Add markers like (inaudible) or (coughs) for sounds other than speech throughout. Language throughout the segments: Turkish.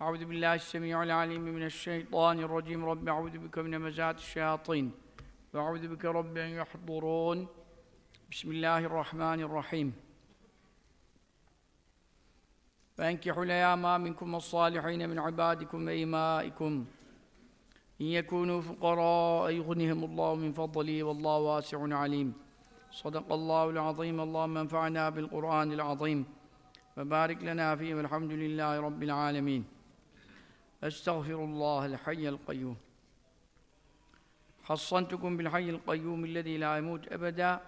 أعوذ بالله السميع العليم من الشيطان الرجيم. رب أعوذ بك من مزات الشياطين وأعوذ بك رب أن يحضرون. بسم الله الرحمن الرحيم. فانكحوا الأيام منكم الصالحين من عبادكم وإمائكم إن يكونوا فقراء يغنهم الله من فضله والله واسع عليم. صدق الله العظيم. اللهم انفعنا بالقرآن العظيم. وبارك لنا فيه والحمد لله رب العالمين. أستغفر الله الحي القيوم. حصنتكم بالحي القيوم الذي لا يموت أبدا.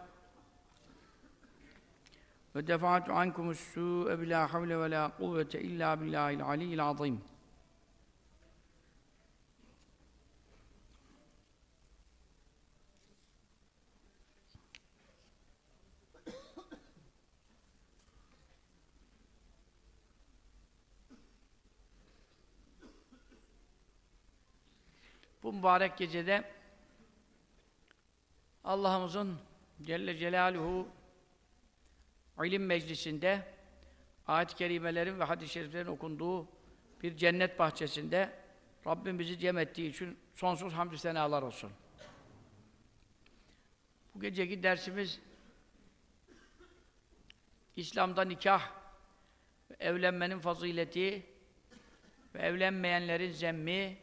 ودفعت عنكم السوء بلا حول ولا قوة إلا بالله العلي العظيم. Bu mübarek gecede Allah'ımızın Celle Celaluhu ilim meclisinde ayet-i kerimelerin ve hadis-i şeriflerin okunduğu bir cennet bahçesinde Rabbim bizi cem ettiği için sonsuz hamdü senalar olsun. Bu geceki dersimiz İslam'da nikah, evlenmenin fazileti ve evlenmeyenlerin zemmi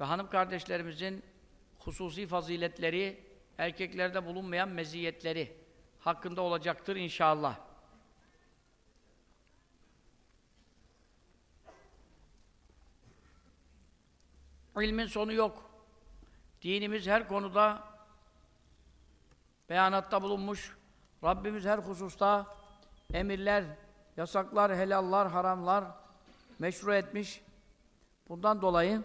ve hanım kardeşlerimizin hususi faziletleri, erkeklerde bulunmayan meziyetleri hakkında olacaktır inşallah. İlmin sonu yok. Dinimiz her konuda beyanatta bulunmuş. Rabbimiz her hususta emirler, yasaklar, helallar, haramlar meşru etmiş. Bundan dolayı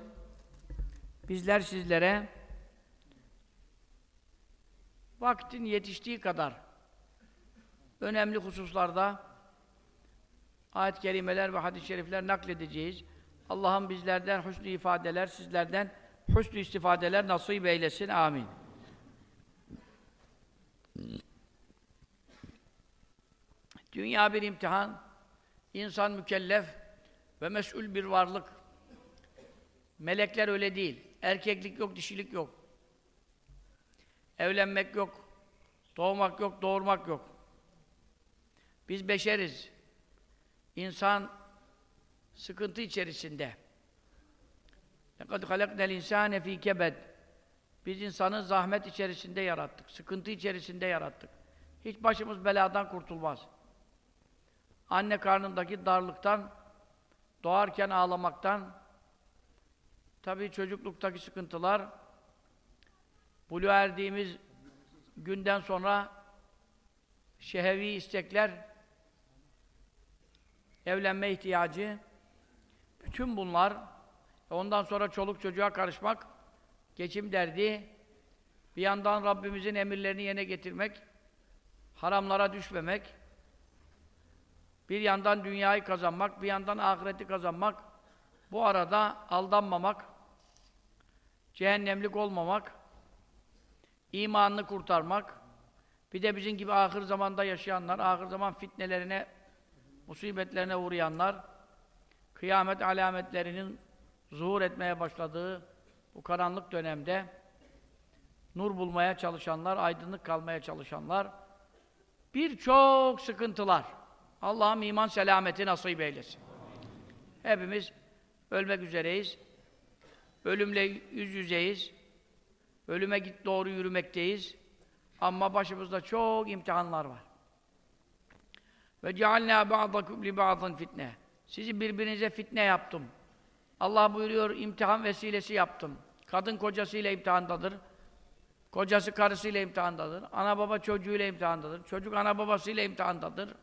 bizler sizlere vaktin yetiştiği kadar önemli hususlarda ayet-i kerimeler ve hadis-i şerifler nakledeceğiz. Allah'ım bizlerden hüsnü ifadeler, sizlerden hüsnü istifadeler nasip eylesin. Amin. Dünya bir imtihan, insan mükellef ve mesul bir varlık. Melekler öyle değil. Erkeklik yok, dişilik yok. Evlenmek yok, doğmak yok, doğurmak yok. Biz beşeriz. İnsan sıkıntı içerisinde. لَقَدْ خَلَقْنَا الْاِنْسَانَ ف۪ي كَبَدٍ Biz insanı zahmet içerisinde yarattık, sıkıntı içerisinde yarattık. Hiç başımız beladan kurtulmaz. Anne karnındaki darlıktan, doğarken ağlamaktan, tabii çocukluktaki sıkıntılar, buluğa erdiğimiz günden sonra şehevi istekler, evlenme ihtiyacı, bütün bunlar, ondan sonra çoluk çocuğa karışmak, geçim derdi, bir yandan Rabbimizin emirlerini yerine getirmek, haramlara düşmemek, bir yandan dünyayı kazanmak, bir yandan ahireti kazanmak, bu arada aldanmamak, cehennemlik olmamak, imanını kurtarmak, bir de bizim gibi ahir zamanda yaşayanlar, ahir zaman fitnelerine, musibetlerine uğrayanlar, kıyamet alametlerinin zuhur etmeye başladığı bu karanlık dönemde nur bulmaya çalışanlar, aydınlık kalmaya çalışanlar, birçok sıkıntılar. Allah'ım iman selameti nasip eylesin. Hepimiz ölmek üzereyiz. Ölümle yüz yüzeyiz. Ölüme git doğru yürümekteyiz. Ama başımızda çok imtihanlar var. Ve cealnâ ba'dakum li ba'dın fitne. Sizi birbirinize fitne yaptım. Allah buyuruyor, imtihan vesilesi yaptım. Kadın kocasıyla imtihandadır. Kocası karısıyla imtihandadır. Ana baba çocuğuyla imtihandadır. Çocuk ana babasıyla imtihandadır.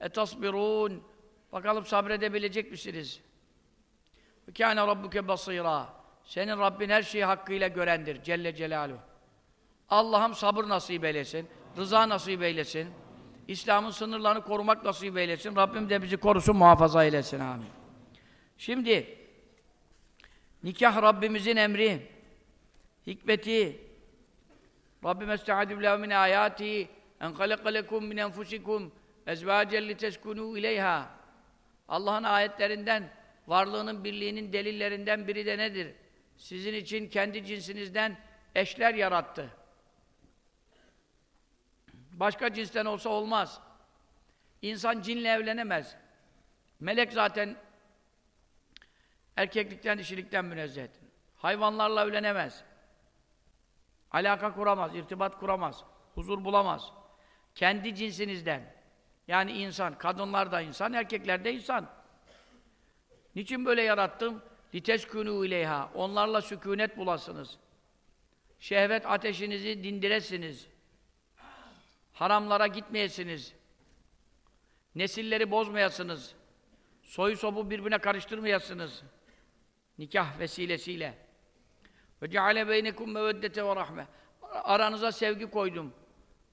Etasbirun. Bakalım sabredebilecek misiniz? Kâne rabbuke basîrâ. Senin Rabbin her şeyi hakkıyla görendir. Celle Celaluhu. Allah'ım sabır nasip eylesin. Rıza nasip eylesin. İslam'ın sınırlarını korumak nasip eylesin. Rabbim de bizi korusun, muhafaza eylesin. Amin. Şimdi nikah Rabbimizin emri, hikmeti, Rabbim estaizu billahi min ayati en halaka lekum min enfusikum ezvacen liteskunu ileyha. Allah'ın ayetlerinden, varlığının birliğinin delillerinden biri de nedir? Sizin için kendi cinsinizden eşler yarattı. Başka cinsten olsa olmaz. İnsan cinle evlenemez. Melek zaten erkeklikten, dişilikten münezzehtir. Hayvanlarla evlenemez. Alaka kuramaz, irtibat kuramaz, huzur bulamaz. Kendi cinsinizden. Yani insan, kadınlar da insan, erkekler de insan. Niçin böyle yarattım? لِتَسْكُنُوا ileyha. Onlarla sükunet bulasınız. Şehvet ateşinizi dindiresiniz. Haramlara gitmeyesiniz. Nesilleri bozmayasınız. Soyu sobu birbirine karıştırmayasınız. Nikah vesilesiyle. Ve ceale beynekum meveddete ve rahme. Aranıza sevgi koydum.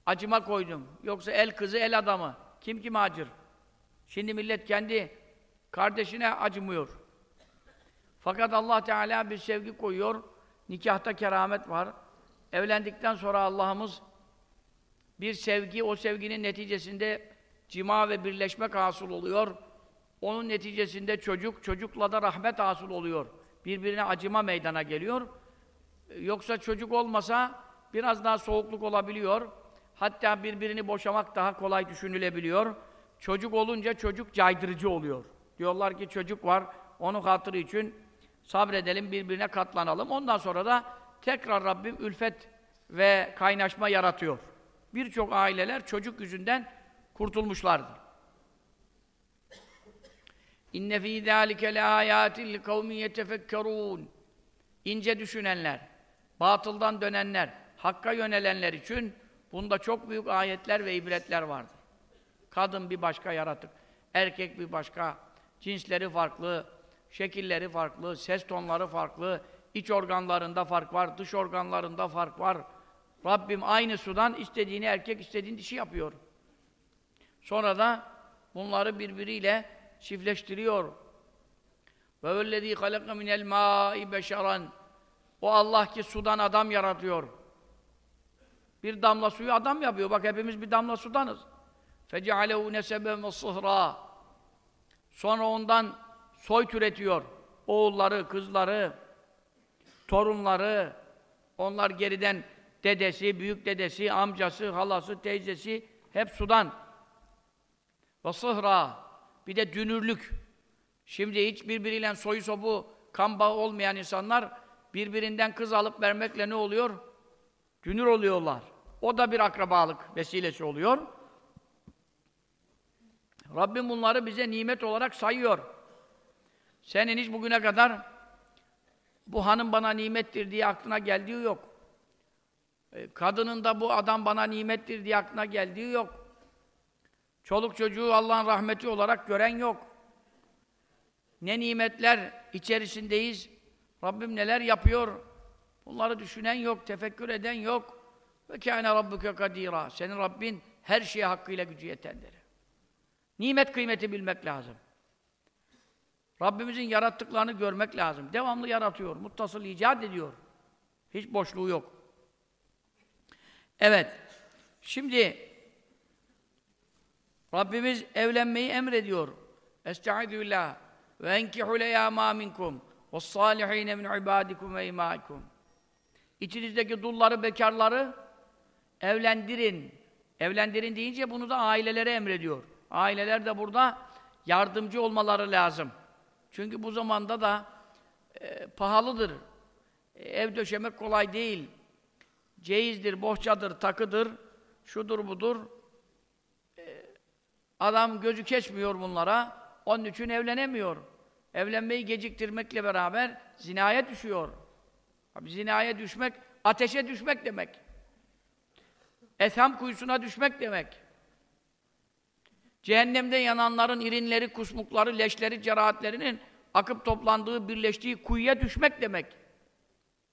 Acıma koydum. Yoksa el kızı el adamı. Kim kime acır? Şimdi millet kendi kardeşine acımıyor. Fakat Allah Teala bir sevgi koyuyor. Nikahta keramet var. Evlendikten sonra Allah'ımız bir sevgi, o sevginin neticesinde cima ve birleşmek hasıl oluyor. Onun neticesinde çocuk, çocukla da rahmet hasıl oluyor. Birbirine acıma meydana geliyor. Yoksa çocuk olmasa biraz daha soğukluk olabiliyor. Hatta birbirini boşamak daha kolay düşünülebiliyor. Çocuk olunca çocuk caydırıcı oluyor. Diyorlar ki çocuk var, onun hatırı için sabredelim, birbirine katlanalım. Ondan sonra da tekrar Rabbim ülfet ve kaynaşma yaratıyor. Birçok aileler çocuk yüzünden kurtulmuşlardır. İnne fî zâlike leâyâtin likavmin yetefekkerûn. İnce düşünenler, batıldan dönenler, hakka yönelenler için bunda çok büyük ayetler ve ibretler vardır. Kadın bir başka yaratık, erkek bir başka, cinsleri farklı, şekilleri farklı, ses tonları farklı, iç organlarında fark var, dış organlarında fark var. Rabbim aynı sudan istediğini erkek, istediğini dişi yapıyor. Sonra da bunları birbiriyle çiftleştiriyor. Ve vellezî halaka minel mâ'i beşeran. O Allah ki sudan adam yaratıyor. Bir damla suyu adam yapıyor. Bak hepimiz bir damla sudanız. Fecealehu neseben ve sıhra. Sonra ondan soy türetiyor. Oğulları, kızları, torunları, onlar geriden dedesi, büyük dedesi, amcası, halası, teyzesi hep sudan. Ve sıhra. Bir de dünürlük. Şimdi hiç birbiriyle soyu sobu, kan bağı olmayan insanlar birbirinden kız alıp vermekle ne oluyor? Dünür oluyorlar. O da bir akrabalık vesilesi oluyor. Rabbim bunları bize nimet olarak sayıyor. Senin hiç bugüne kadar bu hanım bana nimettir diye aklına geldiği yok. E, kadının da bu adam bana nimettir diye aklına geldiği yok. Çoluk çocuğu Allah'ın rahmeti olarak gören yok. Ne nimetler içerisindeyiz. Rabbim neler yapıyor. Bunları düşünen yok, tefekkür eden yok. Ve kâne rabbuke kadîrâ. Senin Rabbin her şeye hakkıyla gücü yetendir. Nimet kıymeti bilmek lazım. Rabbimizin yarattıklarını görmek lazım. Devamlı yaratıyor, muttasıl icat ediyor. Hiç boşluğu yok. Evet. Şimdi Rabbimiz evlenmeyi emrediyor. Estaizu billah ve enkihu leyâmâ minkum ve's-sâlihîne min ibâdikum ve imâikum. İçinizdeki dulları, bekarları evlendirin. Evlendirin deyince bunu da ailelere emrediyor. Aileler de burada yardımcı olmaları lazım. Çünkü bu zamanda da e, pahalıdır. E, ev döşemek kolay değil. Ceyizdir, bohçadır, takıdır, şudur budur. E, adam gözü kesmiyor bunlara. Onun için evlenemiyor. Evlenmeyi geciktirmekle beraber zinaya düşüyor. Abi zinaya düşmek, ateşe düşmek demek. Etham kuyusuna düşmek demek. Cehennemde yananların irinleri, kusmukları, leşleri, cerahatlerinin akıp toplandığı, birleştiği kuyuya düşmek demek.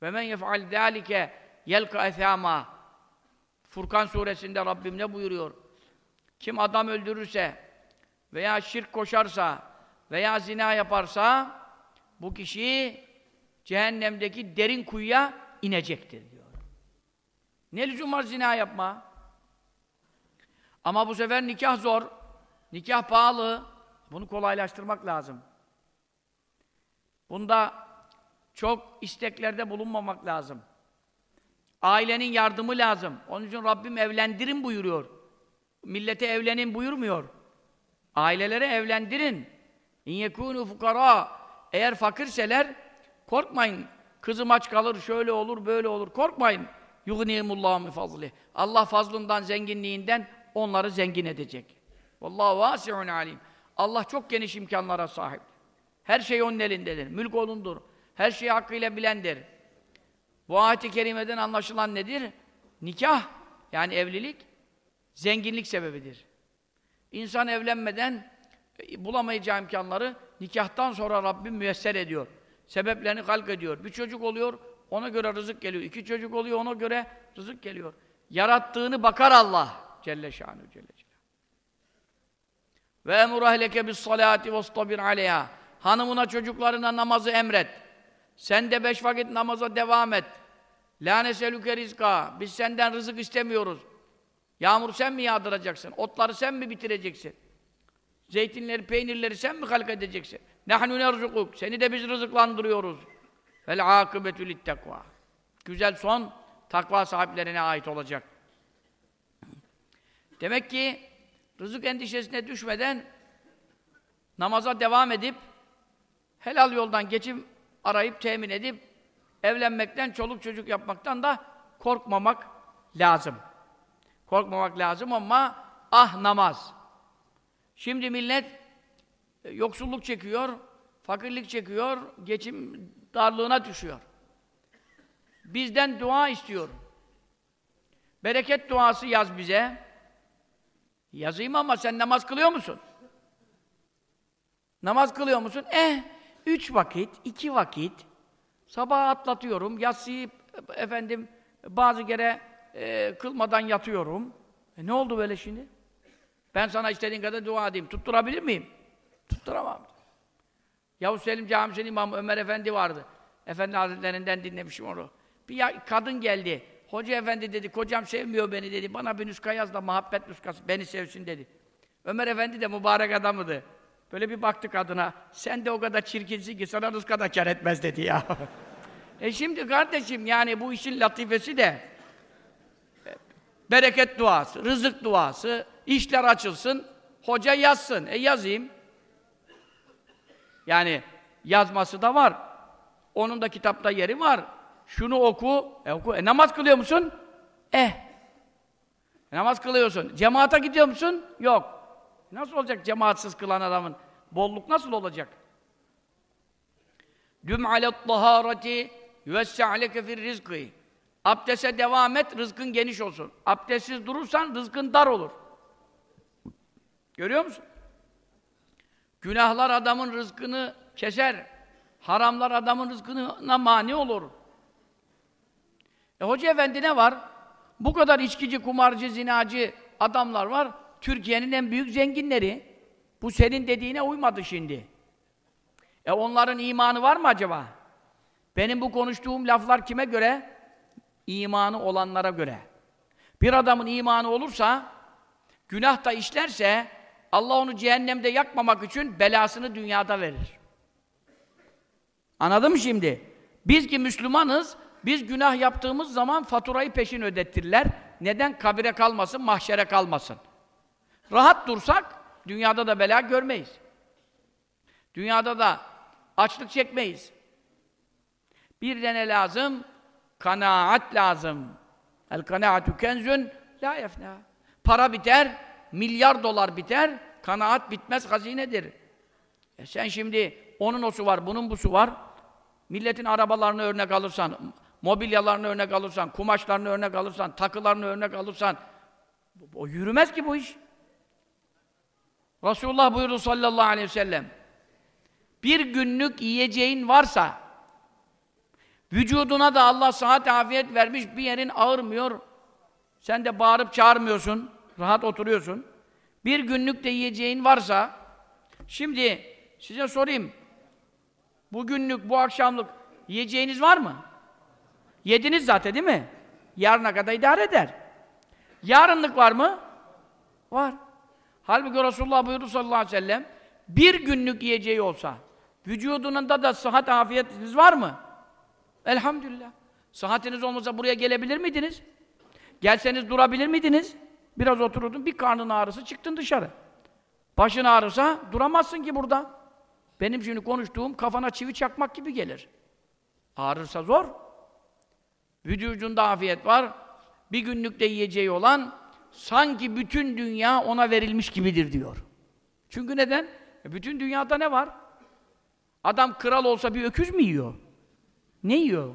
Ve men yef'al zâlike yelka ethâmâ. Furkan suresinde Rabbim ne buyuruyor? Kim adam öldürürse veya şirk koşarsa veya zina yaparsa bu kişi cehennemdeki derin kuyuya inecektir diyor. Ne lüzum var zina yapma? Ama bu sefer nikah zor. Nikah pahalı. Bunu kolaylaştırmak lazım. Bunda çok isteklerde bulunmamak lazım. Ailenin yardımı lazım. Onun için Rabbim evlendirin buyuruyor. Millete evlenin buyurmuyor. Ailelere evlendirin. İn yekûnû fukara. Eğer fakirseler korkmayın. Kızım aç kalır, şöyle olur, böyle olur. Korkmayın. Yugnihimullahu min fazli. Allah fazlından, zenginliğinden onları zengin edecek. Vallahu vasi'un alim. Allah çok geniş imkanlara sahip. Her şey onun elindedir. Mülk onundur. Her şeyi hakkıyla bilendir. Bu ayet-i kerimeden anlaşılan nedir? Nikah, yani evlilik, zenginlik sebebidir. İnsan evlenmeden e, bulamayacağı imkanları nikahtan sonra Rabbim müyesser ediyor. Sebeplerini halk ediyor. Bir çocuk oluyor, ona göre rızık geliyor. İki çocuk oluyor, ona göre rızık geliyor. Yarattığını bakar Allah. Celle şanü celle. Ve emur ehleke bis salati vestabir aleyha. Hanımına çocuklarına namazı emret. Sen de beş vakit namaza devam et. La neselüke rizka. Biz senden rızık istemiyoruz. Yağmur sen mi yağdıracaksın? Otları sen mi bitireceksin? Zeytinleri, peynirleri sen mi halk edeceksin? Nahnu nerzukuk. Seni de biz rızıklandırıyoruz. Vel akıbetü littekva. Güzel son takva sahiplerine ait olacak. Demek ki rızık endişesine düşmeden namaza devam edip helal yoldan geçim arayıp temin edip evlenmekten, çoluk çocuk yapmaktan da korkmamak lazım. Korkmamak lazım ama ah namaz. Şimdi millet e, yoksulluk çekiyor, fakirlik çekiyor, geçim darlığına düşüyor. Bizden dua istiyor. Bereket duası yaz bize. Yazayım ama sen namaz kılıyor musun? Namaz kılıyor musun? Eh, üç vakit, iki vakit. Sabah atlatıyorum, yatsıyı efendim bazı kere e, kılmadan yatıyorum. E, ne oldu böyle şimdi? Ben sana istediğin kadar dua edeyim. Tutturabilir miyim? Tutturamam. Yavuz Selim Camisi'nin imamı Ömer Efendi vardı. Efendi Hazretlerinden dinlemişim onu. Bir kadın geldi. Hoca efendi dedi, kocam sevmiyor beni dedi. Bana bir nuska yaz da muhabbet nuskası, beni sevsin dedi. Ömer efendi de mübarek adamıdı. Böyle bir baktı kadına, sen de o kadar çirkinsin ki sana nuska da kar etmez dedi ya. e şimdi kardeşim yani bu işin latifesi de bereket duası, rızık duası, işler açılsın, hoca yazsın. E yazayım. Yani yazması da var. Onun da kitapta yeri var. Şunu oku, e oku. E namaz kılıyor musun? Eh. E, namaz kılıyorsun. Cemaata gidiyor musun? Yok. Nasıl olacak cemaatsiz kılan adamın? Bolluk nasıl olacak? Düm alet tahareti yüvessa'leke fir rizkı. Abdese devam et, rızkın geniş olsun. Abdestsiz durursan rızkın dar olur. Görüyor musun? Günahlar adamın rızkını keser. Haramlar adamın rızkına mani olur. E Hoca Efendi ne var? Bu kadar içkici, kumarcı, zinacı adamlar var. Türkiye'nin en büyük zenginleri. Bu senin dediğine uymadı şimdi. E onların imanı var mı acaba? Benim bu konuştuğum laflar kime göre? İmanı olanlara göre. Bir adamın imanı olursa, günah da işlerse, Allah onu cehennemde yakmamak için belasını dünyada verir. Anladın mı şimdi? Biz ki Müslümanız, biz günah yaptığımız zaman faturayı peşin ödettirler. Neden? Kabire kalmasın, mahşere kalmasın. Rahat dursak, dünyada da bela görmeyiz. Dünyada da açlık çekmeyiz. Bir de lazım? Kanaat lazım. El kanaatu kenzün la yefna. Para biter, milyar dolar biter, kanaat bitmez hazinedir. E sen şimdi onun o su var, bunun bu su var. Milletin arabalarını örnek alırsan, mobilyalarını örnek alırsan, kumaşlarını örnek alırsan, takılarını örnek alırsan, o yürümez ki bu iş. Resulullah buyurdu sallallahu aleyhi ve sellem. bir günlük yiyeceğin varsa, vücuduna da Allah sıhhat afiyet vermiş, bir yerin ağırmıyor, sen de bağırıp çağırmıyorsun, rahat oturuyorsun. Bir günlük de yiyeceğin varsa, şimdi size sorayım, bugünlük, bu akşamlık yiyeceğiniz var mı? Yediniz zaten değil mi? Yarına kadar idare eder. Yarınlık var mı? Var. Halbuki Resulullah buyurdu sallallahu aleyhi ve sellem, bir günlük yiyeceği olsa, vücudunda da sıhhat afiyetiniz var mı? Elhamdülillah. Sıhhatiniz olmasa buraya gelebilir miydiniz? Gelseniz durabilir miydiniz? Biraz otururdun, bir karnın ağrısı çıktın dışarı. Başın ağrısa duramazsın ki burada. Benim şimdi konuştuğum kafana çivi çakmak gibi gelir. Ağrırsa zor. Vücudunda afiyet var. Bir günlük de yiyeceği olan sanki bütün dünya ona verilmiş gibidir diyor. Çünkü neden? E bütün dünyada ne var? Adam kral olsa bir öküz mü yiyor? Ne yiyor?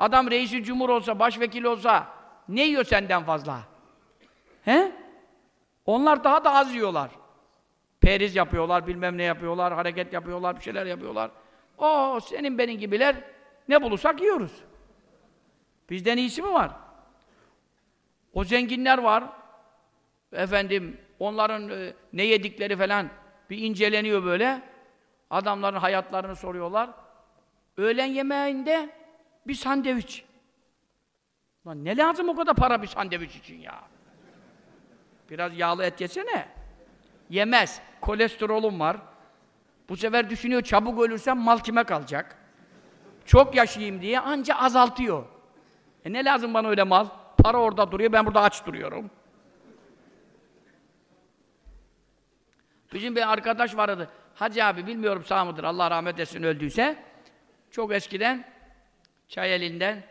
Adam reisi cumhur olsa, başvekil olsa ne yiyor senden fazla? He? Onlar daha da az yiyorlar. Periz yapıyorlar, bilmem ne yapıyorlar, hareket yapıyorlar, bir şeyler yapıyorlar. O senin benim gibiler ne bulursak yiyoruz. Bizden iyisi mi var? O zenginler var. Efendim, onların e, ne yedikleri falan bir inceleniyor böyle. Adamların hayatlarını soruyorlar. Öğlen yemeğinde bir sandviç. Lan ne lazım o kadar para bir sandviç için ya? Biraz yağlı et yesene. Yemez. Kolesterolüm var. Bu sefer düşünüyor çabuk ölürsem mal kime kalacak? Çok yaşayayım diye anca azaltıyor. E ne lazım bana öyle mal? Para orada duruyor, ben burada aç duruyorum. Bizim bir arkadaş vardı. Hacı abi bilmiyorum sağ mıdır, Allah rahmet etsin öldüyse. Çok eskiden çay elinden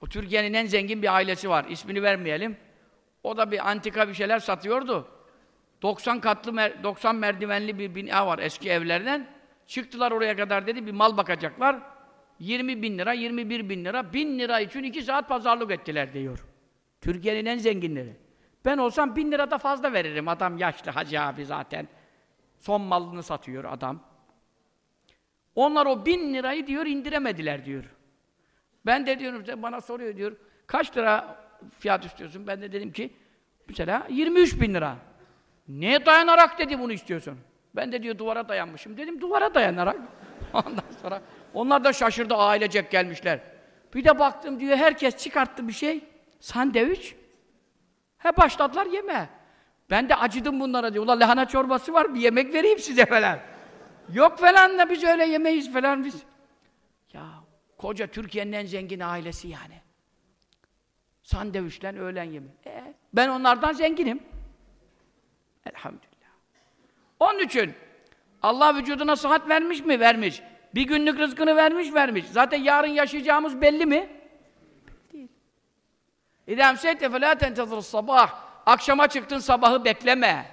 o Türkiye'nin en zengin bir ailesi var. İsmini vermeyelim. O da bir antika bir şeyler satıyordu. 90 katlı, 90 merdivenli bir bina var eski evlerden. Çıktılar oraya kadar dedi, bir mal bakacaklar. 20 bin lira, 21 bin lira, bin lira için iki saat pazarlık ettiler diyor. Türkiye'nin en zenginleri. Ben olsam bin lira da fazla veririm. Adam yaşlı hacı abi zaten. Son malını satıyor adam. Onlar o bin lirayı diyor indiremediler diyor. Ben de diyorum bana soruyor diyor. Kaç lira fiyat istiyorsun? Ben de dedim ki mesela 23 bin lira. Neye dayanarak dedi bunu istiyorsun? Ben de diyor duvara dayanmışım. Dedim duvara dayanarak. (laughs) Ondan sonra onlar da şaşırdı ailecek gelmişler. Bir de baktım diyor herkes çıkarttı bir şey. Sandviç. He başladılar yeme. Ben de acıdım bunlara diyor. Ulan lahana çorbası var bir yemek vereyim size falan. Yok falan da biz öyle yemeyiz falan biz. Ya koca Türkiye'nin en zengin ailesi yani. Sandviçten öğlen yemeği. E, ben onlardan zenginim. Elhamdülillah. Onun için Allah vücuduna sıhhat vermiş mi? Vermiş. Bir günlük rızkını vermiş, vermiş. Zaten yarın yaşayacağımız belli mi? Değil. İdâ emseyte felâ tentezir sabah. Akşama çıktın sabahı bekleme.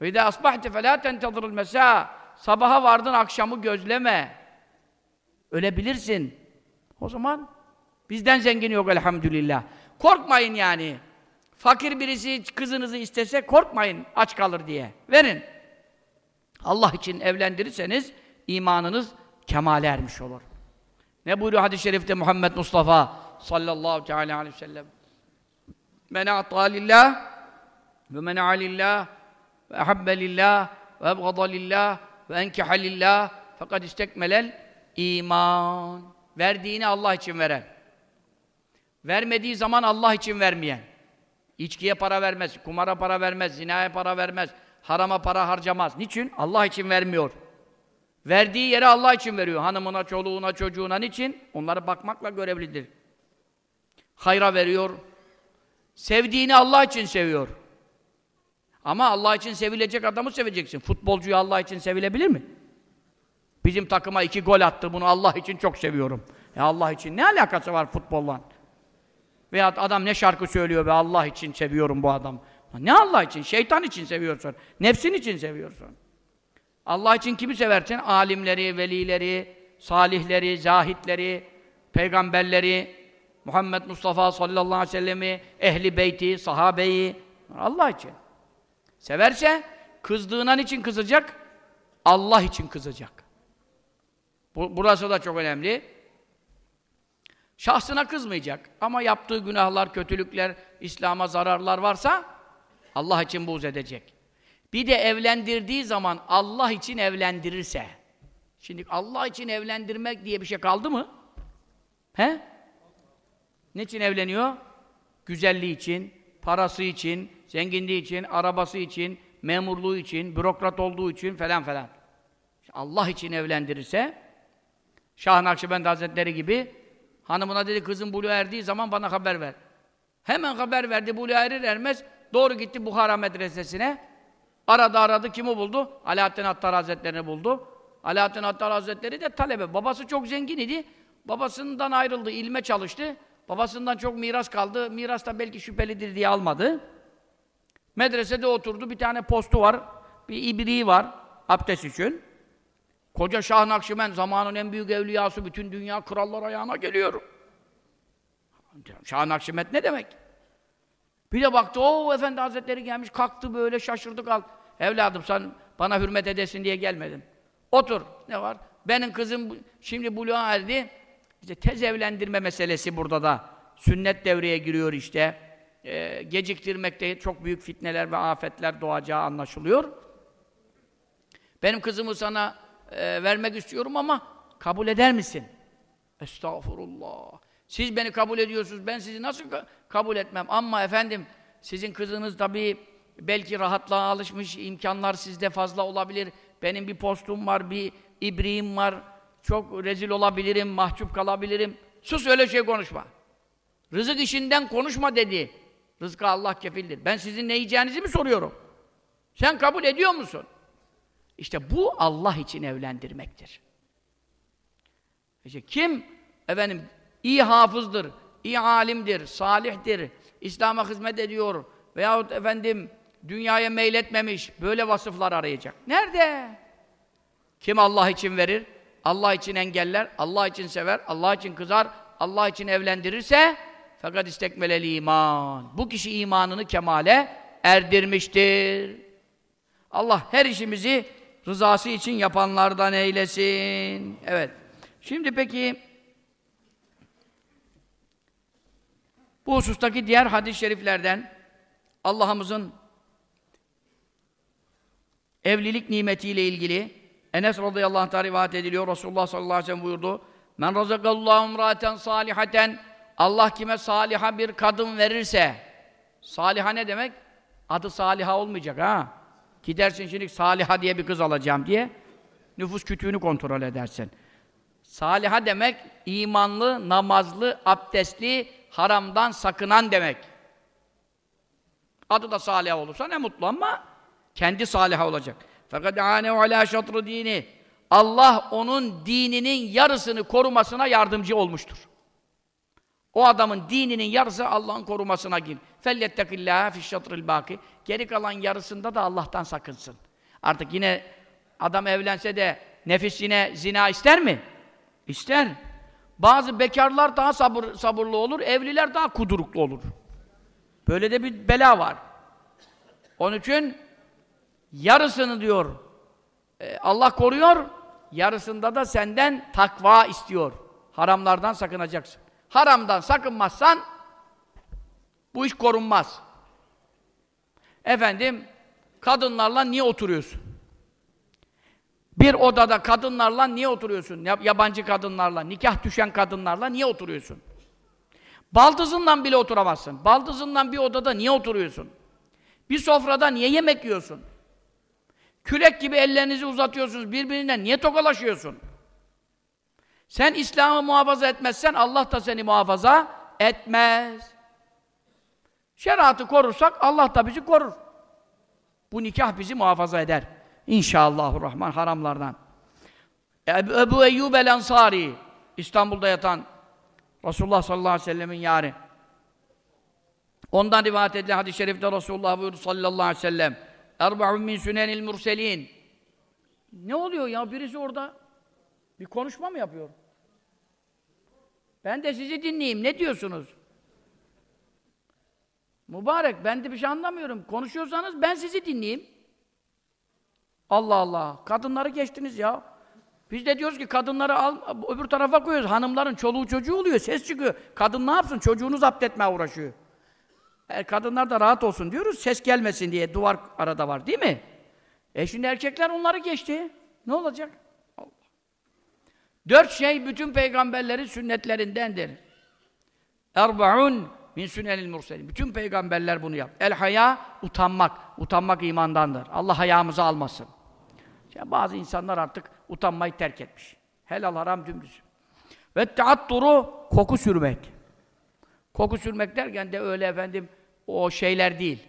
Ve idâ asbahte felâ tenteziril mesâ. Sabaha vardın akşamı gözleme. Ölebilirsin. O zaman bizden zengin yok elhamdülillah. Korkmayın yani. Fakir birisi kızınızı istese korkmayın aç kalır diye. Verin. Allah için evlendirirseniz imanınız kemale ermiş olur. Ne buyuruyor hadis-i şerifte Muhammed Mustafa sallallahu teala aleyhi ve sellem? Men a'ta lillah ve men lillah ve ahabbe lillah ve ebgada lillah ve enkeha lillah fakat istekmelel iman. Verdiğini Allah için veren. Vermediği zaman Allah için vermeyen. İçkiye para vermez, kumara para vermez, zinaya para vermez, harama para harcamaz. Niçin? Allah için vermiyor. Verdiği yere Allah için veriyor. Hanımına, çoluğuna, çocuğuna niçin? Onları bakmakla görevlidir. Hayra veriyor. Sevdiğini Allah için seviyor. Ama Allah için sevilecek adamı seveceksin. Futbolcuyu Allah için sevilebilir mi? Bizim takıma iki gol attı, bunu Allah için çok seviyorum. Ya Allah için ne alakası var futbolla? Veya adam ne şarkı söylüyor ve Allah için seviyorum bu adam. Ne Allah için? Şeytan için seviyorsun. Nefsin için seviyorsun. Allah için kimi seversin? Alimleri, velileri, salihleri, zahitleri, peygamberleri, Muhammed Mustafa sallallahu aleyhi ve sellemi, ehli beyti, sahabeyi. Allah için. Severse kızdığına için kızacak? Allah için kızacak. Bu, burası da çok önemli. Şahsına kızmayacak. Ama yaptığı günahlar, kötülükler, İslam'a zararlar varsa Allah için buğz edecek. Bir de evlendirdiği zaman Allah için evlendirirse. Şimdi Allah için evlendirmek diye bir şey kaldı mı? He? Ne için evleniyor? Güzelliği için, parası için, zenginliği için, arabası için, memurluğu için, bürokrat olduğu için falan falan. Allah için evlendirirse Şah Nakşibend Hazretleri gibi hanımına dedi kızım buluğa erdiği zaman bana haber ver. Hemen haber verdi buluğa erir ermez doğru gitti Buhara medresesine. Aradı aradı kimi buldu? Alaaddin Attar Hazretlerini buldu. Alaaddin Attar Hazretleri de talebe. Babası çok zengin idi. Babasından ayrıldı, ilme çalıştı. Babasından çok miras kaldı. Miras da belki şüphelidir diye almadı. Medresede oturdu. Bir tane postu var. Bir ibriği var. Abdest için. Koca Şah Nakşibend zamanın en büyük evliyası bütün dünya krallar ayağına geliyor. Şah Nakşibend ne demek? Bir de baktı o efendi hazretleri gelmiş kalktı böyle şaşırdı kal. Evladım sen bana hürmet edesin diye gelmedin. Otur. Ne var? Benim kızım şimdi buluğa erdi. İşte tez evlendirme meselesi burada da. Sünnet devreye giriyor işte. Ee, geciktirmekte çok büyük fitneler ve afetler doğacağı anlaşılıyor. Benim kızımı sana e, vermek istiyorum ama kabul eder misin? Estağfurullah. Siz beni kabul ediyorsunuz, ben sizi nasıl ka kabul etmem? Ama efendim, sizin kızınız tabii belki rahatlığa alışmış, imkanlar sizde fazla olabilir. Benim bir postum var, bir ibriğim var. Çok rezil olabilirim, mahcup kalabilirim. Sus öyle şey konuşma. Rızık işinden konuşma dedi. Rızkı Allah kefildir. Ben sizin ne yiyeceğinizi mi soruyorum? Sen kabul ediyor musun? İşte bu Allah için evlendirmektir. İşte kim efendim iyi hafızdır, iyi alimdir, salihtir, İslam'a hizmet ediyor veyahut efendim dünyaya meyletmemiş böyle vasıflar arayacak. Nerede? Kim Allah için verir, Allah için engeller, Allah için sever, Allah için kızar, Allah için evlendirirse fakat istekmeleli iman. Bu kişi imanını kemale erdirmiştir. Allah her işimizi rızası için yapanlardan eylesin. Evet. Şimdi peki bu husustaki diğer hadis-i şeriflerden Allah'ımızın evlilik nimetiyle ilgili Enes radıyallahu anh rivayet ediliyor. Resulullah sallallahu aleyhi ve sellem buyurdu. Men razakallahu imraten salihaten Allah kime saliha bir kadın verirse saliha ne demek? Adı saliha olmayacak ha. Gidersin şimdi Saliha diye bir kız alacağım diye nüfus kütüğünü kontrol edersin. Saliha demek imanlı, namazlı, abdestli, haramdan sakınan demek. Adı da salih olursa ne mutlu ama kendi salih olacak. Fakat ane ala şatru dini. Allah onun dininin yarısını korumasına yardımcı olmuştur. O adamın dininin yarısı Allah'ın korumasına gir. Fellettekillâhe fişşatril bâki. Geri kalan yarısında da Allah'tan sakınsın. Artık yine adam evlense de nefis yine zina ister mi? İster. Bazı bekarlar daha sabır, sabırlı olur, evliler daha kuduruklu olur. Böyle de bir bela var. Onun için yarısını diyor e, Allah koruyor, yarısında da senden takva istiyor. Haramlardan sakınacaksın. Haramdan sakınmazsan bu iş korunmaz. Efendim, kadınlarla niye oturuyorsun? Bir odada kadınlarla niye oturuyorsun? Yabancı kadınlarla, nikah düşen kadınlarla niye oturuyorsun? Baldızınla bile oturamazsın. Baldızınla bir odada niye oturuyorsun? Bir sofrada niye yemek yiyorsun? Külek gibi ellerinizi uzatıyorsunuz, birbirinden niye tokalaşıyorsun? Sen İslam'ı muhafaza etmezsen Allah da seni muhafaza etmez. Şeriatı korursak Allah da bizi korur. Bu nikah bizi muhafaza eder. İnşallahurrahman haramlardan. Ebu, Eyyub el Ansari İstanbul'da yatan Resulullah sallallahu aleyhi ve sellemin yari. Ondan rivayet edilen hadis-i şerifte Resulullah buyurdu sallallahu aleyhi ve sellem Erba'un min sünenil murselin Ne oluyor ya? Birisi orada bir konuşma mı yapıyor? Ben de sizi dinleyeyim. Ne diyorsunuz? Mübarek, ben de bir şey anlamıyorum. Konuşuyorsanız ben sizi dinleyeyim. Allah Allah. Kadınları geçtiniz ya. Biz de diyoruz ki kadınları al, öbür tarafa koyuyoruz. Hanımların çoluğu çocuğu oluyor, ses çıkıyor. Kadın ne yapsın? Çocuğunu zapt etmeye uğraşıyor. E, kadınlar da rahat olsun diyoruz, ses gelmesin diye duvar arada var değil mi? E şimdi erkekler onları geçti. Ne olacak? Allah. Dört şey bütün peygamberlerin sünnetlerindendir. Erbaun min sünenil murselin. Bütün peygamberler bunu yap. El haya utanmak. Utanmak imandandır. Allah hayamızı almasın. Ya bazı insanlar artık utanmayı terk etmiş. Helal haram dümdüz. Ve taatturu koku sürmek. Koku sürmek derken de öyle efendim o şeyler değil.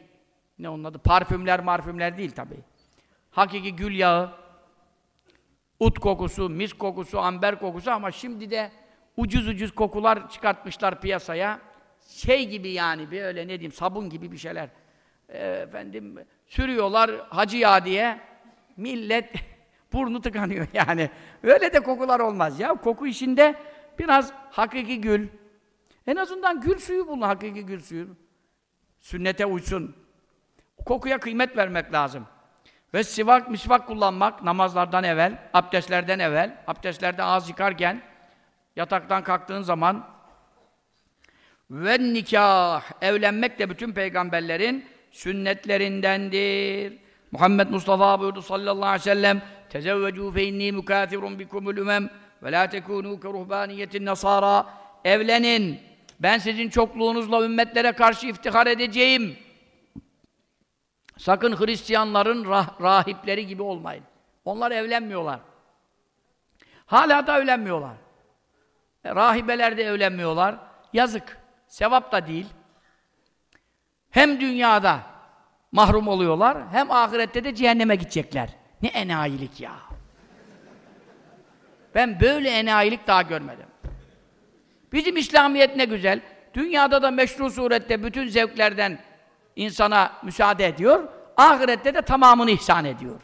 Ne onun adı? Parfümler, marfümler değil tabii. Hakiki gül yağı, ut kokusu, mis kokusu, amber kokusu ama şimdi de ucuz ucuz kokular çıkartmışlar piyasaya. Şey gibi yani böyle ne diyeyim sabun gibi bir şeyler. E, efendim sürüyorlar hacı yağı diye. Millet (laughs) burnu tıkanıyor (laughs) yani. Öyle de kokular olmaz ya. Koku işinde biraz hakiki gül. En azından gül suyu bulun, hakiki gül suyu. Sünnete uysun. Kokuya kıymet vermek lazım. Ve sivak, misvak kullanmak namazlardan evvel, abdestlerden evvel, abdestlerde ağız yıkarken, yataktan kalktığın zaman ve nikah, evlenmek de bütün peygamberlerin sünnetlerindendir. Muhammed Mustafa buyurdu sallallahu aleyhi ve sellem tezevvecû fe inni mukâthirun bikumul ümem ve lâ tekûnû ke ruhbâniyetin nasârâ evlenin ben sizin çokluğunuzla ümmetlere karşı iftihar edeceğim. Sakın Hristiyanların rah rahipleri gibi olmayın. Onlar evlenmiyorlar. Hala da evlenmiyorlar. E, rahibeler de evlenmiyorlar. Yazık. Sevap da değil. Hem dünyada mahrum oluyorlar, hem ahirette de cehenneme gidecekler. Ne enayilik ya! Ben böyle enayilik daha görmedim. Bizim İslamiyet ne güzel. Dünyada da meşru surette bütün zevklerden insana müsaade ediyor. Ahirette de tamamını ihsan ediyor.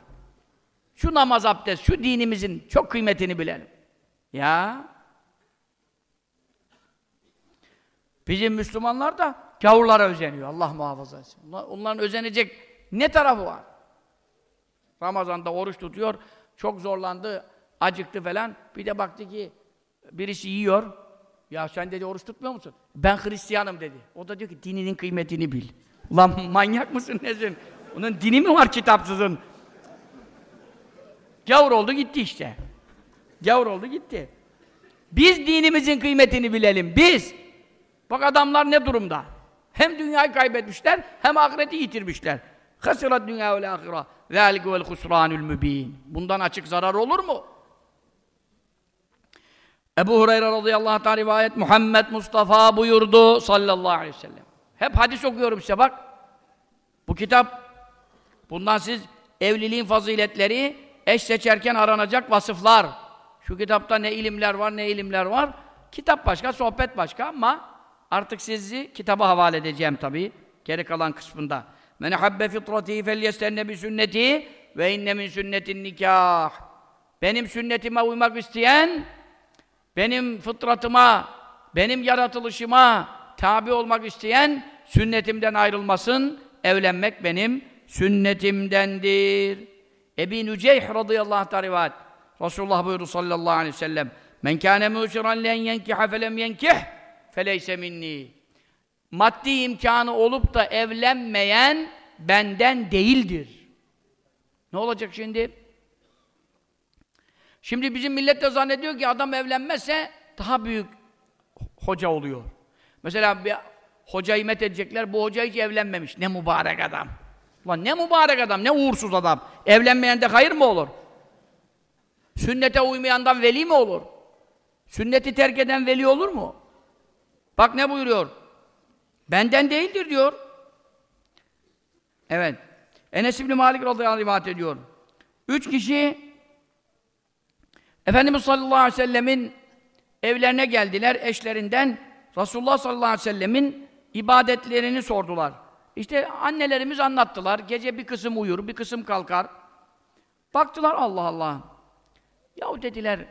Şu namaz abdest, şu dinimizin çok kıymetini bilelim. Ya! Bizim Müslümanlar da gavurlara özeniyor. Allah muhafaza etsin. Onların özenecek ne tarafı var? Ramazan'da oruç tutuyor. Çok zorlandı, acıktı falan. Bir de baktı ki birisi yiyor. Ya sen dedi oruç tutmuyor musun? Ben Hristiyanım dedi. O da diyor ki dininin kıymetini bil. Ulan manyak mısın nesin? Onun dini mi var kitapsızın? Gavur oldu gitti işte. Gavur oldu gitti. Biz dinimizin kıymetini bilelim. Biz. Bak adamlar ne durumda? Hem dünyayı kaybetmişler, hem ahireti yitirmişler. Hasırat dünya ve ahira. Zâlike vel husranul. Bundan açık zarar olur mu? Ebu Hureyre radıyallahu anh rivayet Muhammed Mustafa buyurdu sallallahu aleyhi ve sellem. Hep hadis okuyorum size bak. Bu kitap bundan siz evliliğin faziletleri eş seçerken aranacak vasıflar. Şu kitapta ne ilimler var ne ilimler var. Kitap başka, sohbet başka ama Artık sizi kitaba havale edeceğim tabi. Geri kalan kısmında. Men habbe fitrati felyestenne bi sünneti ve inne min sünnetin nikah. Benim sünnetime uymak isteyen, benim fıtratıma, benim yaratılışıma tabi olmak isteyen sünnetimden ayrılmasın. Evlenmek benim sünnetimdendir. Ebi Nüceyh radıyallahu anh rivayet. Resulullah buyurdu sallallahu aleyhi ve sellem. Men kâne mûsiran len yenkiha felem yenkih feleyse minni. Maddi imkanı olup da evlenmeyen benden değildir. Ne olacak şimdi? Şimdi bizim millet de zannediyor ki adam evlenmezse daha büyük hoca oluyor. Mesela bir hocayı met edecekler, bu hoca hiç evlenmemiş. Ne mübarek adam. Ulan ne mübarek adam, ne uğursuz adam. Evlenmeyen de hayır mı olur? Sünnete uymayandan veli mi olur? Sünneti terk eden veli olur mu? Bak ne buyuruyor? Benden değildir diyor. Evet. Enes İbni Malik radıyallahu anh rivayet ediyor. Üç kişi Efendimiz sallallahu aleyhi ve sellemin evlerine geldiler eşlerinden Resulullah sallallahu aleyhi ve sellemin ibadetlerini sordular. İşte annelerimiz anlattılar. Gece bir kısım uyur, bir kısım kalkar. Baktılar Allah Allah. Yahu dediler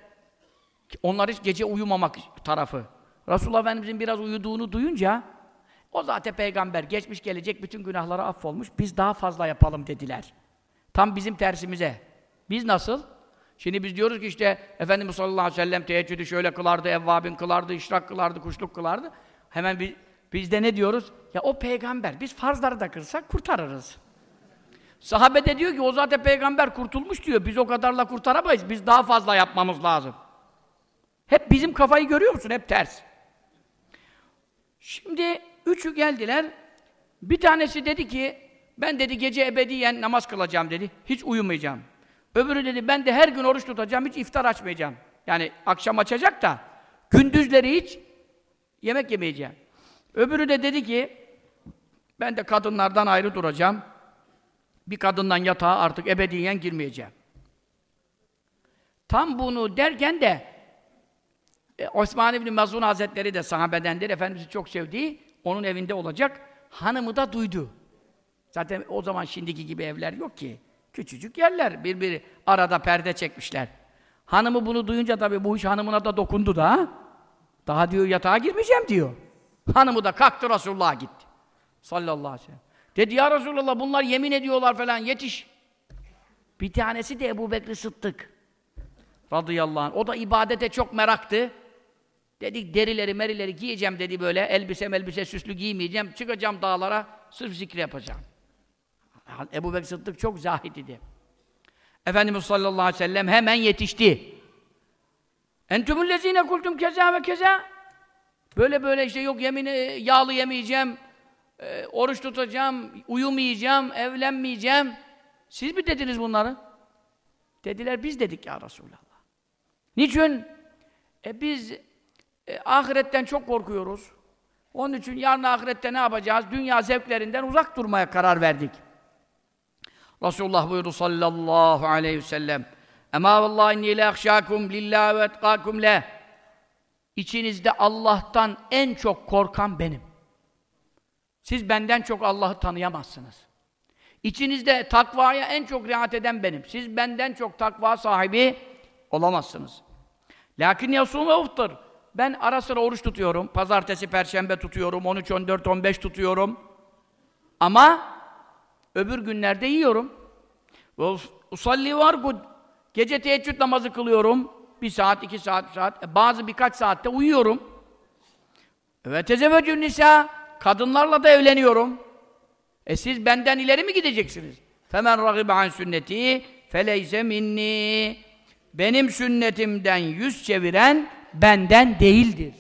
onlar hiç gece uyumamak tarafı. Resulullah Efendimizin biraz uyuduğunu duyunca o zaten peygamber, geçmiş gelecek bütün günahları affolmuş, biz daha fazla yapalım dediler. Tam bizim tersimize. Biz nasıl? Şimdi biz diyoruz ki işte Efendimiz sallallahu aleyhi ve sellem teheccüdü şöyle kılardı, evvabin kılardı, işrak kılardı, kuşluk kılardı. Hemen biz, biz de ne diyoruz? Ya o peygamber, biz farzları da kırsak kurtarırız. Sahabe de diyor ki o zaten peygamber kurtulmuş diyor. Biz o kadarla kurtaramayız. Biz daha fazla yapmamız lazım. Hep bizim kafayı görüyor musun? Hep ters. Şimdi üçü geldiler. Bir tanesi dedi ki ben dedi gece ebediyen namaz kılacağım dedi. Hiç uyumayacağım. Öbürü dedi ben de her gün oruç tutacağım. Hiç iftar açmayacağım. Yani akşam açacak da gündüzleri hiç yemek yemeyeceğim. Öbürü de dedi ki ben de kadınlardan ayrı duracağım. Bir kadından yatağa artık ebediyen girmeyeceğim. Tam bunu derken de e, Osman İbni Mazun Hazretleri de sahabedendir, Efendimiz'i çok sevdiği, onun evinde olacak. Hanımı da duydu. Zaten o zaman şimdiki gibi evler yok ki. Küçücük yerler, birbiri arada perde çekmişler. Hanımı bunu duyunca tabii bu iş hanımına da dokundu da. Daha diyor yatağa girmeyeceğim diyor. Hanımı da kalktı Resulullah'a gitti. Sallallahu aleyhi ve sellem. Dedi ya Resulallah bunlar yemin ediyorlar falan yetiş. Bir tanesi de Ebu Bekri Sıddık. Radıyallahu anh. O da ibadete çok meraktı. Dedik derileri merileri giyeceğim dedi böyle. Elbise elbise süslü giymeyeceğim. Çıkacağım dağlara sırf zikri yapacağım. Ebu Bekir Sıddık çok zahid idi. Efendimiz sallallahu aleyhi ve sellem hemen yetişti. Entümül lezine kultum keza ve keza. Böyle böyle işte yok yemin yağlı yemeyeceğim, e, oruç tutacağım, uyumayacağım, evlenmeyeceğim. Siz mi dediniz bunları? Dediler biz dedik ya Resulallah. Niçin? E biz e, ahiretten çok korkuyoruz. Onun için yarın ahirette ne yapacağız? Dünya zevklerinden uzak durmaya karar verdik. Resulullah buyurdu sallallahu aleyhi ve sellem Ema vallahi inni le akşakum lillahi ve etkakum le İçinizde Allah'tan en çok korkan benim. Siz benden çok Allah'ı tanıyamazsınız. İçinizde takvaya en çok riayet eden benim. Siz benden çok takva sahibi olamazsınız. Lakin yasum ve uftur. Ben ara sıra oruç tutuyorum. Pazartesi, perşembe tutuyorum. 13, 14, 15 tutuyorum. Ama öbür günlerde yiyorum. Usalli var Gece teheccüd namazı kılıyorum. Bir saat, iki saat, bir saat. E bazı birkaç saatte uyuyorum. Ve tezevvecün nisa. Kadınlarla da evleniyorum. E siz benden ileri mi gideceksiniz? Femen ragibe an sünneti feleyse minni. Benim sünnetimden yüz çeviren benden değildir.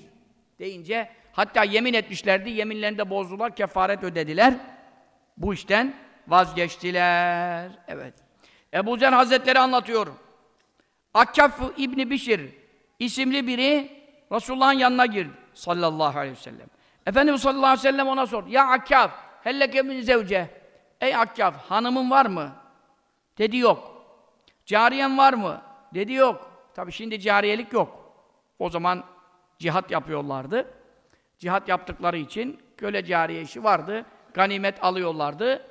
Deyince hatta yemin etmişlerdi, yeminlerini de bozdular, kefaret ödediler. Bu işten vazgeçtiler. Evet. Ebu Zer Hazretleri anlatıyor. Akkaf İbni Bişir isimli biri Resulullah'ın yanına girdi sallallahu aleyhi ve sellem. Efendimiz sallallahu aleyhi ve sellem ona sordu. Ya Akkaf, helleke min zevce. Ey Akkaf, hanımın var mı? Dedi yok. Cariyen var mı? Dedi yok. Tabi şimdi cariyelik yok. O zaman cihat yapıyorlardı. Cihat yaptıkları için köle cariye işi vardı. Ganimet alıyorlardı.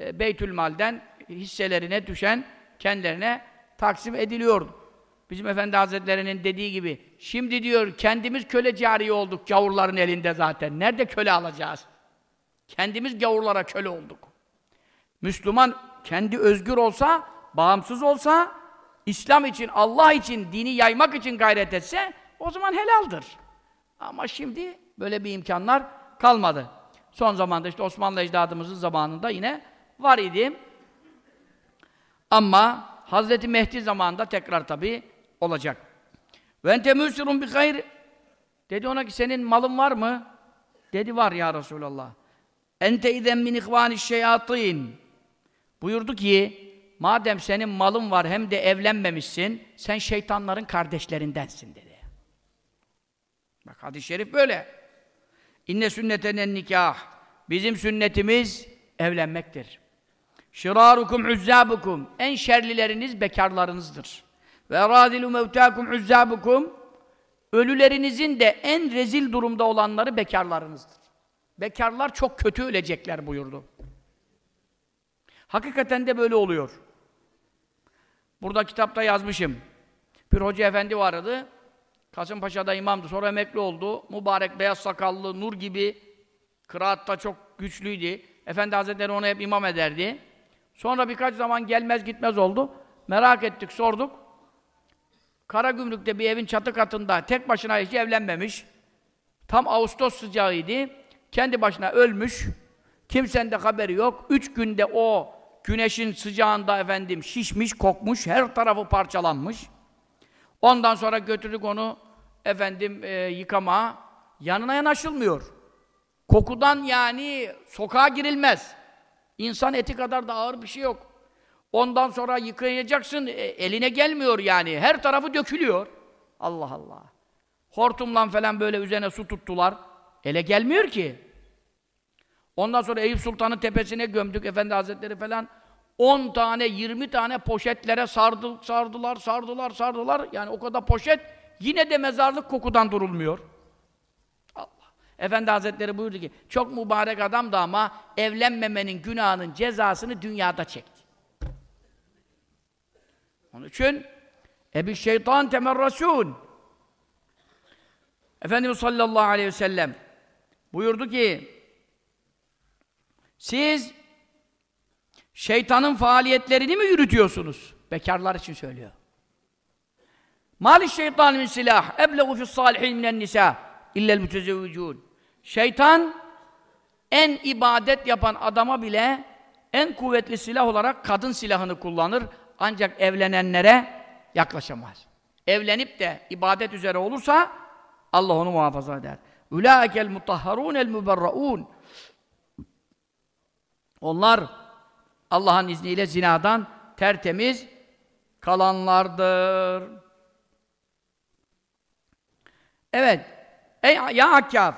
E, Beytülmal'den hisselerine düşen kendilerine taksim ediliyordu. Bizim Efendi Hazretleri'nin dediği gibi, şimdi diyor kendimiz köle cariye olduk gavurların elinde zaten. Nerede köle alacağız? Kendimiz gavurlara köle olduk. Müslüman kendi özgür olsa, bağımsız olsa, İslam için, Allah için, dini yaymak için gayret etse, o zaman helaldir. Ama şimdi böyle bir imkanlar kalmadı. Son zamanda işte Osmanlı ecdadımızın zamanında yine var idi. Ama Hazreti Mehdi zamanında tekrar tabi olacak. Ve ente müsirun bi hayr. Dedi ona ki senin malın var mı? Dedi var ya Resulallah. Ente izen min ihvani şeyatin. Buyurdu ki madem senin malın var hem de evlenmemişsin sen şeytanların kardeşlerindensin dedi. Bak hadis-i şerif böyle. İnne sünnetenen nikah. Bizim sünnetimiz evlenmektir. Şirarukum uzzabukum. En şerlileriniz bekarlarınızdır. Ve radilu mevtakum uzzabukum. Ölülerinizin de en rezil durumda olanları bekarlarınızdır. Bekarlar çok kötü ölecekler buyurdu. Hakikaten de böyle oluyor. Burada kitapta yazmışım. Bir hoca efendi vardı. Kasımpaşa'da imamdı. Sonra emekli oldu. Mübarek beyaz sakallı, nur gibi. Kıraatta çok güçlüydü. Efendi Hazretleri onu hep imam ederdi. Sonra birkaç zaman gelmez gitmez oldu. Merak ettik, sorduk. Karagümrük'te bir evin çatı katında tek başına hiç evlenmemiş. Tam Ağustos sıcağıydı. Kendi başına ölmüş. Kimsenin de haberi yok. Üç günde o güneşin sıcağında efendim şişmiş, kokmuş, her tarafı parçalanmış. Ondan sonra götürdük onu efendim e, yıkama. Yanına yanaşılmıyor. Kokudan yani sokağa girilmez. İnsan eti kadar da ağır bir şey yok. Ondan sonra yıkayacaksın, e, eline gelmiyor yani. Her tarafı dökülüyor. Allah Allah. Hortumla falan böyle üzerine su tuttular. Ele gelmiyor ki. Ondan sonra Eyüp Sultan'ın tepesine gömdük Efendi Hazretleri falan. 10 tane, 20 tane poşetlere sardı, sardılar, sardılar, sardılar. Yani o kadar poşet yine de mezarlık kokudan durulmuyor. Allah. Efendi Hazretleri buyurdu ki, çok mübarek adam da ama evlenmemenin günahının cezasını dünyada çekti. Onun için Ebi şeytan temerrasun. Efendimiz sallallahu aleyhi ve sellem buyurdu ki siz şeytanın faaliyetlerini mi yürütüyorsunuz? Bekarlar için söylüyor. Mali şeytan min silah eblegu fis salihin minen nisa illel mütezevvicun. Şeytan en ibadet yapan adama bile en kuvvetli silah olarak kadın silahını kullanır. Ancak evlenenlere yaklaşamaz. Evlenip de ibadet üzere olursa Allah onu muhafaza eder. Ulaekel mutahharun el müberraun. Onlar Allah'ın izniyle zinadan tertemiz kalanlardır. Evet. Ey ya Akkaf!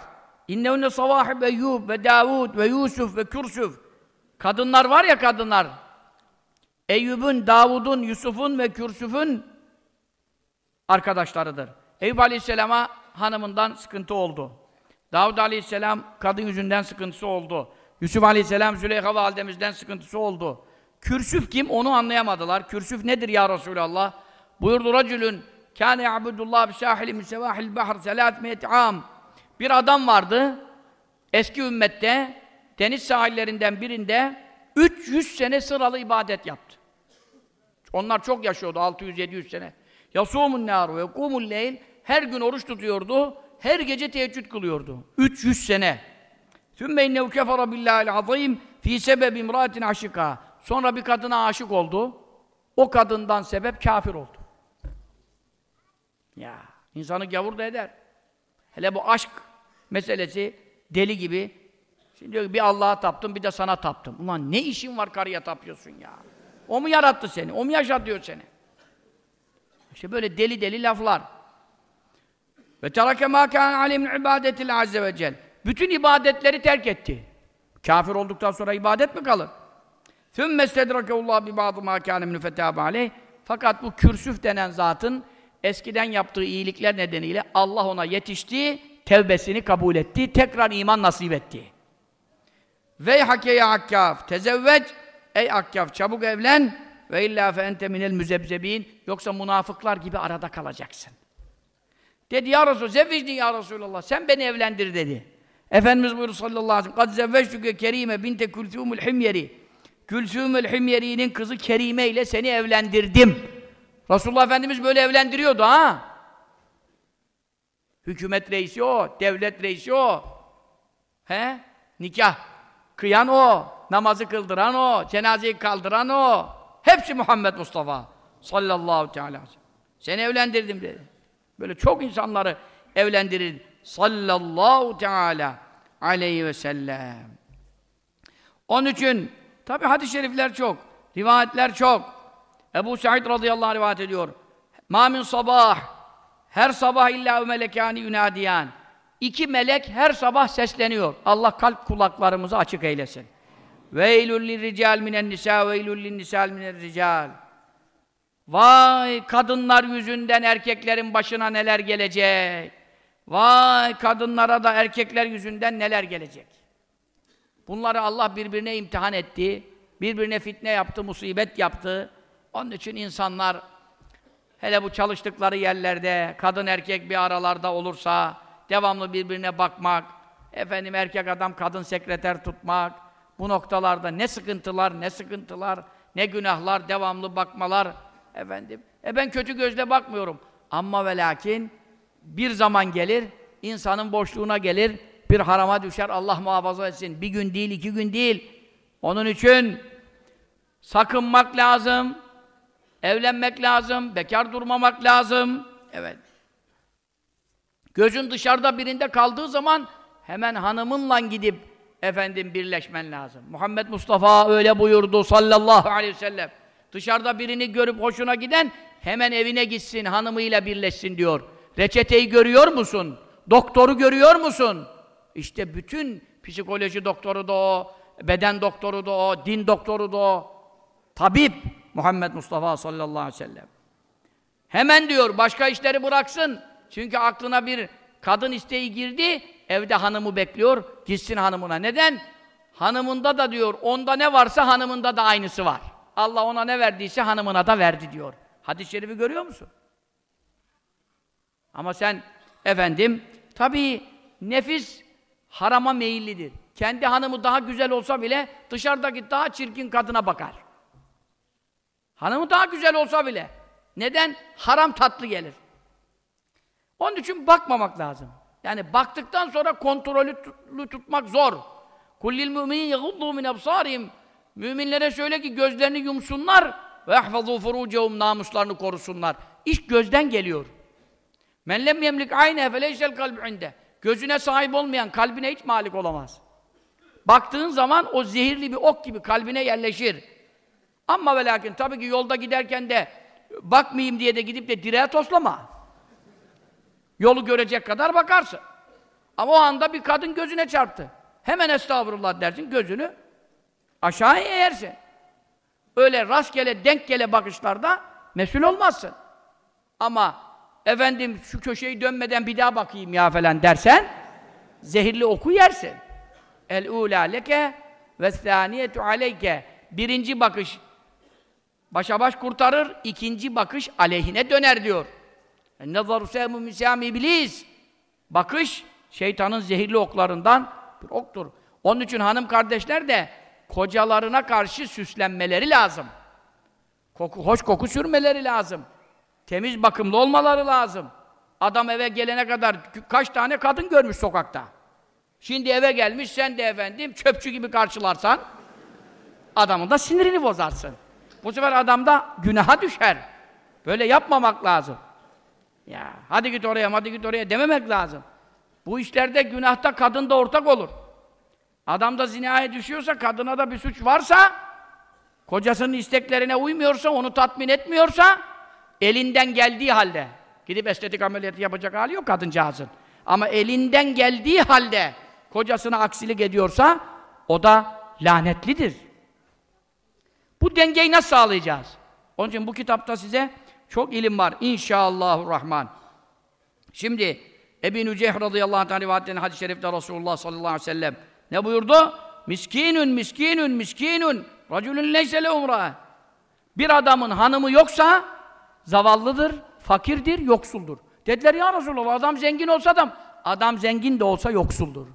İnnehunne savahib Eyyub ve Davud ve Yusuf ve Kürsüf. Kadınlar var ya kadınlar. Eyyub'un, Davud'un, Yusuf'un ve Kürsüf'ün arkadaşlarıdır. Eyüp Aleyhisselam'a hanımından sıkıntı oldu. Davud Aleyhisselam kadın yüzünden sıkıntısı oldu. Yusuf Aleyhisselam Züleyha validemizden sıkıntısı oldu. Kürsüf kim? Onu anlayamadılar. Kürsüf nedir ya Resulallah? Buyurdu racülün Kâne ya'budullah bi sahili min sevâhil bahr selât am. Bir adam vardı eski ümmette deniz sahillerinden birinde 300 sene sıralı ibadet yaptı. Onlar çok yaşıyordu 600-700 sene. Yasûmun nâru ve kumul leyl her gün oruç tutuyordu, her gece teheccüd kılıyordu. 300 sene. Sümme innehu kefara billâhil azîm fî sebebi imrâtin aşika. Sonra bir kadına aşık oldu. O kadından sebep kafir oldu. Ya insanı gavur da eder. Hele bu aşk meselesi deli gibi. Şimdi diyor ki bir Allah'a taptım bir de sana taptım. Ulan ne işin var karıya tapıyorsun ya? O mu yarattı seni? O mu yaşatıyor seni? İşte böyle deli deli laflar. Ve terake mâ kâne alim ibadetil azze ve cel. Bütün ibadetleri terk etti. Kafir olduktan sonra ibadet mi kalır? Sümme istedrakehullah bi ba'd mâ kâne min aleyh. Fakat bu kürsüf denen zatın eskiden yaptığı iyilikler nedeniyle Allah ona yetişti, tevbesini kabul etti, tekrar iman nasip etti. Ve hakeye Akkaf, tezevvec, ey Akkaf çabuk evlen ve illa fe ente minel müzebzebin yoksa münafıklar gibi arada kalacaksın. Dedi ya Resul, zevvicni ya Resulallah, sen beni evlendir dedi. Efendimiz buyurdu sallallahu aleyhi ve sellem, kad zevvectüke kerime binte kültümül himyeri, Gülsümül Himyeri'nin kızı Kerime ile seni evlendirdim.'' Resulullah Efendimiz böyle evlendiriyordu ha. Hükümet reisi o, devlet reisi o. He? Nikah. Kıyan o, namazı kıldıran o, cenazeyi kaldıran o. Hepsi Muhammed Mustafa sallallahu teala. Seni evlendirdim dedi. Böyle çok insanları evlendirir sallallahu teala aleyhi ve sellem. Onun için tabi hadis-i şerifler çok, rivayetler çok. Ebu Said radıyallahu anh rivayet ediyor. Ma min sabah her sabah illa melekani yunadiyan. İki melek her sabah sesleniyor. Allah kalp kulaklarımızı açık eylesin. Veylül lirrical minen nisa veylül linnisal minen rical. Vay kadınlar yüzünden erkeklerin başına neler gelecek. Vay kadınlara da erkekler yüzünden neler gelecek. Bunları Allah birbirine imtihan etti. Birbirine fitne yaptı, musibet yaptı. Onun için insanlar hele bu çalıştıkları yerlerde kadın erkek bir aralarda olursa devamlı birbirine bakmak, efendim erkek adam kadın sekreter tutmak, bu noktalarda ne sıkıntılar, ne sıkıntılar, ne günahlar, devamlı bakmalar, efendim. E ben kötü gözle bakmıyorum. Ama ve lakin bir zaman gelir, insanın boşluğuna gelir, bir harama düşer, Allah muhafaza etsin. Bir gün değil, iki gün değil. Onun için sakınmak lazım, evlenmek lazım, bekar durmamak lazım. Evet. Gözün dışarıda birinde kaldığı zaman hemen hanımınla gidip efendim birleşmen lazım. Muhammed Mustafa öyle buyurdu sallallahu aleyhi ve sellem. Dışarıda birini görüp hoşuna giden hemen evine gitsin, hanımıyla birleşsin diyor. Reçeteyi görüyor musun? Doktoru görüyor musun? İşte bütün psikoloji doktoru da o, beden doktoru da o, din doktoru da o. Tabip Muhammed Mustafa sallallahu aleyhi ve sellem. Hemen diyor başka işleri bıraksın. Çünkü aklına bir kadın isteği girdi, evde hanımı bekliyor, gitsin hanımına. Neden? Hanımında da diyor, onda ne varsa hanımında da aynısı var. Allah ona ne verdiyse hanımına da verdi diyor. Hadis-i şerifi görüyor musun? Ama sen efendim, tabii nefis harama meyillidir. Kendi hanımı daha güzel olsa bile dışarıdaki daha çirkin kadına bakar. Hanımı daha güzel olsa bile. Neden? Haram tatlı gelir. Onun için bakmamak lazım. Yani baktıktan sonra kontrolü tutmak zor. Kullil müminin yaguddu min absarihim. Müminlere söyle ki gözlerini yumsunlar ve yahfazu furucehum namuslarını korusunlar. İş gözden geliyor. Men lem yemlik ayne feleysel kalbi. Gözüne sahip olmayan kalbine hiç malik olamaz. Baktığın zaman o zehirli bir ok gibi kalbine yerleşir. Ama ve lakin tabii ki yolda giderken de bakmayayım diye de gidip de direğe toslama. Yolu görecek kadar bakarsın. Ama o anda bir kadın gözüne çarptı. Hemen estağfurullah dersin, gözünü aşağıya eğersin. Öyle rastgele, denk gele bakışlarda mesul olmazsın. Ama efendim şu köşeyi dönmeden bir daha bakayım ya falan dersen zehirli oku yersin. El-ula leke ve saniyetu aleyke. Birinci bakış başa baş kurtarır, ikinci bakış aleyhine döner diyor. Nazaru sehmu misam iblis. Bakış şeytanın zehirli oklarından bir oktur. Onun için hanım kardeşler de kocalarına karşı süslenmeleri lazım. Koku, hoş koku sürmeleri lazım. Temiz bakımlı olmaları lazım. Adam eve gelene kadar kaç tane kadın görmüş sokakta. Şimdi eve gelmiş sen de efendim çöpçü gibi karşılarsan adamın da sinirini bozarsın. Bu sefer adam da günaha düşer. Böyle yapmamak lazım. Ya hadi git oraya, hadi git oraya dememek lazım. Bu işlerde günahta kadın da ortak olur. Adam da zinaya düşüyorsa, kadına da bir suç varsa, kocasının isteklerine uymuyorsa, onu tatmin etmiyorsa, elinden geldiği halde, gidip estetik ameliyatı yapacak hali yok kadıncağızın. Ama elinden geldiği halde, kocasına aksilik ediyorsa, o da lanetlidir. Bu dengeyi nasıl sağlayacağız? Onun için bu kitapta size çok ilim var. İnşallahurrahman. Şimdi Ebi Nüceh radıyallahu anh rivayetlerinin hadis-i şerifte Resulullah sallallahu aleyhi ve sellem ne buyurdu? Miskinun, miskinun, miskinun. Raculun leyse le Bir adamın hanımı yoksa zavallıdır, fakirdir, yoksuldur. Dediler ya Resulallah adam zengin olsa adam, adam zengin de olsa yoksuldur.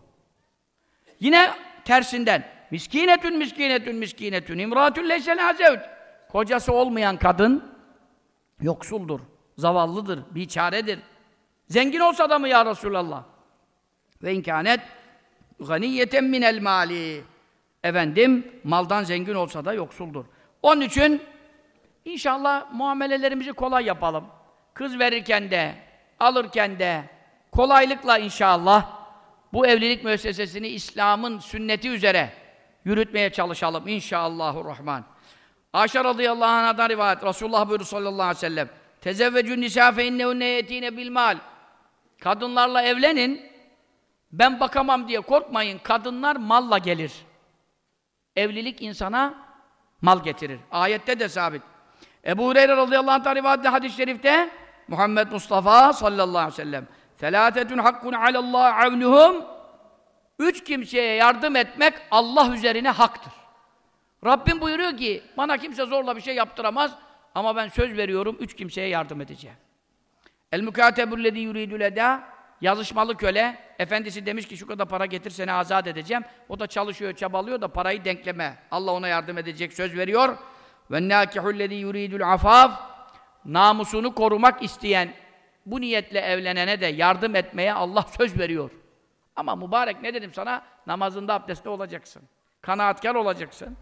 Yine tersinden miskinetün miskinetün miskinetün imratun leyse le Kocası olmayan kadın Yoksuldur, zavallıdır, biçaredir. Zengin olsa da mı ya Resulallah? Ve inkânet ganiyeten minel mali. Efendim, maldan zengin olsa da yoksuldur. Onun için inşallah muamelelerimizi kolay yapalım. Kız verirken de, alırken de kolaylıkla inşallah bu evlilik müessesesini İslam'ın sünneti üzere yürütmeye çalışalım inşallahurrahman. Ayşe radıyallahu anh'dan rivayet. Resulullah buyurdu sallallahu aleyhi ve sellem. Tezevvecün nisâ fe innehunne yetîne bil mal. Kadınlarla evlenin. Ben bakamam diye korkmayın. Kadınlar malla gelir. Evlilik insana mal getirir. Ayette de sabit. Ebu Hureyre radıyallahu anh'tan rivayette hadis-i şerifte Muhammed Mustafa sallallahu aleyhi ve sellem Felâtetun hakkun alallah avnuhum Üç kimseye yardım etmek Allah üzerine haktır. Rabbim buyuruyor ki, bana kimse zorla bir şey yaptıramaz ama ben söz veriyorum, üç kimseye yardım edeceğim. El-mükâtebullezî yuridül edâ Yazışmalı köle, efendisi demiş ki şu kadar para getir seni azat edeceğim. O da çalışıyor, çabalıyor da parayı denkleme. Allah ona yardım edecek, söz veriyor. Ve nâkihullezî yuridül afaf namusunu korumak isteyen bu niyetle evlenene de yardım etmeye Allah söz veriyor. Ama mübarek ne dedim sana? Namazında abdestli olacaksın. Kanaatkar olacaksın.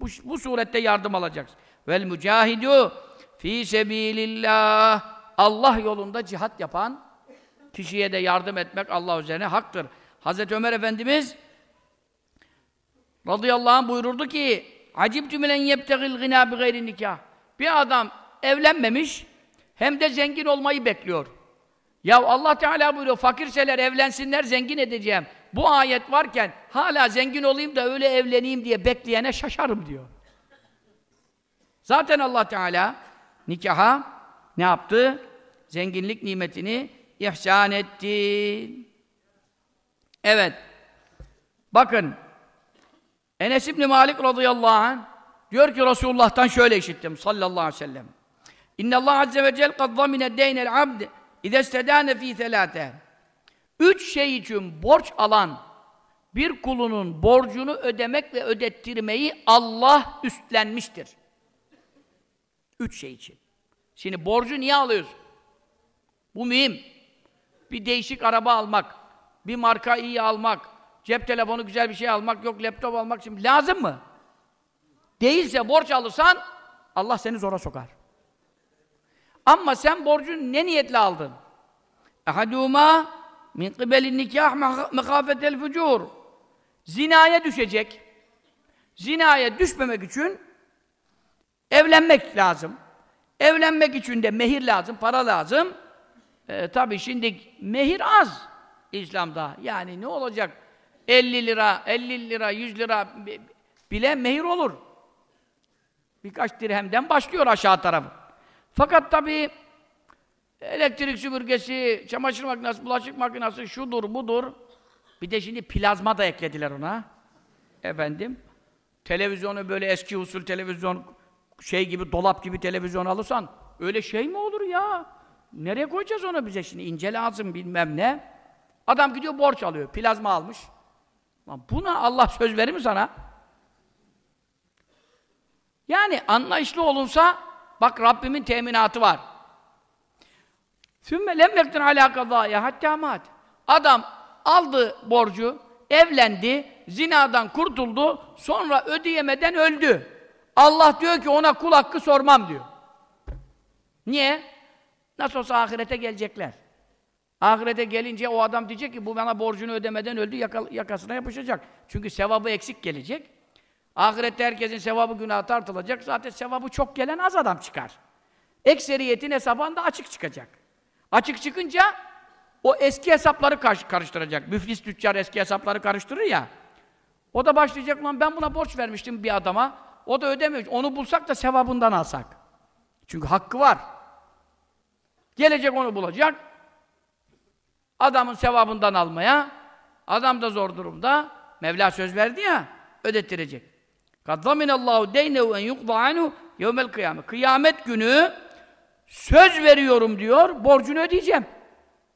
Bu, bu surette yardım alacaksın. Vel mücahidu fi sebilillah. Allah yolunda cihat yapan kişiye de yardım etmek Allah üzerine haktır. Hazreti Ömer Efendimiz radıyallahu anh buyururdu ki acibtü milen yebtegil gına bi gayri nikah. Bir adam evlenmemiş hem de zengin olmayı bekliyor. Ya Allah Teala buyuruyor fakirseler evlensinler zengin edeceğim. Bu ayet varken hala zengin olayım da öyle evleneyim diye bekleyene şaşarım diyor. Zaten Allah Teala nikaha ne yaptı? Zenginlik nimetini ihsan etti. Evet. Bakın. Enes İbni Malik radıyallahu anh diyor ki Resulullah'tan şöyle işittim sallallahu aleyhi ve sellem. İnne Allah azze ve celle kad zamine deynel abd İde istedâne fî selâte. Üç şey için borç alan bir kulunun borcunu ödemek ve ödettirmeyi Allah üstlenmiştir. Üç şey için. Şimdi borcu niye alıyorsun? Bu mühim. Bir değişik araba almak, bir marka iyi almak, cep telefonu güzel bir şey almak, yok laptop almak için lazım mı? Değilse borç alırsan Allah seni zora sokar. Ama sen borcunu ne niyetle aldın? Ehadûmâ min kıbelin nikâh mekâfetel fücûr. Zinaya düşecek. Zinaya düşmemek için evlenmek lazım. Evlenmek için de mehir lazım, para lazım. Ee, Tabi şimdi mehir az İslam'da. Yani ne olacak? 50 lira, 50 lira, 100 lira bile mehir olur. Birkaç dirhemden başlıyor aşağı tarafı. Fakat tabii elektrik süpürgesi, çamaşır makinesi, bulaşık makinesi, şudur budur. Bir de şimdi plazma da eklediler ona. Efendim, televizyonu böyle eski usul televizyon, şey gibi, dolap gibi televizyon alırsan, öyle şey mi olur ya? Nereye koyacağız onu bize şimdi? İnce lazım bilmem ne. Adam gidiyor borç alıyor, plazma almış. Lan buna Allah söz verir mi sana? Yani anlayışlı olunsa, bak Rabbimin teminatı var. Sümme lem yektin alâ kadâya hattâ mât. Adam aldı borcu, evlendi, zinadan kurtuldu, sonra ödeyemeden öldü. Allah diyor ki ona kul hakkı sormam diyor. Niye? Nasıl olsa ahirete gelecekler. Ahirete gelince o adam diyecek ki bu bana borcunu ödemeden öldü, yaka, yakasına yapışacak. Çünkü sevabı eksik gelecek. Ahirette herkesin sevabı günahı tartılacak. Zaten sevabı çok gelen az adam çıkar. Ekseriyetin hesabında açık çıkacak. Açık çıkınca o eski hesapları karıştıracak. Müflis tüccar eski hesapları karıştırır ya. O da başlayacak lan ben buna borç vermiştim bir adama. O da ödemiyor. Onu bulsak da sevabından alsak. Çünkü hakkı var. Gelecek onu bulacak. Adamın sevabından almaya. Adam da zor durumda. Mevla söz verdi ya, ödettirecek. Kaddaminallahu deynehu en yuqda anhu yevmel kıyamet. Kıyamet günü söz veriyorum diyor, borcunu ödeyeceğim.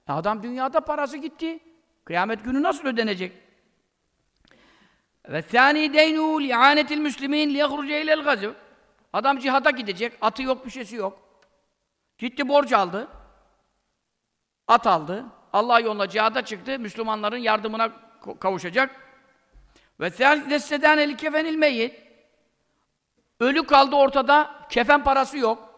Adam dünyada parası gitti. Kıyamet günü nasıl ödenecek? Ve thani deynu li'anetil müslimin liyahruce ilel gazv. Adam cihada gidecek, atı yok, bir şeysi yok. Gitti borç aldı. At aldı. Allah yoluna cihada çıktı. Müslümanların yardımına kavuşacak. Ve thâlidesseden eli kefenil meyyit. Ölü kaldı ortada, kefen parası yok.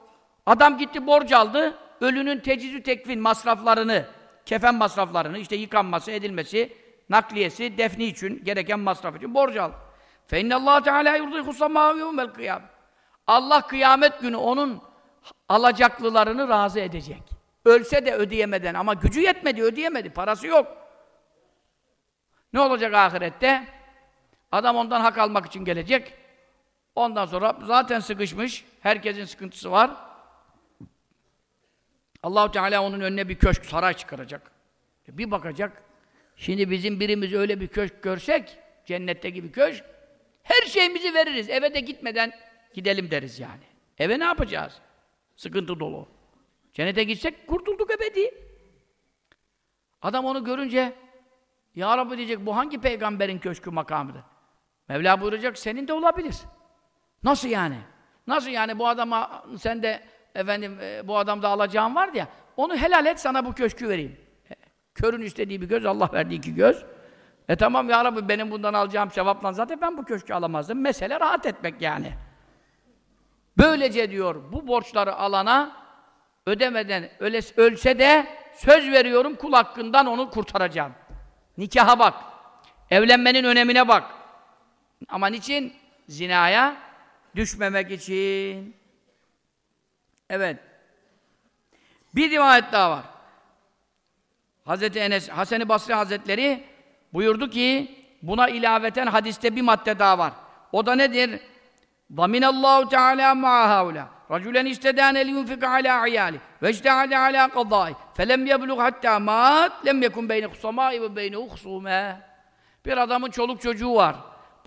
Adam gitti borç aldı, ölünün tecizü tekvin masraflarını, kefen masraflarını, işte yıkanması, edilmesi, nakliyesi, defni için, gereken masraf için borç aldı. فَاِنَّ اللّٰهَ تَعَالَى يُرْضِي خُسَّمَا يَوْمَ الْقِيَامِ Allah kıyamet günü onun alacaklılarını razı edecek. Ölse de ödeyemeden ama gücü yetmedi, ödeyemedi, parası yok. Ne olacak ahirette? Adam ondan hak almak için gelecek. Ondan sonra zaten sıkışmış, herkesin sıkıntısı var. Allahu Teala onun önüne bir köşk, saray çıkaracak. E, bir bakacak. Şimdi bizim birimiz öyle bir köşk görsek, cennette gibi köşk, her şeyimizi veririz. Eve de gitmeden gidelim deriz yani. Eve ne yapacağız? Sıkıntı dolu. Cennete gitsek kurtulduk ebedi. Adam onu görünce Ya Rabbi diyecek bu hangi peygamberin köşkü makamıdır? Mevla buyuracak senin de olabilir. Nasıl yani? Nasıl yani bu adama sen de efendim e, bu adamda alacağım vardı ya, onu helal et sana bu köşkü vereyim. E, körün istediği bir göz, Allah verdi iki göz. E tamam ya Rabbi benim bundan alacağım sevapla zaten ben bu köşkü alamazdım. Mesele rahat etmek yani. Böylece diyor bu borçları alana ödemeden öle, ölse de söz veriyorum kul hakkından onu kurtaracağım. Nikaha bak. Evlenmenin önemine bak. Ama niçin? Zinaya düşmemek için. Evet. Bir rivayet daha var. Hazreti Enes, Hasan-ı Basri Hazretleri buyurdu ki buna ilaveten hadiste bir madde daha var. O da nedir? Allahu Teala ma haula. Raculen istedane li yunfik ala ayali ve ictehade ala qadai felem yeblugh hatta mat lem yekun beyne husamai ve beyne husume. Bir adamın çoluk çocuğu var.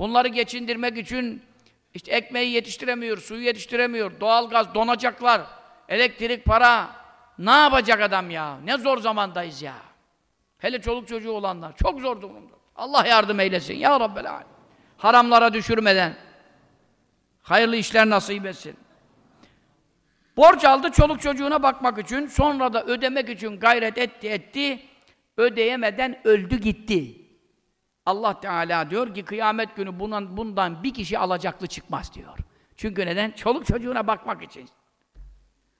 Bunları geçindirmek için işte ekmeği yetiştiremiyor, suyu yetiştiremiyor, doğalgaz donacaklar, elektrik, para. Ne yapacak adam ya? Ne zor zamandayız ya. Hele çoluk çocuğu olanlar çok zor durumda. Allah yardım eylesin ya Rabbel Alem. Haramlara düşürmeden hayırlı işler nasip etsin. Borç aldı çoluk çocuğuna bakmak için, sonra da ödemek için gayret etti etti, ödeyemeden öldü gitti. Allah Teala diyor ki kıyamet günü bundan, bundan bir kişi alacaklı çıkmaz diyor. Çünkü neden? (laughs) Çoluk çocuğuna bakmak için.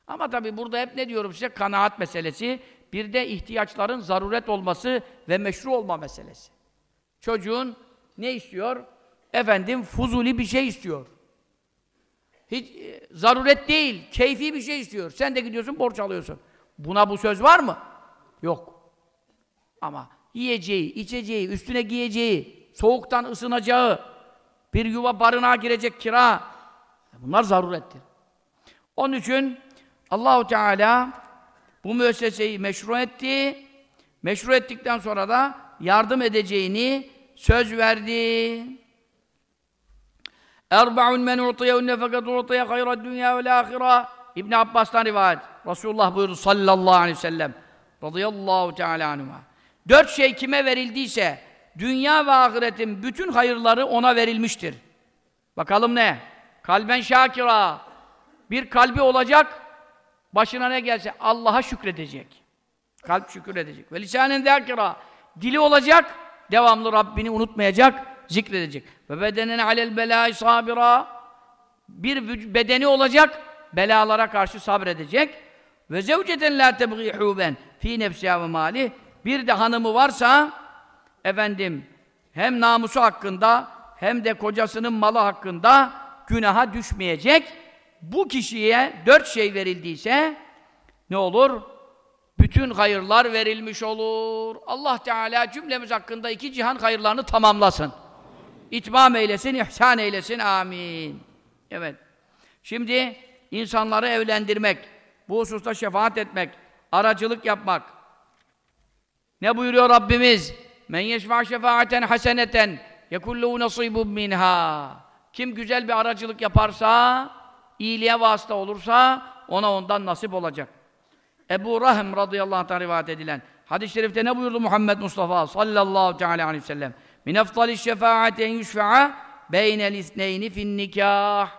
Ama tabi burada hep ne diyorum size? Kanaat meselesi. Bir de ihtiyaçların zaruret olması ve meşru olma meselesi. Çocuğun ne istiyor? Efendim fuzuli bir şey istiyor. Hiç e, zaruret değil, keyfi bir şey istiyor. Sen de gidiyorsun borç alıyorsun. Buna bu söz var mı? Yok. Ama yiyeceği, içeceği, üstüne giyeceği, soğuktan ısınacağı, bir yuva barınağa girecek kira. Bunlar zarurettir. Onun için Allahu Teala bu müesseseyi meşru etti. Meşru ettikten sonra da yardım edeceğini söz verdi. Erba'un men u'tiyevne fakat u'tiye hayra dünya ve ahira. İbn Abbas'tan rivayet. Resulullah buyurdu sallallahu aleyhi ve sellem. Radıyallahu teala anhuma. Dört şey kime verildiyse dünya ve ahiretin bütün hayırları ona verilmiştir. Bakalım ne? Kalben şakira. Bir kalbi olacak, başına ne gelse Allah'a şükredecek. Kalp şükür edecek. Ve lisanen zekira. Dili olacak, devamlı Rabbini unutmayacak, zikredecek. Ve bedenen alel belâi sabira. Bir bedeni olacak, belalara karşı sabredecek. Ve zevceten la tebgî hûben fî nefsiyâ ve mâli. Bir de hanımı varsa, efendim, hem namusu hakkında, hem de kocasının malı hakkında günaha düşmeyecek. Bu kişiye dört şey verildiyse, ne olur? Bütün hayırlar verilmiş olur. Allah Teala cümlemiz hakkında iki cihan hayırlarını tamamlasın. İtmam eylesin, ihsan eylesin. Amin. Evet. Şimdi insanları evlendirmek, bu hususta şefaat etmek, aracılık yapmak. Ne buyuruyor Rabbimiz? Men yeşfa şefaaten haseneten yekullu nasibun minha. Kim güzel bir aracılık yaparsa, iyiliğe vasıta olursa ona ondan nasip olacak. Ebu Rahm radıyallahu anh rivayet edilen hadis-i şerifte ne buyurdu Muhammed Mustafa sallallahu teala aleyhi ve sellem? Min efdali şefaati en yüşfe'a beynel isneyni fin nikah.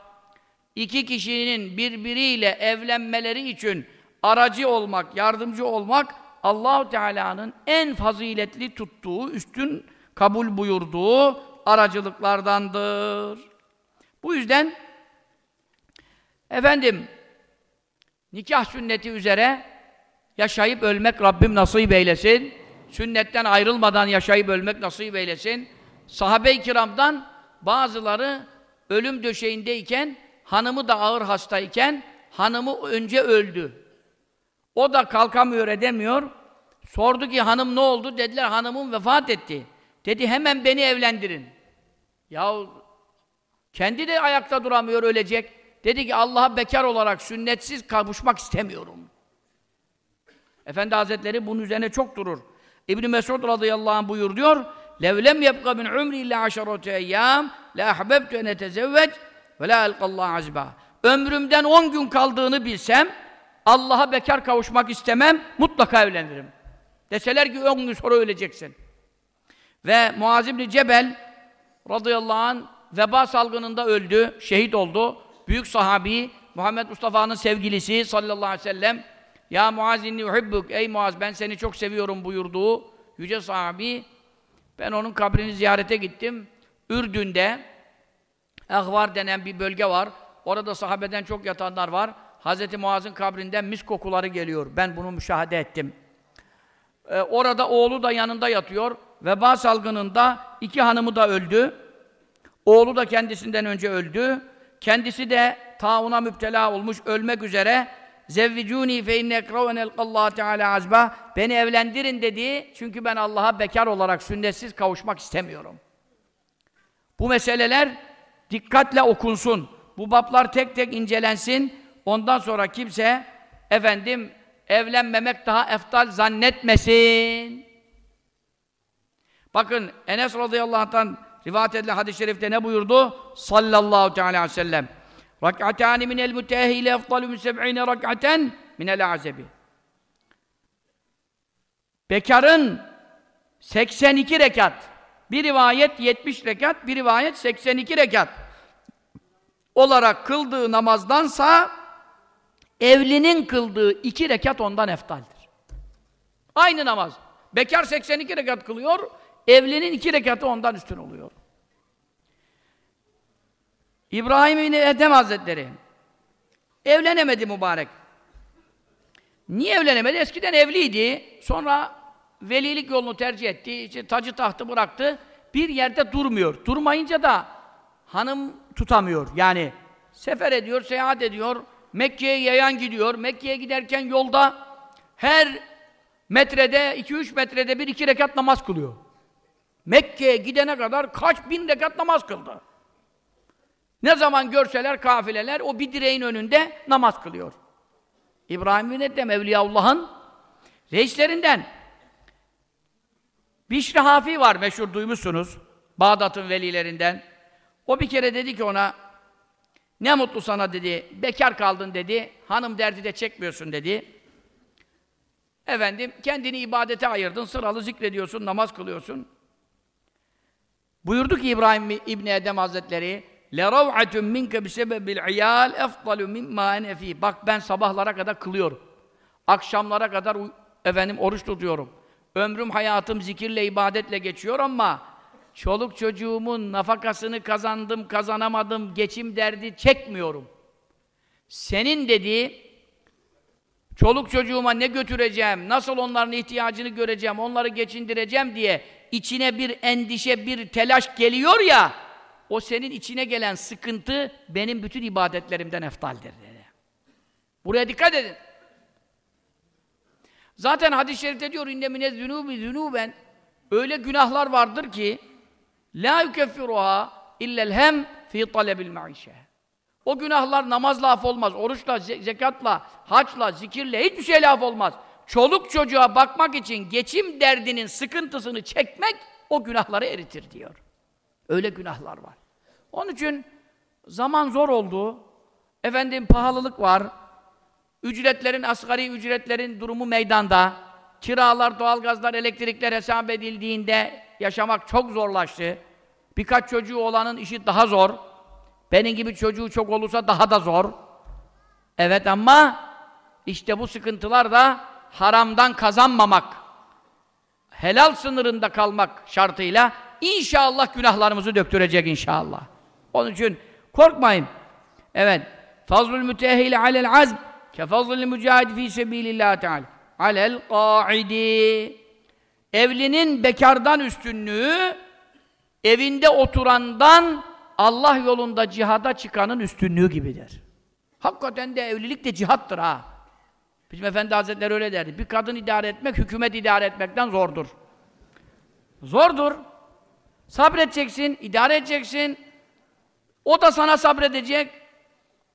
İki kişinin birbiriyle evlenmeleri için aracı olmak, yardımcı olmak Allahu Teala'nın en faziletli tuttuğu, üstün kabul buyurduğu aracılıklardandır. Bu yüzden efendim nikah sünneti üzere yaşayıp ölmek Rabbim nasip eylesin. Sünnetten ayrılmadan yaşayıp ölmek nasip eylesin. Sahabe-i kiramdan bazıları ölüm döşeğindeyken, hanımı da ağır hastayken, hanımı önce öldü. O da kalkamıyor, edemiyor. Sordu ki hanım ne oldu? Dediler hanımım vefat etti. Dedi hemen beni evlendirin. Ya kendi de ayakta duramıyor, ölecek. Dedi ki Allah'a bekar olarak sünnetsiz kavuşmak istemiyorum. Efendi Hazretleri bunun üzerine çok durur. İbn Mesud radıyallahu anh buyur diyor. Levlem yebqa min umri illa aşaratu eyyam la ahbebtu en etezevvec ve la elqallahu azba. Ömrümden 10 gün kaldığını bilsem Allah'a bekar kavuşmak istemem, mutlaka evlenirim. Deseler ki 10 gün sonra öleceksin. Ve Muaz İbni Cebel radıyallahu anh veba salgınında öldü, şehit oldu. Büyük sahabi Muhammed Mustafa'nın sevgilisi sallallahu aleyhi ve sellem Ya Muaz inni uhibbuk Ey Muaz ben seni çok seviyorum buyurduğu yüce sahabi ben onun kabrini ziyarete gittim. Ürdün'de Ahvar denen bir bölge var. Orada sahabeden çok yatanlar var. Hz. Muaz'ın kabrinden mis kokuları geliyor. Ben bunu müşahede ettim. Ee, orada oğlu da yanında yatıyor. Veba salgınında iki hanımı da öldü. Oğlu da kendisinden önce öldü. Kendisi de tauna müptela olmuş, ölmek üzere. Zevvicuni fe inne ekraven elkallahu teala azba. Beni evlendirin dedi. Çünkü ben Allah'a bekar olarak sünnetsiz kavuşmak istemiyorum. Bu meseleler dikkatle okunsun. Bu bablar tek tek incelensin. Ondan sonra kimse efendim evlenmemek daha eftal zannetmesin. Bakın Enes radıyallahu anh'tan rivayet edilen hadis-i şerifte ne buyurdu? Sallallahu teala aleyhi ve sellem. Rak'atani minel mütehile efdalu min seb'ine rak'aten minel azebi. Bekarın 82 rekat. Bir rivayet 70 rekat, bir rivayet 82 rekat olarak kıldığı namazdansa evlinin kıldığı iki rekat ondan eftaldir. Aynı namaz. Bekar 82 rekat kılıyor, evlinin iki rekatı ondan üstün oluyor. İbrahim bin Edem Hazretleri evlenemedi mübarek. Niye evlenemedi? Eskiden evliydi. Sonra velilik yolunu tercih etti. İşte tacı tahtı bıraktı. Bir yerde durmuyor. Durmayınca da hanım tutamıyor. Yani sefer ediyor, seyahat ediyor. Mekke'ye yayan gidiyor. Mekke'ye giderken yolda her metrede, 2-3 metrede bir iki rekat namaz kılıyor. Mekke'ye gidene kadar kaç bin rekat namaz kıldı. Ne zaman görseler kafileler o bir direğin önünde namaz kılıyor. İbrahim bin Ethem Evliyaullah'ın reislerinden. Bişri Hafi var meşhur duymuşsunuz. Bağdat'ın velilerinden. O bir kere dedi ki ona ne mutlu sana dedi. Bekar kaldın dedi. Hanım derdi de çekmiyorsun dedi. Efendim kendini ibadete ayırdın. Sıralı zikrediyorsun, namaz kılıyorsun. Buyurdu ki İbrahim İbni Edem Hazretleri لَرَوْعَةٌ مِنْكَ بِسَبَبِ الْعِيَالِ اَفْضَلُ مِمَّا اَنَ ف۪ي Bak ben sabahlara kadar kılıyorum. Akşamlara kadar efendim oruç tutuyorum. Ömrüm, hayatım zikirle, ibadetle geçiyor ama çoluk çocuğumun nafakasını kazandım, kazanamadım, geçim derdi çekmiyorum. Senin dedi, çoluk çocuğuma ne götüreceğim, nasıl onların ihtiyacını göreceğim, onları geçindireceğim diye içine bir endişe, bir telaş geliyor ya, o senin içine gelen sıkıntı benim bütün ibadetlerimden eftaldir dedi. Buraya dikkat edin. Zaten hadis-i şerifte diyor inne mine zunubi zunuben öyle günahlar vardır ki la yukeffiruha illel hem fi talebil maişe. O günahlar namazla af olmaz, oruçla, zekatla, haçla, zikirle hiçbir şey laf olmaz. Çoluk çocuğa bakmak için geçim derdinin sıkıntısını çekmek o günahları eritir diyor. Öyle günahlar var. Onun için zaman zor oldu. Efendim pahalılık var. Ücretlerin, asgari ücretlerin durumu meydanda. Kiralar, doğalgazlar, elektrikler hesap edildiğinde yaşamak çok zorlaştı. Birkaç çocuğu olanın işi daha zor. Benim gibi çocuğu çok olursa daha da zor. Evet ama işte bu sıkıntılar da haramdan kazanmamak, helal sınırında kalmak şartıyla inşallah günahlarımızı döktürecek inşallah. Onun için korkmayın. Evet. Fazlul mütehhil alel azm ke fazlul mücahid fi sebilillah teala. Alel qaidi. Evlinin bekardan üstünlüğü evinde oturandan Allah yolunda cihada çıkanın üstünlüğü gibidir. Hakikaten de evlilik de cihattır ha. Bizim Efendi Hazretleri öyle derdi. Bir kadın idare etmek, hükümet idare etmekten zordur. Zordur. Sabredeceksin, idare edeceksin. O da sana sabredecek.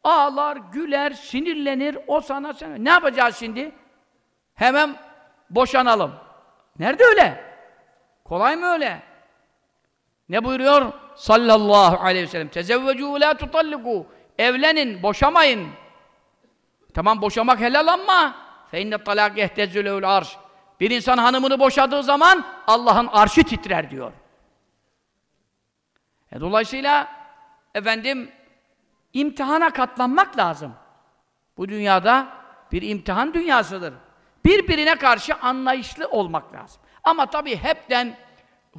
Ağlar, güler, sinirlenir. O sana sen. Ne yapacağız şimdi? Hemen boşanalım. Nerede öyle? Kolay mı öyle? Ne buyuruyor? Sallallahu aleyhi ve sellem. Tezevvecû lâ tutallikû. Evlenin, boşamayın. Tamam boşamak helal ama fe inne talak yehtezülül arş. Bir insan hanımını boşadığı zaman Allah'ın arşı titrer diyor. E dolayısıyla efendim imtihana katlanmak lazım. Bu dünyada bir imtihan dünyasıdır. Birbirine karşı anlayışlı olmak lazım. Ama tabii hepten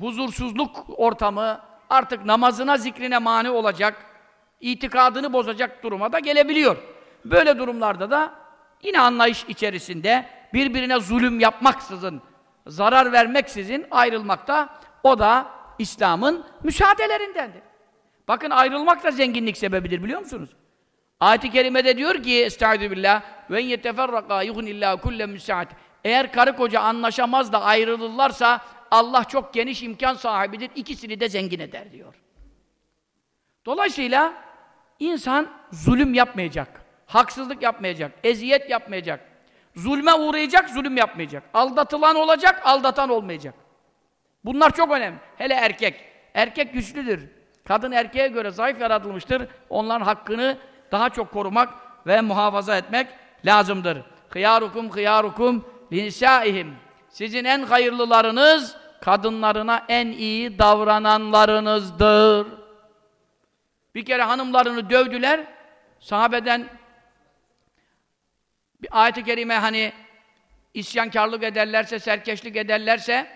huzursuzluk ortamı artık namazına, zikrine mani olacak, itikadını bozacak duruma da gelebiliyor. Böyle durumlarda da yine anlayış içerisinde birbirine zulüm yapmaksızın, zarar vermeksizin ayrılmakta o da İslam'ın müsaadelerindendir. Bakın ayrılmak da zenginlik sebebidir biliyor musunuz? Ayet-i kerimede diyor ki Estaizu billah ve yeteferraka yuhnillahu kullen müsaat. Eğer karı koca anlaşamaz da ayrılırlarsa Allah çok geniş imkan sahibidir. İkisini de zengin eder diyor. Dolayısıyla insan zulüm yapmayacak. Haksızlık yapmayacak. Eziyet yapmayacak. Zulme uğrayacak, zulüm yapmayacak. Aldatılan olacak, aldatan olmayacak. Bunlar çok önemli. Hele erkek. Erkek güçlüdür. Kadın erkeğe göre zayıf yaratılmıştır. Onların hakkını daha çok korumak ve muhafaza etmek lazımdır. Hıyarukum hıyarukum linisâihim. Sizin en hayırlılarınız kadınlarına en iyi davrananlarınızdır. Bir kere hanımlarını dövdüler. Sahabeden bir ayet-i kerime hani isyankarlık ederlerse, serkeşlik ederlerse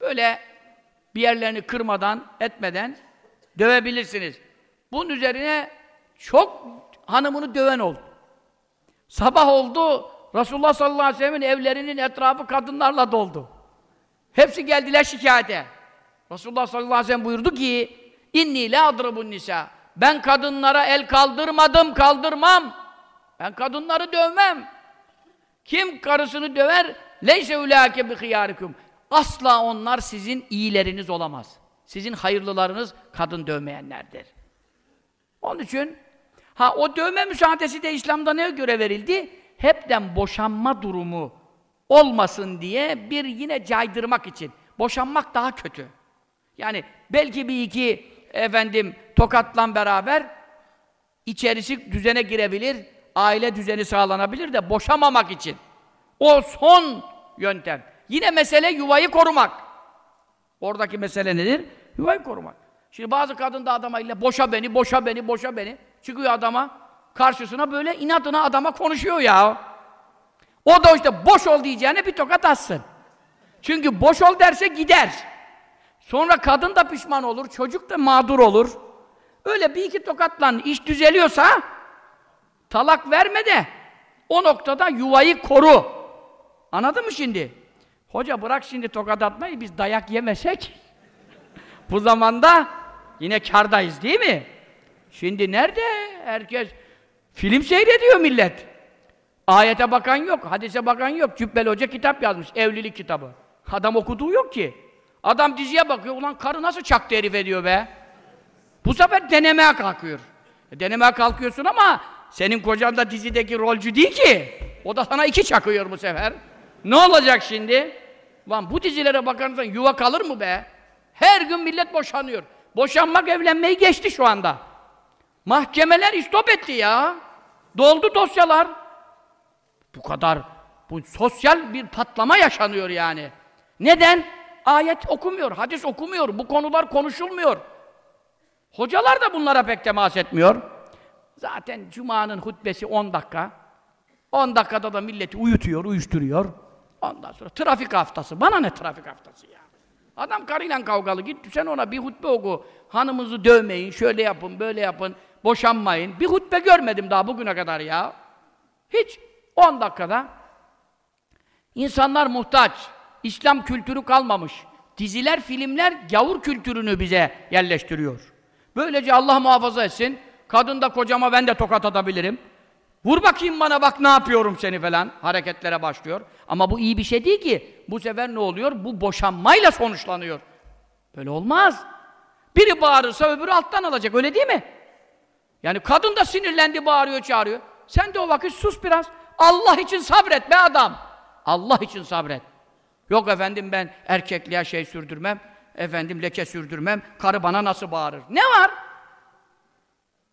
böyle bir yerlerini kırmadan, etmeden dövebilirsiniz. Bunun üzerine çok hanımını döven oldu. Sabah oldu, Resulullah sallallahu aleyhi ve sellem'in evlerinin etrafı kadınlarla doldu. Hepsi geldiler şikayete. Resulullah sallallahu aleyhi ve sellem buyurdu ki inni la adribun nisa. Ben kadınlara el kaldırmadım, kaldırmam. Ben kadınları dövmem. Kim karısını döver? Leyse ulâke bi hiyârikum. Asla onlar sizin iyileriniz olamaz. Sizin hayırlılarınız kadın dövmeyenlerdir. Onun için ha o dövme müsaadesi de İslam'da ne göre verildi? Hepten boşanma durumu olmasın diye bir yine caydırmak için. Boşanmak daha kötü. Yani belki bir iki efendim tokatla beraber içerisi düzene girebilir, aile düzeni sağlanabilir de boşamamak için. O son yöntem. Yine mesele yuvayı korumak. Oradaki mesele nedir? Yuvayı korumak. Şimdi bazı kadın da adama ile boşa beni, boşa beni, boşa beni. Çıkıyor adama, karşısına böyle inadına adama konuşuyor ya. O da işte boş ol diyeceğine bir tokat atsın. Çünkü boş ol derse gider. Sonra kadın da pişman olur, çocuk da mağdur olur. Öyle bir iki tokatla iş düzeliyorsa talak verme de o noktada yuvayı koru. Anladın mı şimdi? Hoca bırak şimdi tokat atmayı biz dayak yemesek (laughs) bu zamanda yine kardayız değil mi? Şimdi nerede? Herkes film seyrediyor millet. Ayete bakan yok, hadise bakan yok. Cübbeli Hoca kitap yazmış, evlilik kitabı. Adam okuduğu yok ki. Adam diziye bakıyor, ulan karı nasıl çaktı herif ediyor be? Bu sefer denemeye kalkıyor. E, denemeye kalkıyorsun ama senin kocan da dizideki rolcü değil ki. O da sana iki çakıyor bu sefer. Ne olacak şimdi? Lan bu dizilere bakarsan yuva kalır mı be? Her gün millet boşanıyor. Boşanmak evlenmeyi geçti şu anda. Mahkemeler istop etti ya. Doldu dosyalar. Bu kadar, bu sosyal bir patlama yaşanıyor yani. Neden? Ayet okumuyor, hadis okumuyor, bu konular konuşulmuyor. Hocalar da bunlara pek temas etmiyor. Zaten Cuma'nın hutbesi 10 dakika. 10 dakikada da milleti uyutuyor, uyuşturuyor. Ondan sonra trafik haftası. Bana ne trafik haftası ya? Adam karıyla kavgalı. Git sen ona bir hutbe oku. Hanımızı dövmeyin, şöyle yapın, böyle yapın, boşanmayın. Bir hutbe görmedim daha bugüne kadar ya. Hiç. 10 dakikada. İnsanlar muhtaç. İslam kültürü kalmamış. Diziler, filmler gavur kültürünü bize yerleştiriyor. Böylece Allah muhafaza etsin. Kadın da kocama ben de tokat atabilirim. Vur bakayım bana bak ne yapıyorum seni falan. Hareketlere başlıyor. Ama bu iyi bir şey değil ki. Bu sefer ne oluyor? Bu boşanmayla sonuçlanıyor. Böyle olmaz. Biri bağırırsa öbürü alttan alacak. Öyle değil mi? Yani kadın da sinirlendi, bağırıyor, çağırıyor. Sen de o vakit sus biraz. Allah için sabret be adam. Allah için sabret. Yok efendim ben erkekliğe şey sürdürmem. Efendim leke sürdürmem. Karı bana nasıl bağırır? Ne var?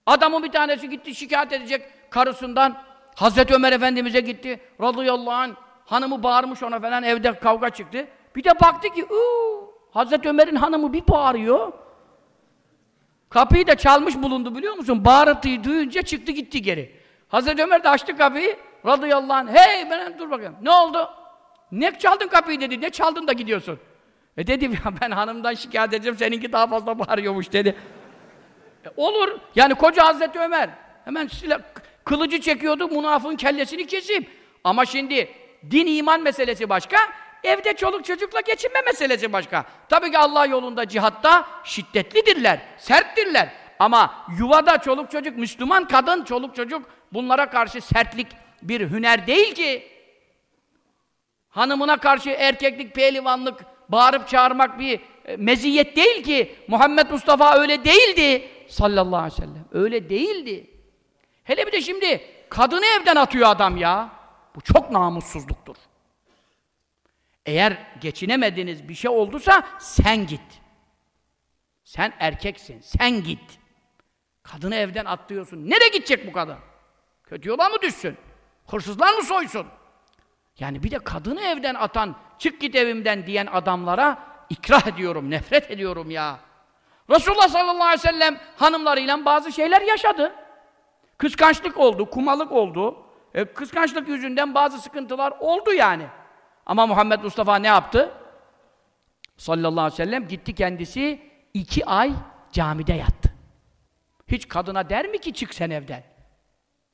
Adamın bir tanesi gitti şikayet edecek karısından. Hazreti Ömer Efendimiz'e gitti. Radıyallahu anh. Hanımı bağırmış ona falan evde kavga çıktı. Bir de baktı ki uuu Hazreti Ömer'in hanımı bir bağırıyor. Kapıyı da çalmış bulundu biliyor musun? Bağırtıyı duyunca çıktı gitti geri. Hazreti Ömer de açtı kapıyı. Radıyallahu anh. Hey ben dur bakayım. Ne oldu? Ne çaldın kapıyı dedi. Ne çaldın da gidiyorsun? E dedim ya ben hanımdan şikayet edeceğim. Seninki daha fazla bağırıyormuş dedi. E, olur. Yani koca Hazreti Ömer. Hemen silah, kılıcı çekiyordu. Münafığın kellesini keseyim. Ama şimdi din iman meselesi başka. Evde çoluk çocukla geçinme meselesi başka. Tabii ki Allah yolunda cihatta şiddetlidirler, serttirler. Ama yuvada çoluk çocuk, Müslüman kadın, çoluk çocuk bunlara karşı sertlik bir hüner değil ki. Hanımına karşı erkeklik, pehlivanlık, bağırıp çağırmak bir e, meziyet değil ki. Muhammed Mustafa öyle değildi. Sallallahu aleyhi ve sellem. Öyle değildi. Hele bir de şimdi kadını evden atıyor adam ya. Bu çok namussuzluktur. Eğer geçinemediğiniz bir şey olduysa sen git. Sen erkeksin, sen git. Kadını evden atlıyorsun. Nereye gidecek bu kadın? Kötü yola mı düşsün? Hırsızlar mı soysun? Yani bir de kadını evden atan, çık git evimden diyen adamlara ikrah ediyorum, nefret ediyorum ya. Resulullah sallallahu aleyhi ve sellem hanımlarıyla bazı şeyler yaşadı. Kıskançlık oldu, kumalık oldu. E, kıskançlık yüzünden bazı sıkıntılar oldu yani. Ama Muhammed Mustafa ne yaptı? Sallallahu aleyhi ve sellem gitti kendisi iki ay camide yattı. Hiç kadına der mi ki çık sen evden?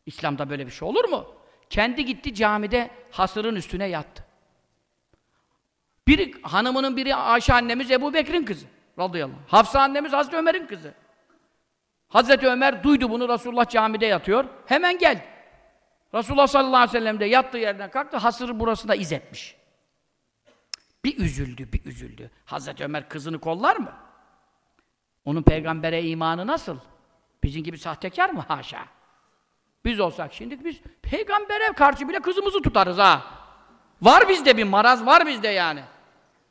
İslam'da böyle bir şey olur mu? Kendi gitti camide hasırın üstüne yattı. Biri hanımının biri Ayşe annemiz Ebu Bekir'in kızı radıyallahu anh. Hafsa annemiz Hazreti Ömer'in kızı. Hazreti Ömer duydu bunu Resulullah camide yatıyor. Hemen gel. Resulullah sallallahu aleyhi ve sellem de yattığı yerden kalktı. Hasırı burasında iz etmiş. Bir üzüldü, bir üzüldü. Hazreti Ömer kızını kollar mı? Onun peygambere imanı nasıl? Bizim gibi sahtekar mı? Haşa. Biz olsak şimdi biz peygambere karşı bile kızımızı tutarız ha. Var bizde bir maraz, var bizde yani.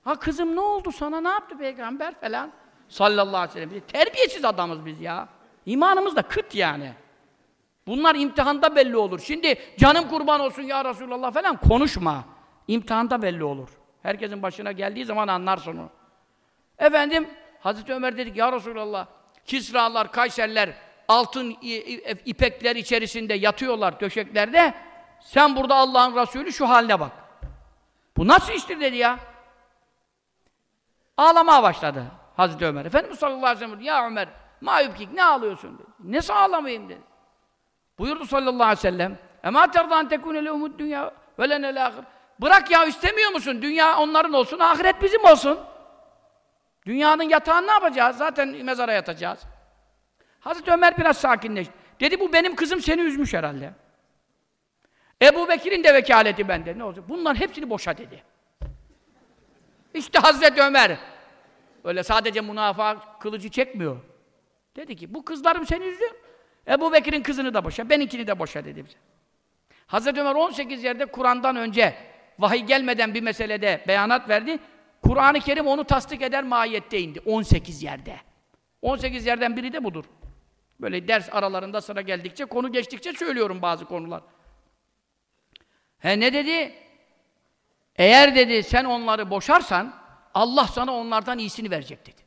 Ha kızım ne oldu sana, ne yaptı peygamber falan? Sallallahu aleyhi ve sellem. Terbiyesiz adamız biz ya. İmanımız da kıt yani. Bunlar imtihanda belli olur. Şimdi canım kurban olsun ya Resulallah falan konuşma. İmtihanda belli olur. Herkesin başına geldiği zaman anlarsın onu. Efendim, Hazreti Ömer dedik ya Resulallah, Kisralar, Kayserler, altın ipekler içerisinde yatıyorlar döşeklerde. Sen burada Allah'ın Resulü şu haline bak. Bu nasıl iştir dedi ya. Ağlamaya başladı Hazreti Ömer. Efendimiz sallallahu aleyhi ve sellem ya Ömer ma ne ağlıyorsun dedi. Ne ağlamayayım dedi. Buyurdu sallallahu aleyhi ve sellem Ema terdan tekune lehumud dünya ve lenel. Bırak ya istemiyor musun? Dünya onların olsun, ahiret bizim olsun. Dünyanın yatağını ne yapacağız? Zaten mezara yatacağız. Hazreti Ömer biraz sakinleşti. Dedi bu benim kızım seni üzmüş herhalde. Ebu Bekir'in de vekaleti bende. Ne olacak? Bunların hepsini boşa dedi. İşte Hazreti Ömer. Öyle sadece münafık kılıcı çekmiyor. Dedi ki bu kızlarım seni üzdü. Ebu Bekir'in kızını da boşa, benimkini de boşa dedi bize. Hazreti Ömer 18 yerde Kur'an'dan önce vahiy gelmeden bir meselede beyanat verdi. Kur'an-ı Kerim onu tasdik eder mahiyette indi. 18 yerde. 18 yerden biri de budur. Böyle ders aralarında sıra geldikçe, konu geçtikçe söylüyorum bazı konular. He ne dedi? Eğer dedi sen onları boşarsan Allah sana onlardan iyisini verecek dedi.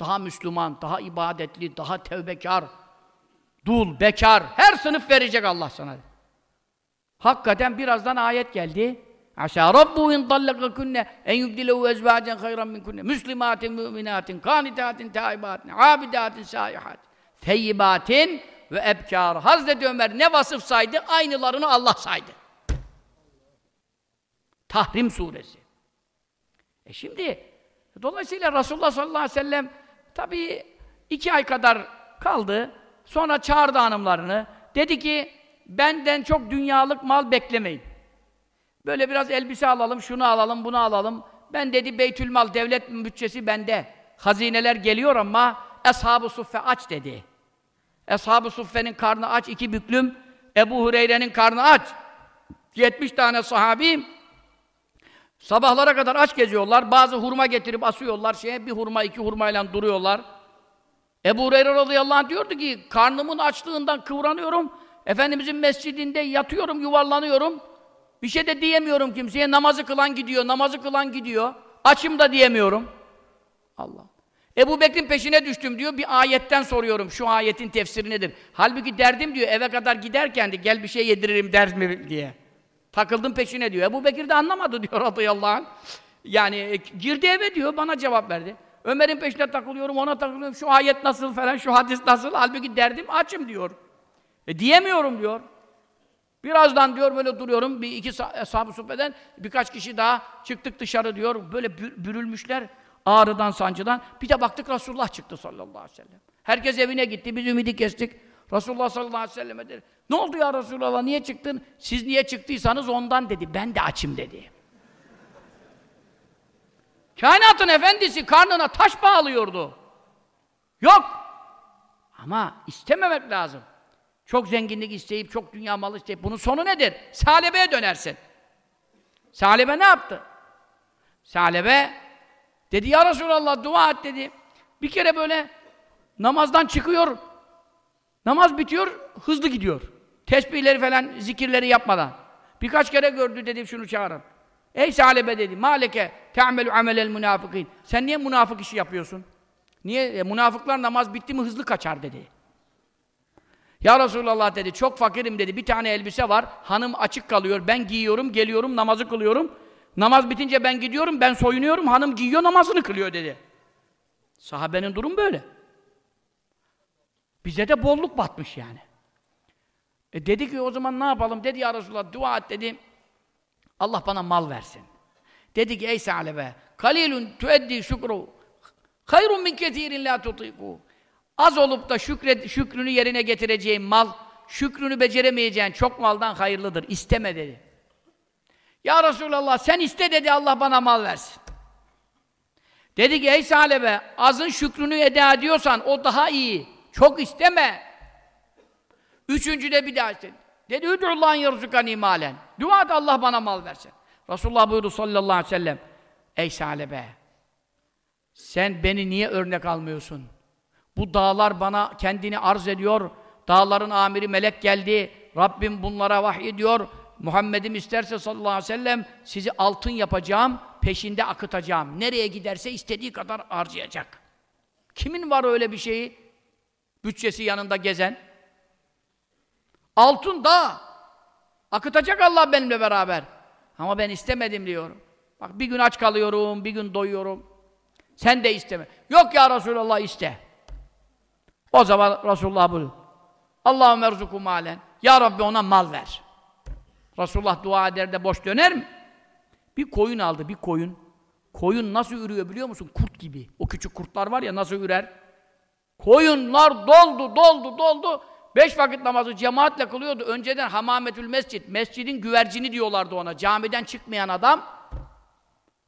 Daha Müslüman, daha ibadetli, daha tevbekar, dul, bekar, her sınıf verecek Allah sana. Hakikaten birazdan ayet geldi. Aşağı Rabbu in dallakakunne en yubdilehu ezvacen hayran minkunne müslimatin, müminatin, kanitatin, taibatin, abidatin, saihatin, feyyibatin ve ebkar. Hazreti Ömer ne vasıf saydı? Aynılarını Allah saydı. Tahrim suresi. E şimdi dolayısıyla Resulullah sallallahu aleyhi ve sellem tabii iki ay kadar kaldı. Sonra çağırdı hanımlarını. Dedi ki benden çok dünyalık mal beklemeyin. Böyle biraz elbise alalım, şunu alalım, bunu alalım. Ben dedi Beytülmal, devlet bütçesi bende. Hazineler geliyor ama Eshab-ı Suffe aç dedi. Eshab-ı Suffe'nin karnı aç, iki büklüm. Ebu Hureyre'nin karnı aç. 70 tane sahabi sabahlara kadar aç geziyorlar. Bazı hurma getirip asıyorlar şeye. Bir hurma, iki hurmayla duruyorlar. Ebu Hureyre radıyallahu anh diyordu ki karnımın açlığından kıvranıyorum. Efendimizin mescidinde yatıyorum, yuvarlanıyorum. Bir şey de diyemiyorum kimseye. Namazı kılan gidiyor, namazı kılan gidiyor. Açım da diyemiyorum. Allah. Ebu Bekir'in peşine düştüm diyor, bir ayetten soruyorum, şu ayetin tefsiri nedir? Halbuki derdim diyor, eve kadar giderken de gel bir şey yediririm der mi diye. Takıldım peşine diyor. Ebu Bekir de anlamadı diyor (laughs) radıyallahu anh. Yani e, girdi eve diyor, bana cevap verdi. Ömer'in peşine takılıyorum, ona takılıyorum, şu ayet nasıl falan, şu hadis nasıl? Halbuki derdim açım diyor. E diyemiyorum diyor. Birazdan diyor böyle duruyorum, bir iki ashab-ı sohbeden birkaç kişi daha çıktık dışarı diyor, böyle bürülmüşler ağrıdan, sancıdan. Bir de baktık Resulullah çıktı sallallahu aleyhi ve sellem. Herkes evine gitti, biz ümidi kestik. Resulullah sallallahu aleyhi ve selleme dedi. Ne oldu ya Resulullah, niye çıktın? Siz niye çıktıysanız ondan dedi, ben de açım dedi. Kainatın efendisi karnına taş bağlıyordu. Yok. Ama istememek lazım. Çok zenginlik isteyip, çok dünya malı isteyip, bunun sonu nedir? Salebeye dönersin. Salebe ne yaptı? Salebe dedi ya Resulallah dua et dedi. Bir kere böyle namazdan çıkıyor, namaz bitiyor, hızlı gidiyor. Tesbihleri falan, zikirleri yapmadan. Birkaç kere gördü dedi şunu çağırın. Ey Salebe dedi, maleke te'amelu amelel münafıkîn. Sen niye münafık işi yapıyorsun? Niye? E, münafıklar namaz bitti mi hızlı kaçar dedi. Ya Resulallah dedi, çok fakirim dedi, bir tane elbise var, hanım açık kalıyor, ben giyiyorum, geliyorum, namazı kılıyorum. Namaz bitince ben gidiyorum, ben soyunuyorum, hanım giyiyor, namazını kılıyor dedi. Sahabenin durum böyle. Bize de bolluk batmış yani. E dedi ki o zaman ne yapalım? Dedi ya Resulallah dua et dedi. Allah bana mal versin. Dedi ki ey Salebe, kalilun tueddi şükru hayrun min ketirin la tutiku. Az olup da şükret, şükrünü yerine getireceğin mal, şükrünü beceremeyeceğin çok maldan hayırlıdır. İsteme dedi. Ya Resulallah sen iste dedi Allah bana mal versin. Dedi ki ey Salebe azın şükrünü eda ediyorsan o daha iyi. Çok isteme. Üçüncü de bir daha istedi. Dedi Üdü'ullâhin yarzukan malen. Dua et Allah bana mal versin. Resulullah buyurdu sallallahu aleyhi ve sellem. Ey Salebe sen beni niye örnek almıyorsun? Bu dağlar bana kendini arz ediyor. Dağların amiri melek geldi. Rabbim bunlara vahyediyor. Muhammed'im isterse sallallahu aleyhi ve sellem sizi altın yapacağım, peşinde akıtacağım. Nereye giderse istediği kadar harcayacak. Kimin var öyle bir şeyi? Bütçesi yanında gezen. Altın da akıtacak Allah benimle beraber. Ama ben istemedim diyorum. Bak bir gün aç kalıyorum, bir gün doyuyorum. Sen de isteme. Yok ya Resulallah iste. O zaman Resulullah buyuruyor. Allahümme erzuku malen. Ya Rabbi ona mal ver. Resulullah dua eder de boş döner mi? Bir koyun aldı, bir koyun. Koyun nasıl ürüyor biliyor musun? Kurt gibi. O küçük kurtlar var ya nasıl ürer? Koyunlar doldu, doldu, doldu. Beş vakit namazı cemaatle kılıyordu. Önceden hamametül mescid, mescidin güvercini diyorlardı ona. Camiden çıkmayan adam,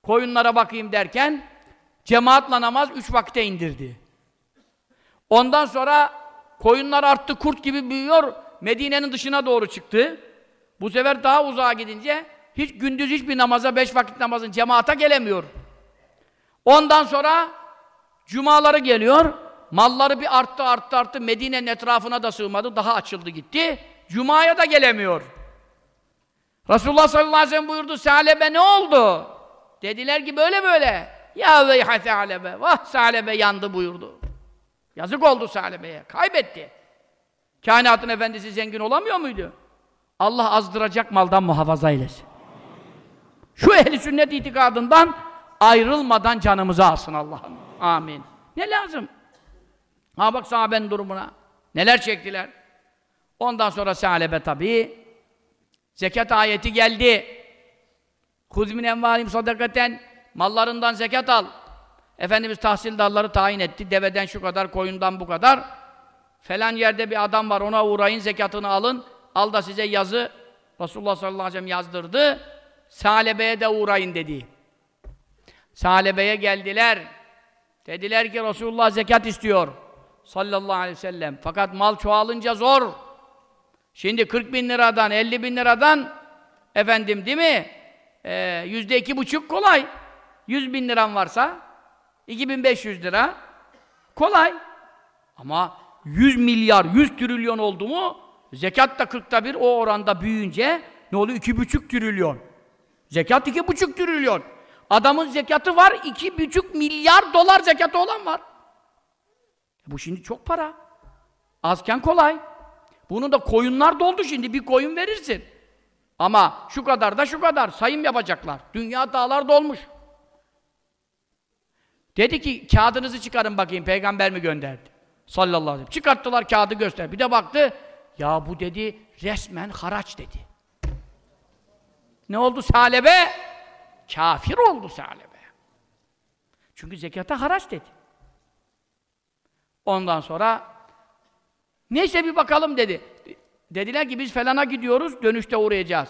koyunlara bakayım derken, cemaatle namaz üç vakite indirdi. Ondan sonra koyunlar arttı, kurt gibi büyüyor, Medine'nin dışına doğru çıktı. Bu sefer daha uzağa gidince, hiç gündüz hiçbir namaza, beş vakit namazın cemaata gelemiyor. Ondan sonra cumaları geliyor, malları bir arttı, arttı, arttı, Medine'nin etrafına da sığmadı, daha açıldı gitti. Cuma'ya da gelemiyor. Resulullah sallallahu aleyhi ve sellem buyurdu, Salebe ne oldu? Dediler ki böyle böyle. Ya veyha Salebe, vah Salebe yandı buyurdu. Yazık oldu Salebe'ye, kaybetti. Kainatın efendisi zengin olamıyor muydu? Allah azdıracak maldan muhafaza eylesin. Şu ehli sünnet itikadından ayrılmadan canımızı alsın Allah'ım. Amin. Ne lazım? Ha bak sahabenin durumuna. Neler çektiler? Ondan sonra Salebe tabii zekat ayeti geldi. Kuz min envalim sadakaten mallarından zekat al. Efendimiz tahsildarları tayin etti. Deveden şu kadar, koyundan bu kadar. Falan yerde bir adam var ona uğrayın zekatını alın. Al da size yazı Resulullah sallallahu aleyhi ve sellem yazdırdı. Salebe'ye de uğrayın dedi. Salebe'ye geldiler. Dediler ki Resulullah zekat istiyor. Sallallahu aleyhi ve sellem. Fakat mal çoğalınca zor. Şimdi 40 bin liradan, 50 bin liradan efendim değil mi? Ee, yüzde iki buçuk kolay. 100 bin liran varsa 2500 lira kolay. Ama 100 milyar, 100 trilyon oldu mu zekat da 40'ta bir o oranda büyüyünce ne oluyor? 2,5 trilyon. Zekat 2,5 trilyon. Adamın zekatı var, 2,5 milyar dolar zekatı olan var. Bu şimdi çok para. Azken kolay. Bunun da koyunlar doldu şimdi. Bir koyun verirsin. Ama şu kadar da şu kadar sayım yapacaklar. Dünya dağlar dolmuş. Dedi ki kağıdınızı çıkarın bakayım peygamber mi gönderdi? Sallallahu aleyhi ve sellem. Çıkarttılar kağıdı göster. Bir de baktı ya bu dedi resmen haraç dedi. Ne oldu Salebe? Kafir oldu Salebe. Çünkü zekata haraç dedi. Ondan sonra neyse bir bakalım dedi. Dediler ki biz felana gidiyoruz, dönüşte uğrayacağız.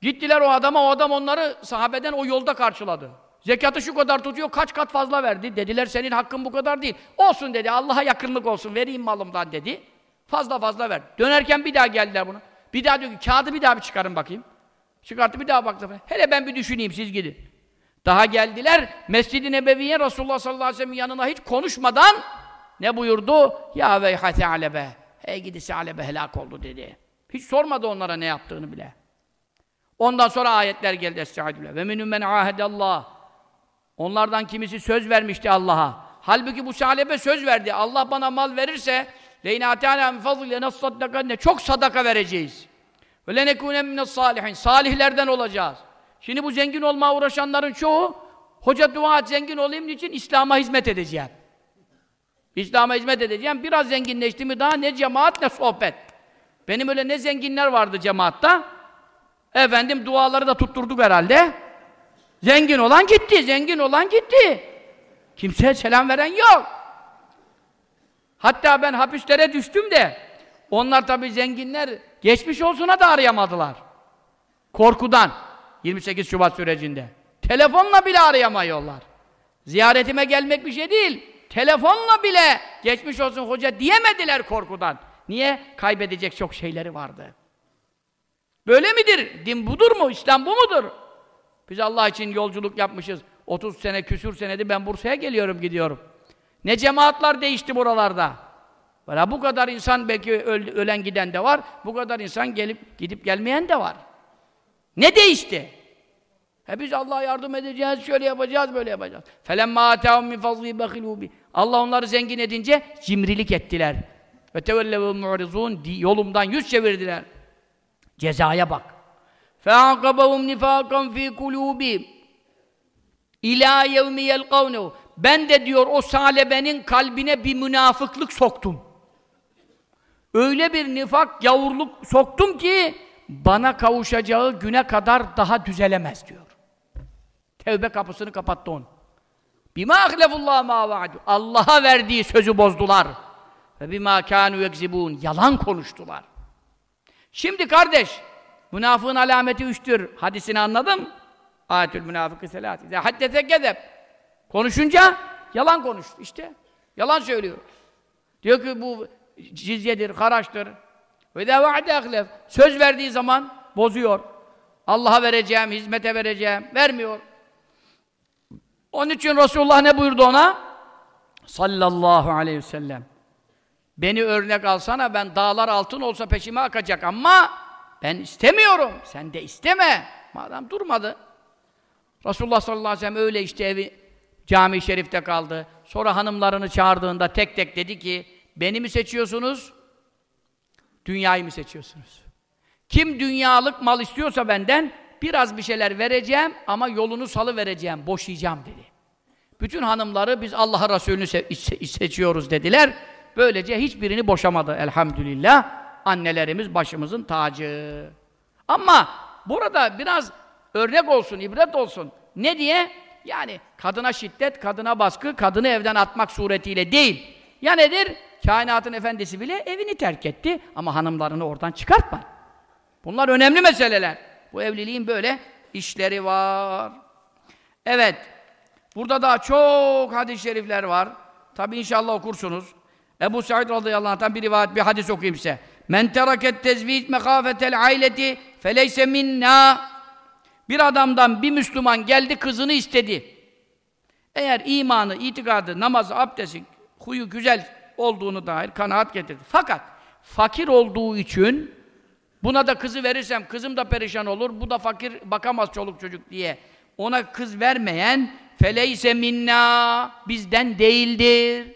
Gittiler o adama, o adam onları sahabeden o yolda karşıladı. Zekatı şu kadar tutuyor, kaç kat fazla verdi. Dediler senin hakkın bu kadar değil. Olsun dedi, Allah'a yakınlık olsun, vereyim malımdan dedi. Fazla fazla ver. Dönerken bir daha geldiler buna. Bir daha diyor ki, kağıdı bir daha bir çıkarın bakayım. Çıkarttı bir daha baktı. Hele ben bir düşüneyim, siz gidin. Daha geldiler, Mescid-i Nebevi'ye Resulullah sallallahu aleyhi ve sellem yanına hiç konuşmadan ne buyurdu? Ya veyhate alebe. Hey gidi Salebe helak oldu dedi. Hiç sormadı onlara ne yaptığını bile. Ondan sonra ayetler geldi Estağfirullah. Ve minhum men ahedallah. Onlardan kimisi söz vermişti Allah'a. Halbuki bu Salebe söz verdi. Allah bana mal verirse leyna teala min fadli ne çok sadaka vereceğiz. Ve lenekûne mines salihin. Salihlerden olacağız. Şimdi bu zengin olmaya uğraşanların çoğu hoca dua et zengin olayım için İslam'a hizmet edeceğim. İslam'a hizmet edeceğim. Biraz zenginleşti mi daha ne cemaat ne sohbet. Benim öyle ne zenginler vardı cemaatta. Efendim duaları da tutturduk herhalde. Zengin olan gitti, zengin olan gitti. Kimseye selam veren yok. Hatta ben hapislere düştüm de onlar tabi zenginler geçmiş olsuna da arayamadılar. Korkudan 28 Şubat sürecinde. Telefonla bile arayamıyorlar. Ziyaretime gelmek bir şey değil. Telefonla bile geçmiş olsun hoca diyemediler korkudan. Niye? Kaybedecek çok şeyleri vardı. Böyle midir? Din budur mu? İslam bu mudur? Biz Allah için yolculuk yapmışız. 30 sene, küsür senedi ben Bursa'ya geliyorum, gidiyorum. Ne cemaatler değişti buralarda. Böyle bu kadar insan belki ölen giden de var, bu kadar insan gelip gidip gelmeyen de var. Ne değişti? He biz Allah'a yardım edeceğiz, şöyle yapacağız, böyle yapacağız. فَلَمَّا آتَاهُمْ مِنْ فَضْلِهِ بَخِلُوا Allah onları zengin edince cimrilik ettiler. Ve tevellevu mu'rizun yolumdan yüz çevirdiler. Cezaya bak. Fe'akabahum nifakan fi kulubihim ila yevmi yelkavnehu ben de diyor o salebenin kalbine bir münafıklık soktum. Öyle bir nifak, yavurluk soktum ki bana kavuşacağı güne kadar daha düzelemez diyor. Tevbe kapısını kapattı onu. Bima ahlefullah ma vaadu. Allah'a verdiği sözü bozdular. Ve bima kanu yekzibun. Yalan konuştular. Şimdi kardeş, münafığın alameti üçtür. Hadisini anladım. Ayetül münafıkı selat. Haddete gedep. Konuşunca yalan konuştu işte. Yalan söylüyor. Diyor ki bu cizyedir, haraçtır. Ve de vaade ahlef. Söz verdiği zaman bozuyor. Allah'a vereceğim, hizmete vereceğim. Vermiyor. Onun için Resulullah ne buyurdu ona? Sallallahu aleyhi ve sellem. Beni örnek alsana ben dağlar altın olsa peşime akacak ama ben istemiyorum. Sen de isteme. Madem durmadı. Resulullah sallallahu aleyhi ve sellem öyle işte evi cami-i şerifte kaldı. Sonra hanımlarını çağırdığında tek tek dedi ki beni mi seçiyorsunuz? Dünyayı mı seçiyorsunuz? Kim dünyalık mal istiyorsa benden biraz bir şeyler vereceğim ama yolunu salı vereceğim, boşayacağım dedi. Bütün hanımları biz Allah'a Resulünü se seçiyoruz dediler. Böylece hiçbirini boşamadı elhamdülillah. Annelerimiz başımızın tacı. Ama burada biraz örnek olsun, ibret olsun. Ne diye? Yani kadına şiddet, kadına baskı, kadını evden atmak suretiyle değil. Ya nedir? Kainatın efendisi bile evini terk etti ama hanımlarını oradan çıkartma. Bunlar önemli meseleler. Bu evliliğin böyle işleri var. Evet. Burada daha çok hadis-i şerifler var. Tabi inşallah okursunuz. Ebu Said radıyallahu anh'tan bir rivayet, bir hadis okuyayım size. Men teraket tezvic mekafetel aileti feleyse minna Bir adamdan bir Müslüman geldi kızını istedi. Eğer imanı, itikadı, namazı, abdesti, huyu güzel olduğunu dair kanaat getirdi. Fakat fakir olduğu için Buna da kızı verirsem kızım da perişan olur, bu da fakir bakamaz çoluk çocuk diye. Ona kız vermeyen feleyse minna bizden değildir.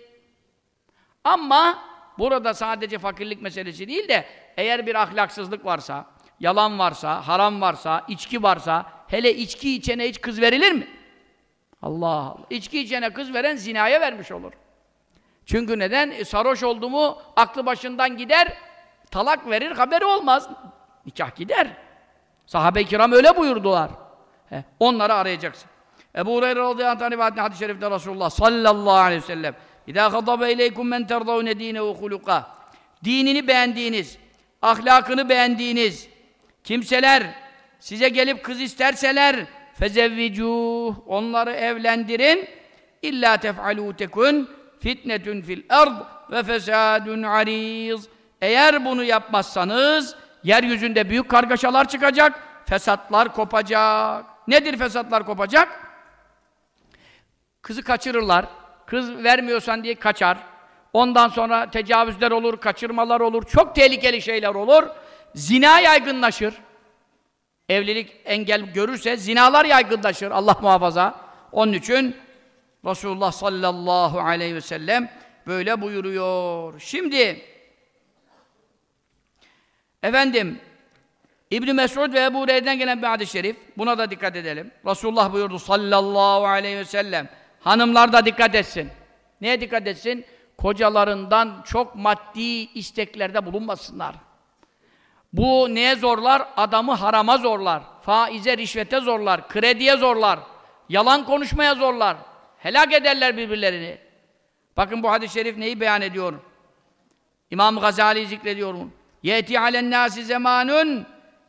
Ama burada sadece fakirlik meselesi değil de eğer bir ahlaksızlık varsa, yalan varsa, haram varsa, içki varsa, hele içki içene hiç kız verilir mi? Allah Allah. İçki içene kız veren zinaya vermiş olur. Çünkü neden? E, sarhoş oldu mu aklı başından gider, talak verir, haberi olmaz. Nikah gider. Sahabe-i kiram öyle buyurdular. He, onları arayacaksın. Ebu Hureyre radıyallahu anh rivayetinde hadis-i şerifte Resulullah sallallahu aleyhi ve sellem İzâ khadabe ileykum men terdavne dînehu huluka Dinini beğendiğiniz, ahlakını beğendiğiniz kimseler size gelip kız isterseler fezevvicuh onları evlendirin illa tef'alû tekun fitnetun fil ard ve fesadun ariz eğer bunu yapmazsanız yeryüzünde büyük kargaşalar çıkacak fesatlar kopacak nedir fesatlar kopacak? kızı kaçırırlar kız vermiyorsan diye kaçar ondan sonra tecavüzler olur kaçırmalar olur çok tehlikeli şeyler olur zina yaygınlaşır evlilik engel görürse zinalar yaygınlaşır Allah muhafaza. Onun için Resulullah sallallahu aleyhi ve sellem böyle buyuruyor. Şimdi efendim İbn Mesud ve Ebu Hureyre'den gelen bir hadis-i şerif. Buna da dikkat edelim. Resulullah buyurdu sallallahu aleyhi ve sellem. Hanımlar da dikkat etsin. Neye dikkat etsin? Kocalarından çok maddi isteklerde bulunmasınlar. Bu neye zorlar? Adamı harama zorlar. Faize, rişvete zorlar. Krediye zorlar. Yalan konuşmaya zorlar. Helak ederler birbirlerini. Bakın bu hadis-i şerif neyi beyan ediyor? İmam Gazali zikrediyor mu? Yeti alen nasi zamanun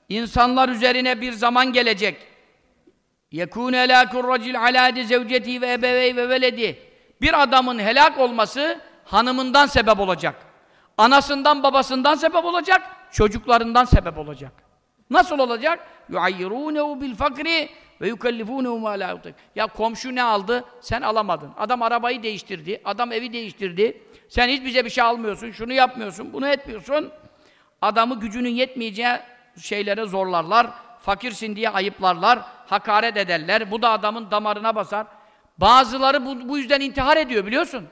insanlar üzerine bir zaman gelecek. Yekun helakur racil ala zevceti ve ebevey ve veledi. Bir adamın helak olması hanımından sebep olacak. Anasından babasından sebep olacak çocuklarından sebep olacak. Nasıl olacak? yuayyirûnehu bil fakri ve yukellifûnehu mâ lâ Ya komşu ne aldı? Sen alamadın. Adam arabayı değiştirdi, adam evi değiştirdi. Sen hiç bize bir şey almıyorsun, şunu yapmıyorsun, bunu etmiyorsun. Adamı gücünün yetmeyeceği şeylere zorlarlar. Fakirsin diye ayıplarlar, hakaret ederler. Bu da adamın damarına basar. Bazıları bu, bu yüzden intihar ediyor biliyorsun.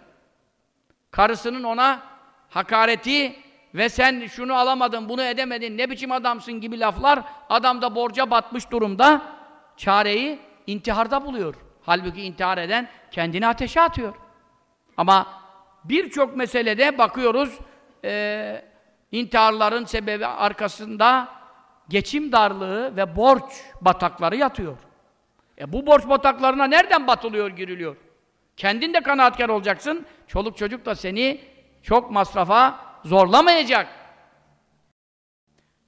Karısının ona hakareti, ve sen şunu alamadın, bunu edemedin, ne biçim adamsın gibi laflar, adam da borca batmış durumda, çareyi intiharda buluyor. Halbuki intihar eden kendini ateşe atıyor. Ama birçok meselede bakıyoruz, e, intiharların sebebi arkasında geçim darlığı ve borç batakları yatıyor. E bu borç bataklarına nereden batılıyor, giriliyor? Kendin de kanaatkar olacaksın, çoluk çocuk da seni çok masrafa zorlamayacak.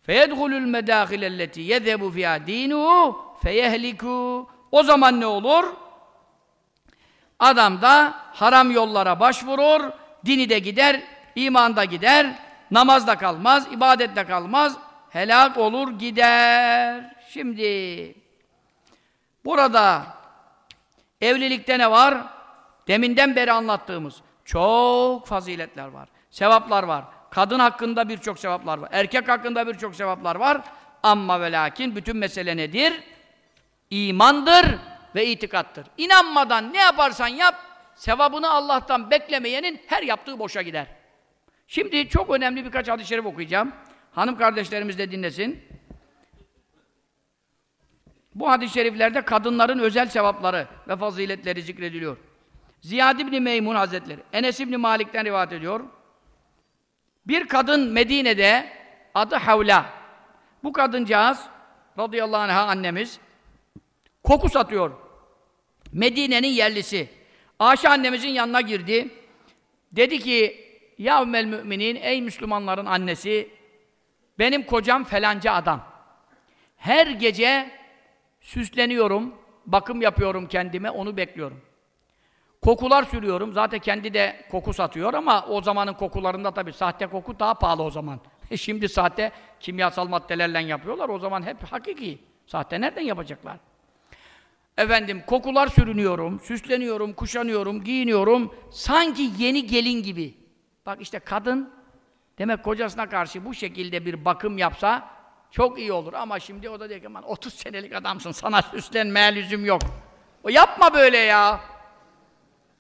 فَيَدْخُلُ الْمَدَاخِلَ الَّتِي يَذَبُ فِيهَا دِينُهُ فَيَهْلِكُ O zaman ne olur? Adam da haram yollara başvurur, dini de gider, iman da gider, namaz da kalmaz, ibadet de kalmaz, helak olur gider. Şimdi burada evlilikte ne var? Deminden beri anlattığımız çok faziletler var sevaplar var. Kadın hakkında birçok sevaplar var. Erkek hakkında birçok sevaplar var. Amma ve lakin bütün mesele nedir? İmandır ve itikattır. İnanmadan ne yaparsan yap, sevabını Allah'tan beklemeyenin her yaptığı boşa gider. Şimdi çok önemli birkaç hadis-i şerif okuyacağım. Hanım kardeşlerimiz de dinlesin. Bu hadis-i şeriflerde kadınların özel sevapları ve faziletleri zikrediliyor. Ziyad İbni Meymun Hazretleri, Enes İbni Malik'ten rivayet ediyor. Bir kadın Medine'de adı Havla. Bu kadıncağız radıyallahu anh'a annemiz koku satıyor. Medine'nin yerlisi. Ayşe annemizin yanına girdi. Dedi ki ya Ümmel Müminin ey Müslümanların annesi benim kocam felanca adam. Her gece süsleniyorum, bakım yapıyorum kendime, onu bekliyorum. Kokular sürüyorum. Zaten kendi de koku satıyor ama o zamanın kokularında tabii sahte koku daha pahalı o zaman. (laughs) Şimdi sahte kimyasal maddelerle yapıyorlar. O zaman hep hakiki. Sahte nereden yapacaklar? Efendim kokular sürünüyorum, süsleniyorum, kuşanıyorum, giyiniyorum. Sanki yeni gelin gibi. Bak işte kadın demek kocasına karşı bu şekilde bir bakım yapsa çok iyi olur. Ama şimdi o da diyor ki 30 senelik adamsın sana süslenmeye lüzum yok. O yapma böyle ya.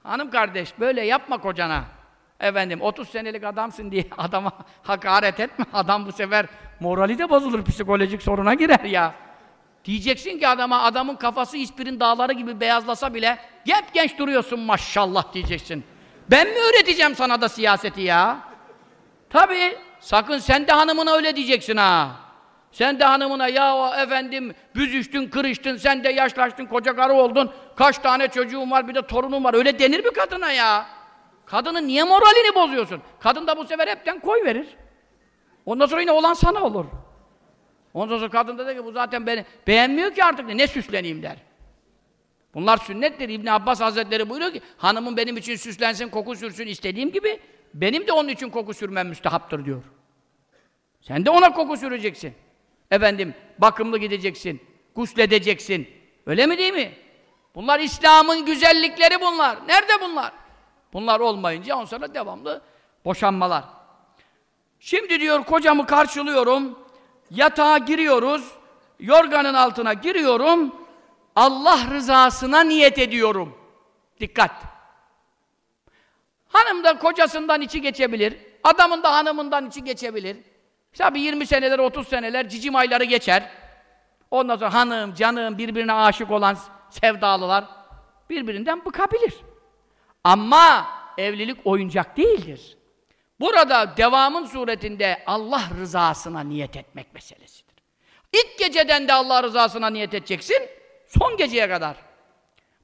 Hanım kardeş böyle yapma kocana. Efendim 30 senelik adamsın diye (laughs) adama hakaret etme. Adam bu sefer morali de bozulur, psikolojik soruna girer ya. Diyeceksin ki adama, adamın kafası İspir'in dağları gibi beyazlasa bile genç duruyorsun maşallah diyeceksin. Ben mi öğreteceğim sana da siyaseti ya? Tabii. Sakın sen de hanımına öyle diyeceksin ha. Sen de hanımına ya o efendim büzüştün, kırıştın, sen de yaşlaştın, koca karı oldun, kaç tane çocuğun var, bir de torunun var. Öyle denir mi kadına ya? Kadının niye moralini bozuyorsun? Kadın da bu sefer hepten koy verir. Ondan sonra yine olan sana olur. Ondan sonra kadın da der ki bu zaten beni beğenmiyor ki artık ne süsleneyim der. Bunlar sünnettir. İbn Abbas Hazretleri buyuruyor ki hanımın benim için süslensin, koku sürsün istediğim gibi benim de onun için koku sürmem müstehaptır diyor. Sen de ona koku süreceksin. Efendim bakımlı gideceksin, gusledeceksin. Öyle mi değil mi? Bunlar İslam'ın güzellikleri bunlar. Nerede bunlar? Bunlar olmayınca on sonra devamlı boşanmalar. Şimdi diyor kocamı karşılıyorum, yatağa giriyoruz, yorganın altına giriyorum, Allah rızasına niyet ediyorum. Dikkat! Hanım da kocasından içi geçebilir, adamın da hanımından içi geçebilir. Tabi 20 seneler, 30 seneler cicim ayları geçer. Ondan sonra hanım, canım, birbirine aşık olan sevdalılar birbirinden bıkabilir. Ama evlilik oyuncak değildir. Burada devamın suretinde Allah rızasına niyet etmek meselesidir. İlk geceden de Allah rızasına niyet edeceksin, son geceye kadar.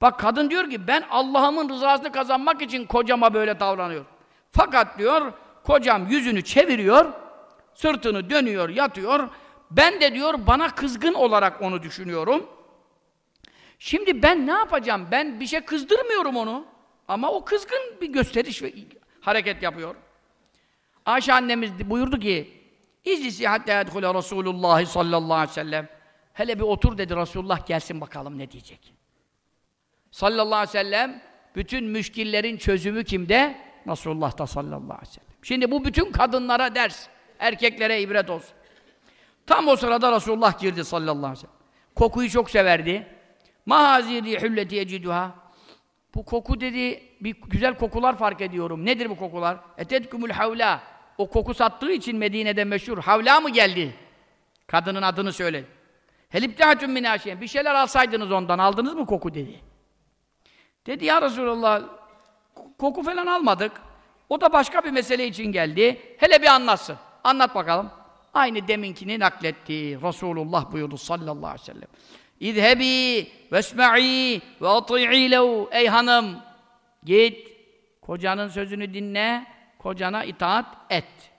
Bak kadın diyor ki ben Allah'ımın rızasını kazanmak için kocama böyle davranıyorum. Fakat diyor kocam yüzünü çeviriyor, sırtını dönüyor, yatıyor. Ben de diyor bana kızgın olarak onu düşünüyorum. Şimdi ben ne yapacağım? Ben bir şey kızdırmıyorum onu. Ama o kızgın bir gösteriş ve hareket yapıyor. Ayşe annemiz buyurdu ki İzlisi hatta yedhule Resulullah sallallahu aleyhi ve sellem Hele bir otur dedi Resulullah gelsin bakalım ne diyecek. Sallallahu aleyhi ve sellem bütün müşkillerin çözümü kimde? Resulullah'ta sallallahu aleyhi ve sellem. Şimdi bu bütün kadınlara ders, erkeklere ibret olsun. Tam o sırada Resulullah girdi sallallahu aleyhi ve sellem. Kokuyu çok severdi. Mahaziri hülleti eciduha. Bu koku dedi, bir güzel kokular fark ediyorum. Nedir bu kokular? Etetkumul havla. O koku sattığı için Medine'de meşhur. Havla mı geldi? Kadının adını söyle. Heliptehatun min aşiyen. Bir şeyler alsaydınız ondan. Aldınız mı koku dedi. Dedi ya Resulallah koku falan almadık. O da başka bir mesele için geldi. Hele bir anlatsın. Anlat bakalım. Aynı deminkini nakletti. Resulullah buyurdu sallallahu aleyhi ve sellem. İzhebi vesma'i ve ati'i lehu. Ey hanım git kocanın sözünü dinle kocana itaat et.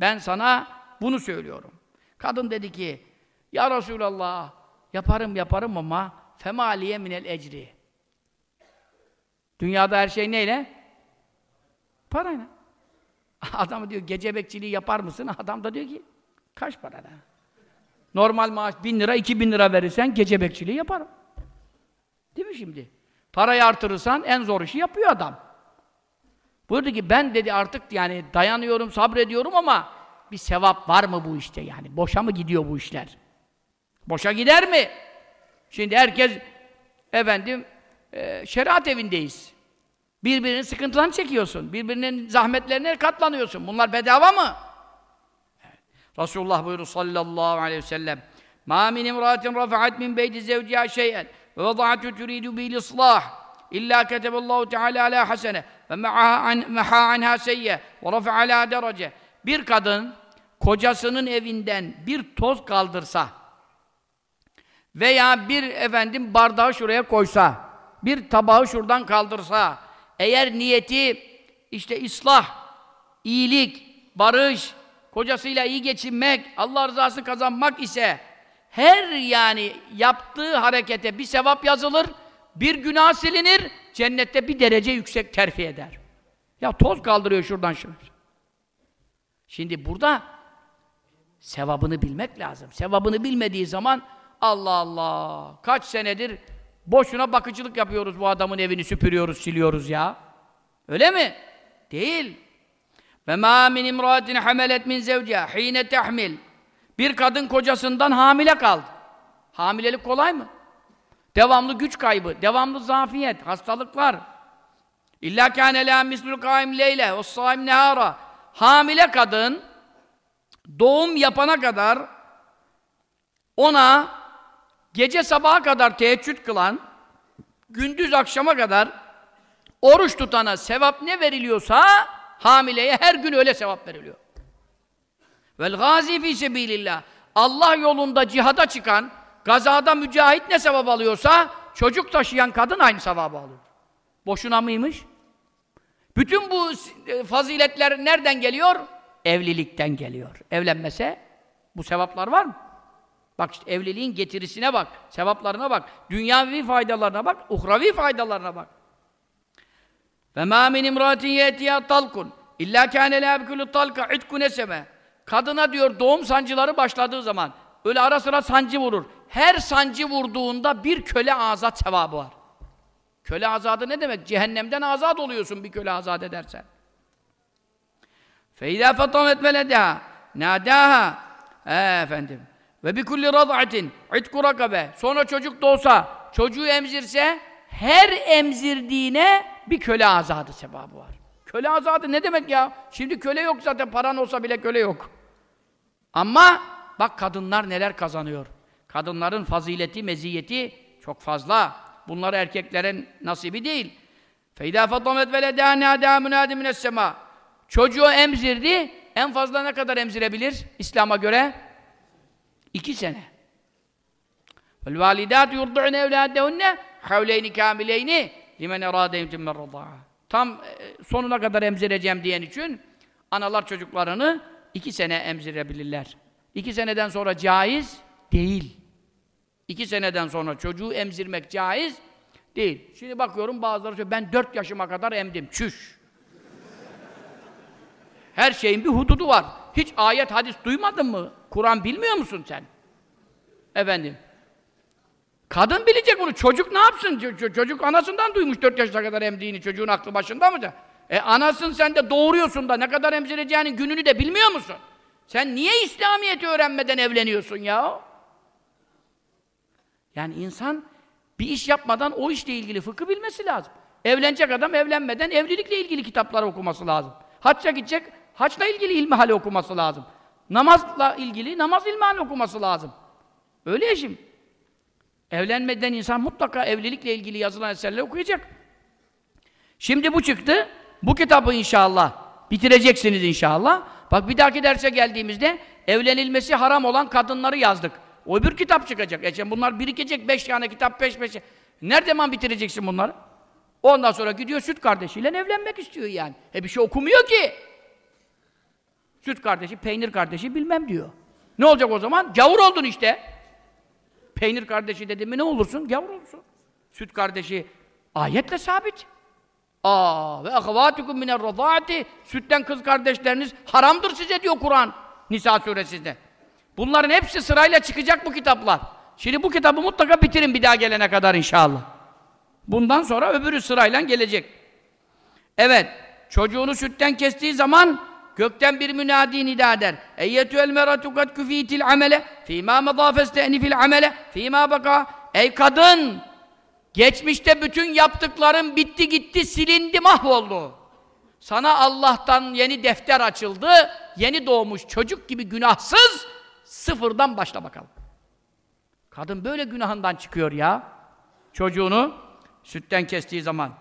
Ben sana bunu söylüyorum. Kadın dedi ki ya Resulallah yaparım yaparım ama femaliye minel ecri. Dünyada her şey neyle? Parayla. (laughs) Adam diyor gece bekçiliği yapar mısın? Adam da diyor ki kaç para da? Normal maaş bin lira, iki bin lira verirsen gece bekçiliği yaparım. Değil mi şimdi? Parayı artırırsan en zor işi yapıyor adam. Buyurdu ki ben dedi artık yani dayanıyorum, sabrediyorum ama bir sevap var mı bu işte yani? Boşa mı gidiyor bu işler? Boşa gider mi? Şimdi herkes efendim e, şeriat evindeyiz. Birbirinin sıkıntılarını çekiyorsun. Birbirinin zahmetlerine katlanıyorsun. Bunlar bedava mı? Resulullah buyurdu sallallahu aleyhi ve sellem مَا مِنْ اِمْرَاتٍ رَفَعَتْ مِنْ بَيْتِ زَوْجِهَا شَيْئًا وَوَضَعَتُ تُرِيدُ بِالْإِصْلَاحِ إِلَّا كَتَبَ اللّٰهُ تَعَالَى عَلَى حَسَنَةٍ وَمَحَا عَنْهَا سَيَّةً وَرَفَعَ عَلَى دَرَجَةً Bir kadın kocasının evinden bir toz kaldırsa veya bir efendim bardağı şuraya koysa, bir tabağı şuradan kaldırsa, eğer niyeti işte ıslah, iyilik, barış, kocasıyla iyi geçinmek, Allah rızasını kazanmak ise her yani yaptığı harekete bir sevap yazılır, bir günah silinir, cennette bir derece yüksek terfi eder. Ya toz kaldırıyor şuradan şuraya. Şimdi burada sevabını bilmek lazım. Sevabını bilmediği zaman Allah Allah kaç senedir boşuna bakıcılık yapıyoruz bu adamın evini süpürüyoruz, siliyoruz ya. Öyle mi? Değil. Ve ma min imraatin hamelet min zevciha hine tahmil. Bir kadın kocasından hamile kaldı. Hamilelik kolay mı? Devamlı güç kaybı, devamlı zafiyet, hastalıklar. İlla kâne lâ mislul kâim leyle ve sâim nehâra. Hamile kadın doğum yapana kadar ona gece sabaha kadar teheccüd kılan, gündüz akşama kadar oruç tutana sevap ne veriliyorsa hamileye her gün öyle sevap veriliyor. Vel gazi fi sebilillah. Allah yolunda cihada çıkan, gazada mücahit ne sevap alıyorsa çocuk taşıyan kadın aynı sevabı alıyor. Boşuna mıymış? Bütün bu e, faziletler nereden geliyor? Evlilikten geliyor. Evlenmese bu sevaplar var mı? Bak işte evliliğin getirisine bak, sevaplarına bak, dünyavi faydalarına bak, uhravi faydalarına bak. Ve ma min imratin yetiya talkun illa kana la bikulu talka itkun eseme. Kadına diyor doğum sancıları başladığı zaman öyle ara sıra sancı vurur. Her sancı vurduğunda bir köle azat sevabı var. Köle azadı ne demek? Cehennemden azat oluyorsun bir köle azat edersen. Feyda fatamet veledaha nadaha ee, efendim Ve bi kulli rad'atin itku rakabe. Sonra çocuk doğsa, çocuğu emzirse her emzirdiğine bir köle azadı sevabı var. Köle azadı ne demek ya? Şimdi köle yok zaten paran olsa bile köle yok. Ama bak kadınlar neler kazanıyor. Kadınların fazileti, meziyeti çok fazla. Bunlar erkeklerin nasibi değil. فَاِذَا فَطَمَتْ وَلَدَا نَادَا مُنَادِ مِنَ السَّمَا Çocuğu emzirdi. En fazla ne kadar emzirebilir İslam'a göre? İki sene. وَالْوَالِدَاتُ يُرْضُعْنَ اَوْلَادَهُنَّ حَوْلَيْنِ كَامِلَيْنِ لِمَنْ اَرَادَ يُمْتِمَّ الرَّضَاءَ Tam e, sonuna kadar emzireceğim diyen için analar çocuklarını iki sene emzirebilirler. İki seneden sonra caiz değil. İki seneden sonra çocuğu emzirmek caiz değil. Şimdi bakıyorum bazıları söylüyor, ben dört yaşıma kadar emdim. Çüş! Her şeyin bir hududu var. Hiç ayet, hadis duymadın mı? Kur'an bilmiyor musun sen? Efendim. Kadın bilecek bunu. Çocuk ne yapsın? Ç çocuk anasından duymuş dört yaşına kadar emdiğini. Çocuğun aklı başında mı? E anasın sen de doğuruyorsun da ne kadar emzireceğinin gününü de bilmiyor musun? Sen niye İslamiyet'i öğrenmeden evleniyorsun ya? Yani insan bir iş yapmadan o işle ilgili fıkı bilmesi lazım. Evlenecek adam evlenmeden evlilikle ilgili kitaplar okuması lazım. Hacca gidecek, haçla ilgili ilmihal okuması lazım. Namazla ilgili namaz ilmihal okuması lazım. Öyle ya şimdi. Evlenmeden insan mutlaka evlilikle ilgili yazılan eserleri okuyacak. Şimdi bu çıktı. Bu kitabı inşallah bitireceksiniz inşallah. Bak bir dahaki derse geldiğimizde evlenilmesi haram olan kadınları yazdık. O bir kitap çıkacak. E şimdi bunlar birikecek beş tane kitap peş peşe. Nerede zaman bitireceksin bunları? Ondan sonra gidiyor süt kardeşiyle evlenmek istiyor yani. E bir şey okumuyor ki. Süt kardeşi, peynir kardeşi bilmem diyor. Ne olacak o zaman? Gavur oldun işte. Peynir kardeşi dedim mi ne olursun? Gavur olursun. Süt kardeşi ayetle sabit. Aa ve ahvatukum miner radhaati sütten kız kardeşleriniz haramdır size diyor Kur'an Nisa suresinde. Bunların hepsi sırayla çıkacak bu kitaplar. Şimdi bu kitabı mutlaka bitirin bir daha gelene kadar inşallah. Bundan sonra öbürü sırayla gelecek. Evet, çocuğunu sütten kestiği zaman gökten bir münadi nida eder. Eyyetüel meratu kad küfitil amele fîmâ medâ festehni amele fîmâ baka Ey kadın! Geçmişte bütün yaptıkların bitti gitti, silindi, mahvoldu. Sana Allah'tan yeni defter açıldı, yeni doğmuş çocuk gibi günahsız, sıfırdan başla bakalım. Kadın böyle günahından çıkıyor ya. Çocuğunu sütten kestiği zaman.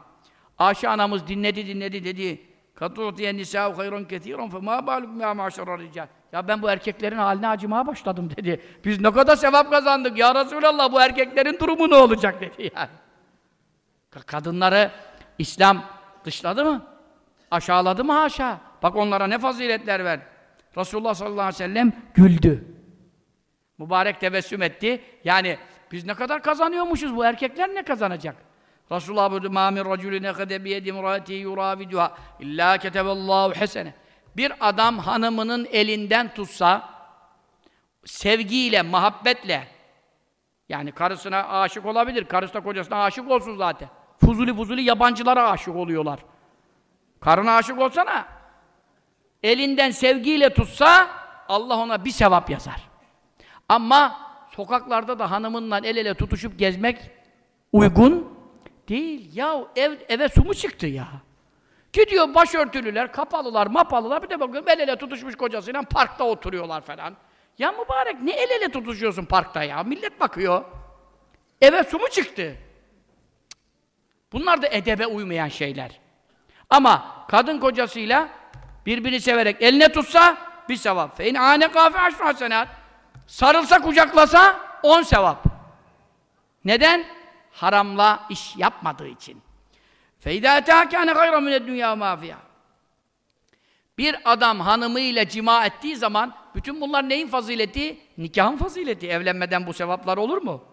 Ayşe anamız dinledi dinledi dedi. Katutiye nisâ'u hayrun ketîrun femâ bâluk mâ maşara rical. Ya ben bu erkeklerin haline acımaya başladım dedi. Biz ne kadar sevap kazandık ya Resulallah bu erkeklerin durumu ne olacak dedi yani. Kadınları İslam dışladı mı? Aşağıladı mı haşa? Bak onlara ne faziletler ver. Resulullah sallallahu aleyhi ve sellem güldü. Mübarek tebessüm etti. Yani biz ne kadar kazanıyormuşuz, bu erkekler ne kazanacak? Resulullah buyurdu, مَا مِنْ رَجُلٍ اَخَدَ بِيَدِ مُرَاتِهِ يُرَابِدُهَا اِلَّا كَتَبَ اللّٰهُ حَسَنًا Bir adam hanımının elinden tutsa, sevgiyle, muhabbetle, yani karısına aşık olabilir, karısı da kocasına aşık olsun zaten. Fuzuli fuzuli yabancılara aşık oluyorlar. Karına aşık olsana, elinden sevgiyle tutsa, Allah ona bir sevap yazar. Ama sokaklarda da hanımınla el ele tutuşup gezmek uygun değil. Ya ev, eve su mu çıktı ya? Gidiyor başörtülüler, kapalılar, mapalılar bir de bakıyorum el ele tutuşmuş kocasıyla parkta oturuyorlar falan. Ya mübarek ne el ele tutuşuyorsun parkta ya? Millet bakıyor. Eve su mu çıktı? Bunlar da edebe uymayan şeyler. Ama kadın kocasıyla birbirini severek eline tutsa bir sevap. Fe in ane kafe hasenat. Sarılsa kucaklasa on sevap. Neden? Haramla iş yapmadığı için. İdâ teâkâne gayra mined dünya mâfiyâ. Bir adam hanımıyla cima ettiği zaman bütün bunlar neyin fazileti? Nikahın fazileti. Evlenmeden bu sevaplar olur mu?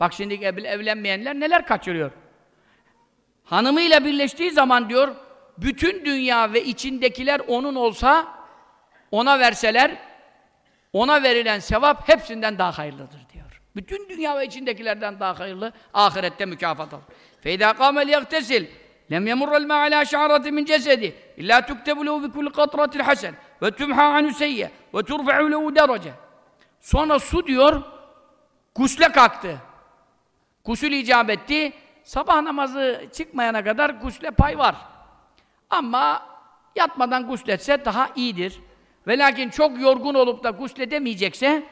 Bak şimdi evlenmeyenler neler kaçırıyor. Hanımıyla birleştiği zaman diyor, bütün dünya ve içindekiler onun olsa, ona verseler, ona verilen sevap hepsinden daha hayırlıdır. Bütün dünya ve içindekilerden daha hayırlı ahirette mükafat alır. Feyda kâme liyehtesil lem yemurrel mâ alâ şa'rati min cesedi illâ tuktebulehu bi kulli katratil hasen ve tümhâ anü seyye ve turfe'u lehu derece. Sonra su diyor gusle kalktı. Gusül icap etti. Sabah namazı çıkmayana kadar gusle pay var. Ama yatmadan gusletse daha iyidir. Ve lakin çok yorgun olup da gusledemeyecekse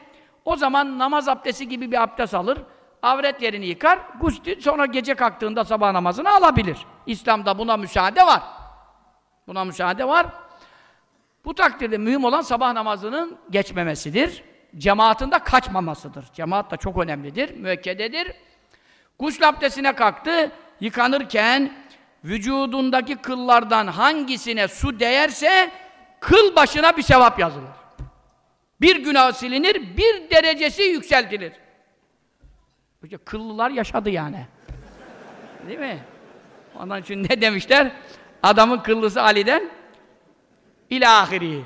o zaman namaz abdesti gibi bir abdest alır. Avret yerini yıkar. Gusli sonra gece kalktığında sabah namazını alabilir. İslam'da buna müsaade var. Buna müsaade var. Bu takdirde mühim olan sabah namazının geçmemesidir. Cemaatinde kaçmamasıdır. Cemaat da çok önemlidir, müekkededir. Gusül abdestine kalktı, yıkanırken vücudundaki kıllardan hangisine su değerse kıl başına bir sevap yazılır. Bir günah silinir, bir derecesi yükseltilir. İşte kıllılar yaşadı yani. Değil mi? Ondan için ne demişler? Adamın kıllısı Ali'den ilahiri.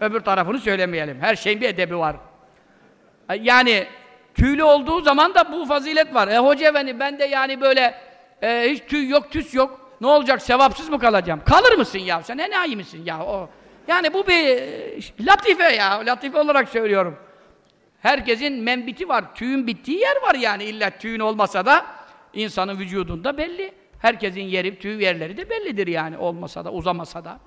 Öbür tarafını söylemeyelim. Her şeyin bir edebi var. Yani tüylü olduğu zaman da bu fazilet var. E hoca efendi ben de yani böyle e, hiç tüy yok, tüs yok. Ne olacak? Sevapsız mı kalacağım? Kalır mısın ya? Sen enayi misin ya? O. Yani bu bir e, latife ya. Latife olarak söylüyorum. Herkesin membiti var. Tüyün bittiği yer var yani. İlla tüyün olmasa da insanın vücudunda belli. Herkesin yeri, tüy yerleri de bellidir yani. Olmasa da, uzamasa da.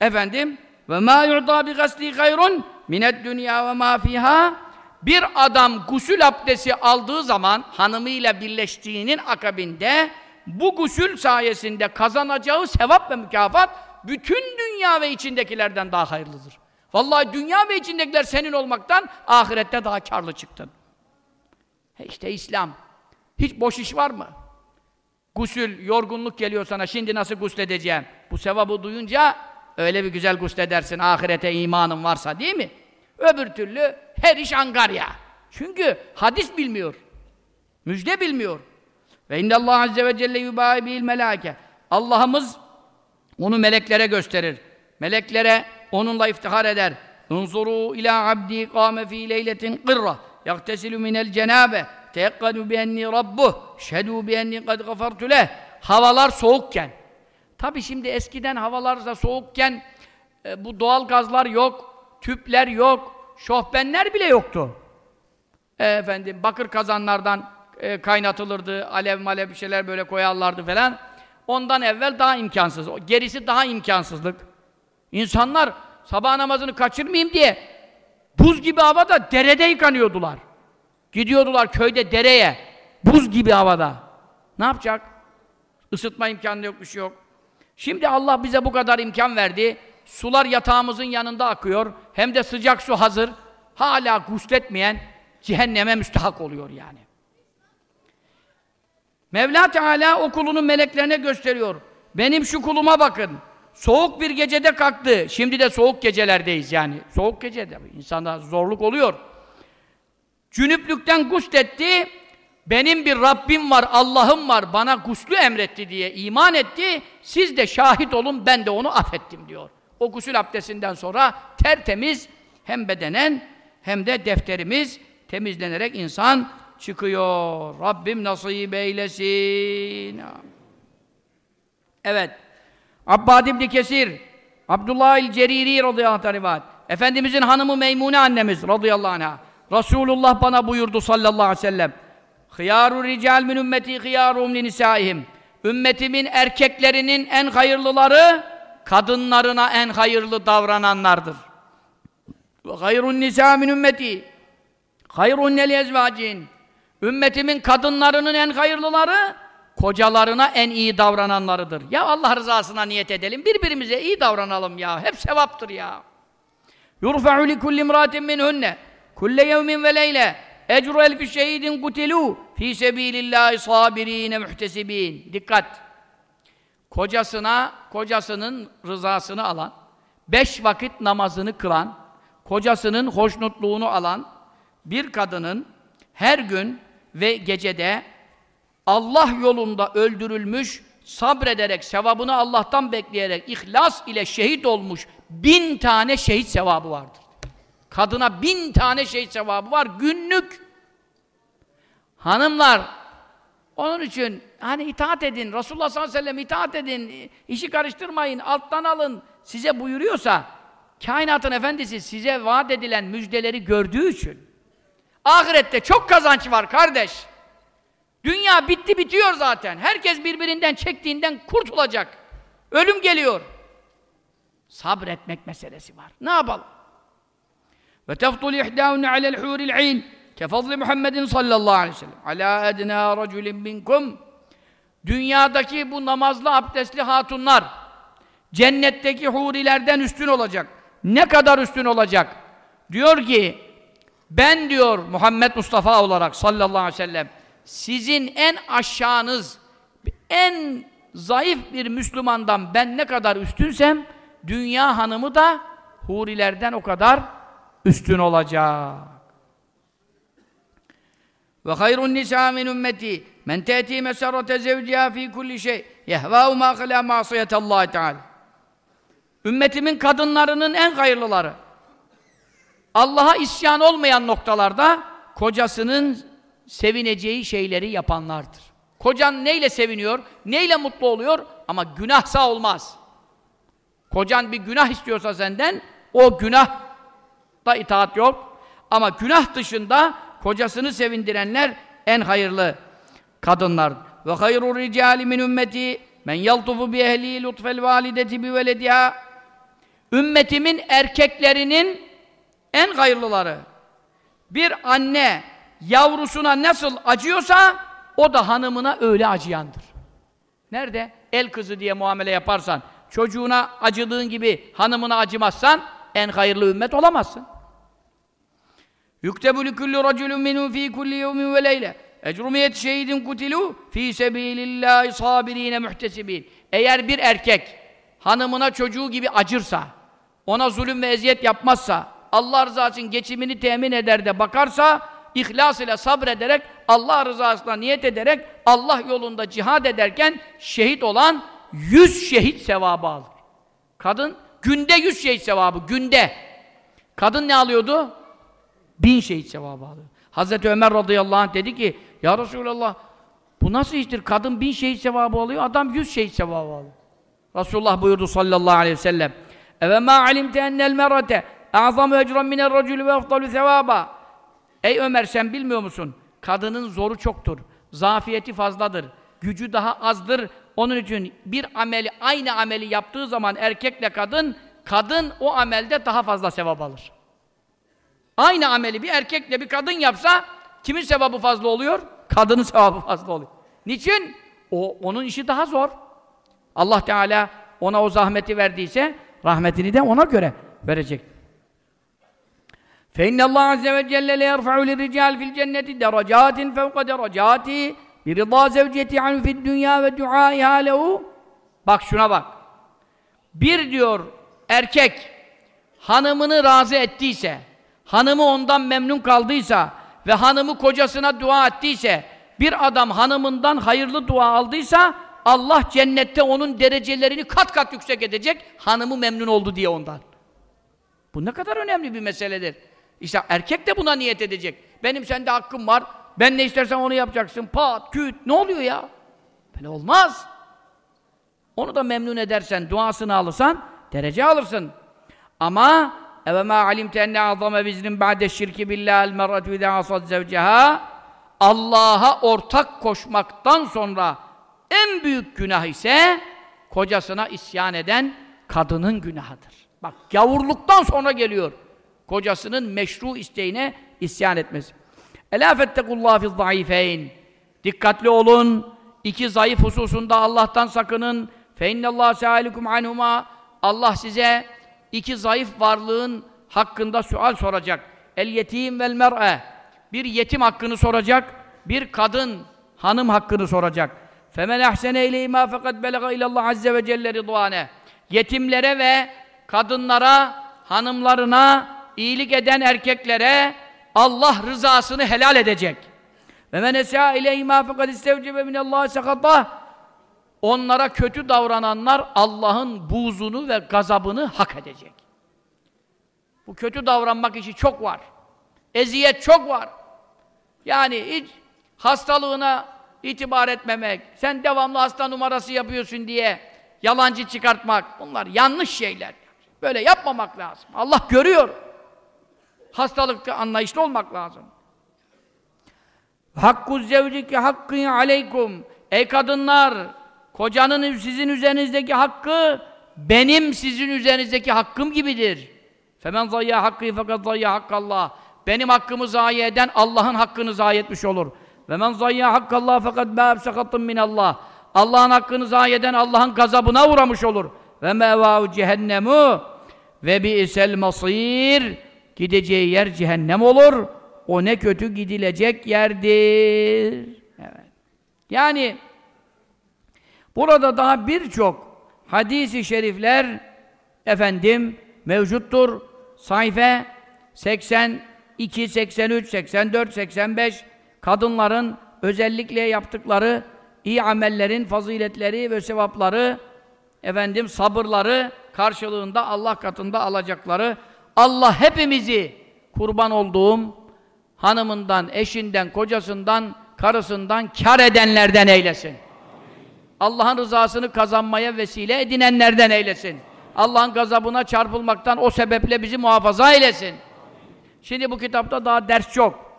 Efendim, ve ma yu'da bi gasli hayrun mined dünya ve ma fiha bir adam gusül abdesti aldığı zaman hanımıyla birleştiğinin akabinde bu gusül sayesinde kazanacağı sevap ve mükafat bütün dünya ve içindekilerden daha hayırlıdır. Vallahi dünya ve içindekiler senin olmaktan ahirette daha karlı çıktın. He işte İslam. Hiç boş iş var mı? Gusül, yorgunluk geliyor sana, şimdi nasıl gusledeceğim? Bu sevabı duyunca öyle bir güzel gusledersin, ahirete imanın varsa değil mi? Öbür türlü her iş angarya. Çünkü hadis bilmiyor. Müjde bilmiyor. Ve indallah azze ve celle yubahi bil melake. Allah'ımız onu meleklere gösterir. Meleklere onunla iftihar eder. Unzuru ila abdi kâme fî leyletin qırra yaktesilu minel cenâbe teyakkadu bi enni rabbuh şhedû bi enni kad gafartu leh havalar soğukken tabi şimdi eskiden havalar da soğukken e, bu doğal gazlar yok tüpler yok şohbenler bile yoktu e, efendim bakır kazanlardan e, kaynatılırdı alev malev bir şeyler böyle koyarlardı falan ondan evvel daha imkansız gerisi daha imkansızlık insanlar sabah namazını kaçırmayayım diye buz gibi havada derede yıkanıyordular. Gidiyordular köyde dereye. Buz gibi havada. Ne yapacak? Isıtma imkanı yok, bir şey yok. Şimdi Allah bize bu kadar imkan verdi. Sular yatağımızın yanında akıyor. Hem de sıcak su hazır. Hala gusletmeyen cehenneme müstahak oluyor yani. Mevla Teala o kulunun meleklerine gösteriyor. Benim şu kuluma bakın. Soğuk bir gecede kalktı. Şimdi de soğuk gecelerdeyiz yani. Soğuk gecede. İnsanda zorluk oluyor. Cünüplükten gusletti. Benim bir Rabbim var, Allah'ım var, bana guslü emretti diye iman etti. Siz de şahit olun, ben de onu affettim diyor. O gusül abdestinden sonra tertemiz hem bedenen hem de defterimiz temizlenerek insan çıkıyor. Rabbim nasip eylesin. Evet. Abbad İbni Kesir, Abdullah el-Ceriri radıyallahu anh rivayet. Efendimizin hanımı Meymune annemiz radıyallahu anh'a. Resulullah bana buyurdu sallallahu aleyhi ve sellem. Hıyaru rical min ümmeti hıyarum li nisaihim. Ümmetimin erkeklerinin en hayırlıları kadınlarına en hayırlı davrananlardır. Hayrun nisa min ümmeti hayrun nel ezvacin Ümmetimin kadınlarının en hayırlıları kocalarına en iyi davrananlarıdır. Ya Allah rızasına niyet edelim. Birbirimize iyi davranalım ya. Hep sevaptır ya. Yurfa'u li kulli imratin minhunne kulle yevmin ve leyle ecru elfi şehidin kutilu fi sebilillahi sabirine muhtesibin. Dikkat! Kocasına, kocasının rızasını alan, beş vakit namazını kılan, kocasının hoşnutluğunu alan bir kadının her gün ve gecede Allah yolunda öldürülmüş, sabrederek, sevabını Allah'tan bekleyerek, ihlas ile şehit olmuş bin tane şehit sevabı vardır. Kadına bin tane şehit sevabı var, günlük. Hanımlar, onun için hani itaat edin, Resulullah sallallahu aleyhi ve sellem itaat edin, işi karıştırmayın, alttan alın, size buyuruyorsa, kainatın efendisi size vaat edilen müjdeleri gördüğü için, ahirette çok kazanç var kardeş. Dünya bitti bitiyor zaten. Herkes birbirinden çektiğinden kurtulacak. Ölüm geliyor. Sabretmek meselesi var. Ne yapalım? Ve teftul ihdâhunne alel hûril ayn kefazli Muhammedin sallallahu aleyhi ve sellem alâ ednâ raculin minkum Dünyadaki bu namazlı abdestli hatunlar cennetteki hurilerden üstün olacak. Ne kadar üstün olacak? Diyor ki ben diyor Muhammed Mustafa olarak sallallahu aleyhi ve sellem sizin en aşağınız, en zayıf bir Müslümandan ben ne kadar üstünsem, dünya hanımı da hurilerden o kadar üstün olacak. Ve hayrun nisa min ümmeti men te'ti mesarrate zevciha fi kulli şey yehvâhu mâ khalâ mâsiyetallâhi teâlâ. Ümmetimin kadınlarının en hayırlıları. Allah'a isyan olmayan noktalarda kocasının sevineceği şeyleri yapanlardır. Kocan neyle seviniyor, neyle mutlu oluyor ama günahsa olmaz. Kocan bir günah istiyorsa senden, o günah da itaat yok. Ama günah dışında kocasını sevindirenler en hayırlı kadınlar. Ve hayrul ricali min ümmeti men yaltufu bi ehli lutfel valideti bi velediha Ümmetimin erkeklerinin en hayırlıları. Bir anne yavrusuna nasıl acıyorsa o da hanımına öyle acıyandır. Nerede? El kızı diye muamele yaparsan, çocuğuna acıdığın gibi hanımına acımazsan en hayırlı ümmet olamazsın. Yuktebu li kulli raculun minhum fi kulli yevmin ve leyle ecrumiyet şehidin kutilu fi sebilillahi sabirine muhtesibin. Eğer bir erkek hanımına çocuğu gibi acırsa, ona zulüm ve eziyet yapmazsa, Allah rızası geçimini temin eder de bakarsa, ihlas ile sabrederek, Allah rızasına niyet ederek, Allah yolunda cihad ederken şehit olan yüz şehit sevabı alır. Kadın günde yüz şehit sevabı, günde. Kadın ne alıyordu? Bin şehit sevabı alıyor. Hazreti Ömer radıyallahu anh dedi ki, Ya Resulallah, bu nasıl iştir? Kadın bin şehit sevabı alıyor, adam yüz şehit sevabı alıyor. Resulullah buyurdu sallallahu aleyhi ve sellem, Eve ma alimte ennel merate ecran minel racülü ve efdalu sevaba. Ey Ömer sen bilmiyor musun? Kadının zoru çoktur. Zafiyeti fazladır. Gücü daha azdır. Onun için bir ameli, aynı ameli yaptığı zaman erkekle kadın, kadın o amelde daha fazla sevap alır. Aynı ameli bir erkekle bir kadın yapsa, kimin sevabı fazla oluyor? Kadının sevabı fazla oluyor. Niçin? O, onun işi daha zor. Allah Teala ona o zahmeti verdiyse, rahmetini de ona göre verecek. فَاِنَّ اللّٰهَ عَزَّ وَجَلَّ لَيَرْفَعُ لِلرِّجَالِ فِي الْجَنَّةِ دَرَجَاتٍ فَوْقَ دَرَجَاتِهِ بِرِضَا زَوْجَةِ عَنْ فِي الدُّنْيَا وَدُعَائِهَا لَهُ Bak şuna bak. Bir diyor erkek hanımını razı ettiyse, hanımı ondan memnun kaldıysa ve hanımı kocasına dua ettiyse, bir adam hanımından hayırlı dua aldıysa Allah cennette onun derecelerini kat kat yüksek edecek, hanımı memnun oldu diye ondan. Bu ne kadar önemli bir meseledir. İşte erkek de buna niyet edecek. Benim sende hakkım var, ben ne istersen onu yapacaksın, pat, küt, ne oluyor ya? Böyle olmaz. Onu da memnun edersen, duasını alırsan, derece alırsın. Ama eve ma alimte enne azame vizrin ba'de şirki billahil mer'atü idâ asad zevceha Allah'a ortak koşmaktan sonra En büyük günah ise kocasına isyan eden kadının günahıdır. Bak gavurluktan sonra geliyor. Kocasının meşru isteğine isyan etmesi. Elâ fettekullâh fiz zayıfeyn. Dikkatli olun. İki zayıf hususunda Allah'tan sakının. Fe innallâh seâlikum anhuma. Allah size iki zayıf varlığın hakkında sual soracak. El yetim vel mer'e. Bir yetim hakkını soracak. Bir kadın, hanım hakkını soracak. Femen ahsene ileyhima fakat belaga ilallah azze ve celle ridvane. Yetimlere ve kadınlara, hanımlarına, iyilik eden erkeklere Allah rızasını helal edecek. Ve men esâ ileyhima fakat istevcebe minallâhi sekatâh. Onlara kötü davrananlar Allah'ın buzunu ve gazabını hak edecek. Bu kötü davranmak işi çok var. Eziyet çok var. Yani hiç hastalığına itibar etmemek, sen devamlı hasta numarası yapıyorsun diye yalancı çıkartmak, bunlar yanlış şeyler. Böyle yapmamak lazım. Allah görüyor. Hastalıkta anlayışlı olmak lazım. Hakku zevciki hakkı aleykum. Ey kadınlar, kocanın sizin üzerinizdeki hakkı benim sizin üzerinizdeki hakkım gibidir. Femen zayya hakkı fakat zayya hakkallah. Benim hakkımı zayi eden Allah'ın hakkını zayi etmiş olur. Ve men zayya hakkallah fakat bâb sakattım minallah. Allah'ın hakkını zayi eden Allah'ın gazabına uğramış olur. Ve mevâhu cehennemu ve bi'sel masir. Gideceği yer cehennem olur. O ne kötü gidilecek yerdir. Evet. Yani burada daha birçok hadisi şerifler efendim mevcuttur. Sayfa 82, 83, 84, 85 kadınların özellikle yaptıkları iyi amellerin faziletleri ve sevapları efendim sabırları karşılığında Allah katında alacakları Allah hepimizi kurban olduğum hanımından, eşinden, kocasından, karısından kar edenlerden eylesin. Allah'ın rızasını kazanmaya vesile edinenlerden eylesin. Allah'ın gazabına çarpılmaktan o sebeple bizi muhafaza eylesin. Şimdi bu kitapta daha ders çok.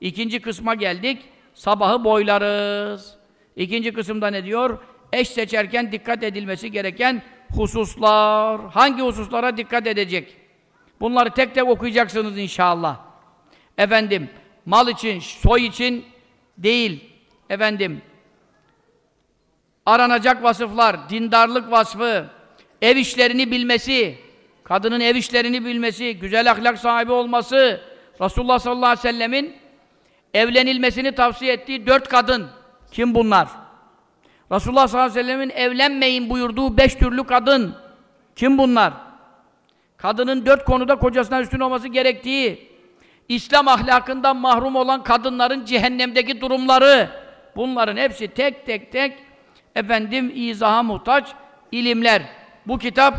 İkinci kısma geldik. Sabahı boylarız. İkinci kısımda ne diyor? Eş seçerken dikkat edilmesi gereken hususlar. Hangi hususlara dikkat edecek? Bunları tek tek okuyacaksınız inşallah. Efendim, mal için, soy için değil. Efendim, aranacak vasıflar, dindarlık vasfı, ev işlerini bilmesi, kadının ev işlerini bilmesi, güzel ahlak sahibi olması, Resulullah sallallahu aleyhi ve sellemin evlenilmesini tavsiye ettiği dört kadın. Kim bunlar? Resulullah sallallahu aleyhi ve sellemin evlenmeyin buyurduğu beş türlü kadın. Kim bunlar? Kadının dört konuda kocasından üstün olması gerektiği, İslam ahlakından mahrum olan kadınların cehennemdeki durumları, bunların hepsi tek tek tek efendim izaha muhtaç ilimler. Bu kitap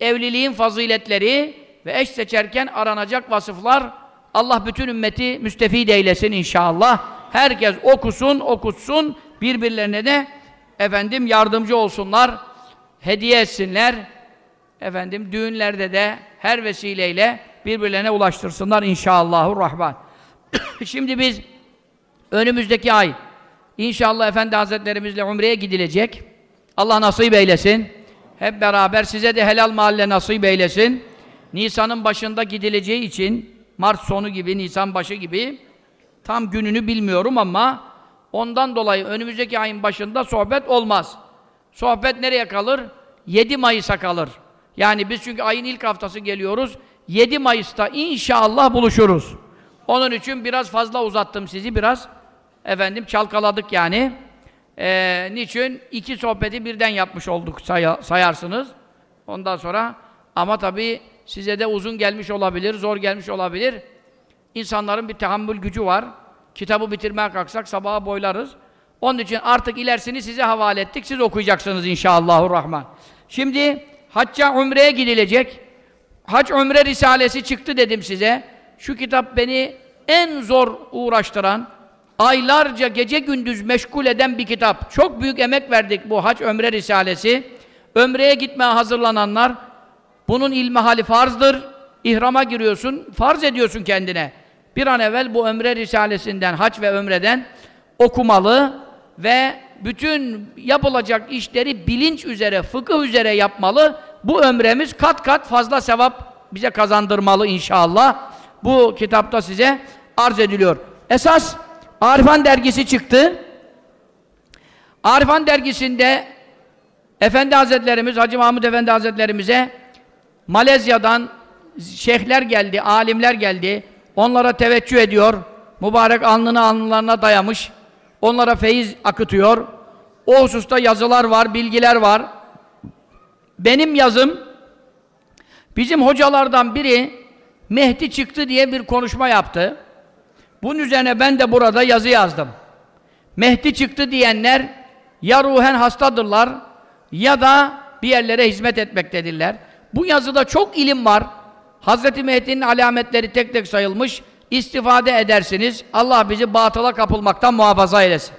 evliliğin faziletleri ve eş seçerken aranacak vasıflar Allah bütün ümmeti müstefid eylesin inşallah. Herkes okusun, okutsun, birbirlerine de efendim yardımcı olsunlar, hediye etsinler. Efendim düğünlerde de her vesileyle birbirlerine ulaştırsınlar inşallahurrahman. (coughs) Şimdi biz önümüzdeki ay inşallah Efendi Hazretlerimizle Umre'ye gidilecek. Allah nasip eylesin. Hep beraber size de helal mahalle nasip eylesin. Nisan'ın başında gidileceği için Mart sonu gibi, Nisan başı gibi tam gününü bilmiyorum ama ondan dolayı önümüzdeki ayın başında sohbet olmaz. Sohbet nereye kalır? 7 Mayıs'a kalır. Yani biz çünkü ayın ilk haftası geliyoruz. 7 Mayıs'ta inşallah buluşuruz. Onun için biraz fazla uzattım sizi biraz. Efendim çalkaladık yani. Ee, niçin? iki sohbeti birden yapmış olduk say sayarsınız. Ondan sonra ama tabii size de uzun gelmiş olabilir, zor gelmiş olabilir. İnsanların bir tahammül gücü var. Kitabı bitirmeye kalksak sabaha boylarız. Onun için artık ilerisini size havale ettik. Siz okuyacaksınız inşallahurrahman. Şimdi hacca umreye gidilecek. Hac Ömre Risalesi çıktı dedim size. Şu kitap beni en zor uğraştıran, aylarca gece gündüz meşgul eden bir kitap. Çok büyük emek verdik bu Hac Ömre Risalesi. Ömreye gitmeye hazırlananlar, bunun ilmi hali farzdır. İhrama giriyorsun, farz ediyorsun kendine. Bir an evvel bu Ömre Risalesinden, hac ve ömreden okumalı. ve bütün yapılacak işleri bilinç üzere, fıkıh üzere yapmalı. Bu ömremiz kat kat fazla sevap bize kazandırmalı inşallah. Bu kitapta size arz ediliyor. Esas Arifan dergisi çıktı. Arifan dergisinde Efendi Hazretlerimiz, Hacı Mahmud Efendi Hazretlerimize Malezya'dan şeyhler geldi, alimler geldi. Onlara teveccüh ediyor. Mübarek alnını alnlarına dayamış. Onlara feyiz akıtıyor. O hususta yazılar var, bilgiler var. Benim yazım bizim hocalardan biri Mehdi çıktı diye bir konuşma yaptı. Bunun üzerine ben de burada yazı yazdım. Mehdi çıktı diyenler ya ruhen hastadırlar ya da bir yerlere hizmet etmektedirler. Bu yazıda çok ilim var. Hazreti Mehdi'nin alametleri tek tek sayılmış. İstifade edersiniz. Allah bizi batıla kapılmaktan muhafaza eylesin.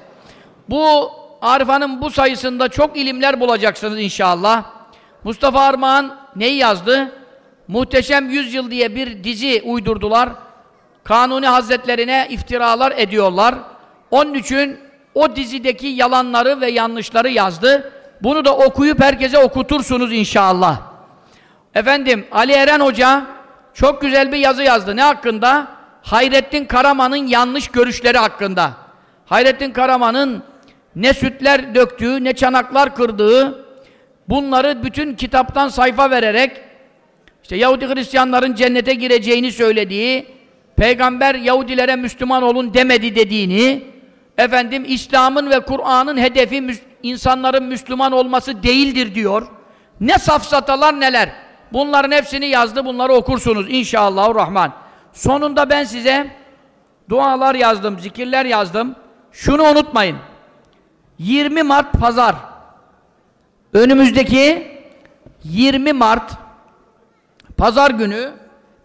Bu Arifa'nın bu sayısında çok ilimler bulacaksınız inşallah. Mustafa Armağan neyi yazdı? Muhteşem Yüzyıl diye bir dizi uydurdular. Kanuni Hazretlerine iftiralar ediyorlar. Onun için o dizideki yalanları ve yanlışları yazdı. Bunu da okuyup herkese okutursunuz inşallah. Efendim Ali Eren Hoca çok güzel bir yazı yazdı. Ne hakkında? Hayrettin Karaman'ın yanlış görüşleri hakkında. Hayrettin Karaman'ın ne sütler döktüğü, ne çanaklar kırdığı, bunları bütün kitaptan sayfa vererek işte Yahudi Hristiyanların cennete gireceğini söylediği, Peygamber Yahudilere Müslüman olun demedi dediğini, efendim İslam'ın ve Kur'an'ın hedefi insanların Müslüman olması değildir diyor. Ne safsatalar neler. Bunların hepsini yazdı, bunları okursunuz inşallahurrahman. Sonunda ben size dualar yazdım, zikirler yazdım. Şunu unutmayın. 20 Mart Pazar. Önümüzdeki 20 Mart Pazar günü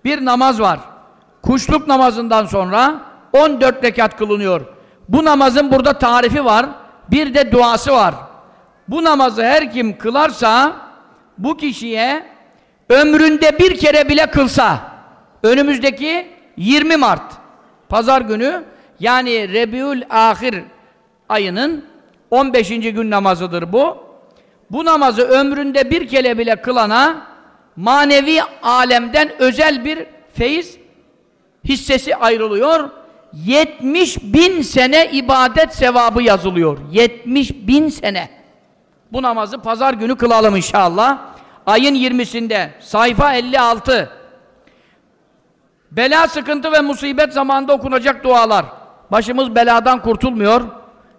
bir namaz var. Kuşluk namazından sonra 14 rekat kılınıyor. Bu namazın burada tarifi var. Bir de duası var. Bu namazı her kim kılarsa bu kişiye ömründe bir kere bile kılsa önümüzdeki 20 Mart pazar günü yani Rebiül Ahir ayının 15. gün namazıdır bu. Bu namazı ömründe bir kere bile kılana manevi alemden özel bir feyiz hissesi ayrılıyor. 70 bin sene ibadet sevabı yazılıyor. 70 bin sene. Bu namazı pazar günü kılalım inşallah. Ayın 20'sinde sayfa 56. Bela, sıkıntı ve musibet zamanında okunacak dualar. Başımız beladan kurtulmuyor.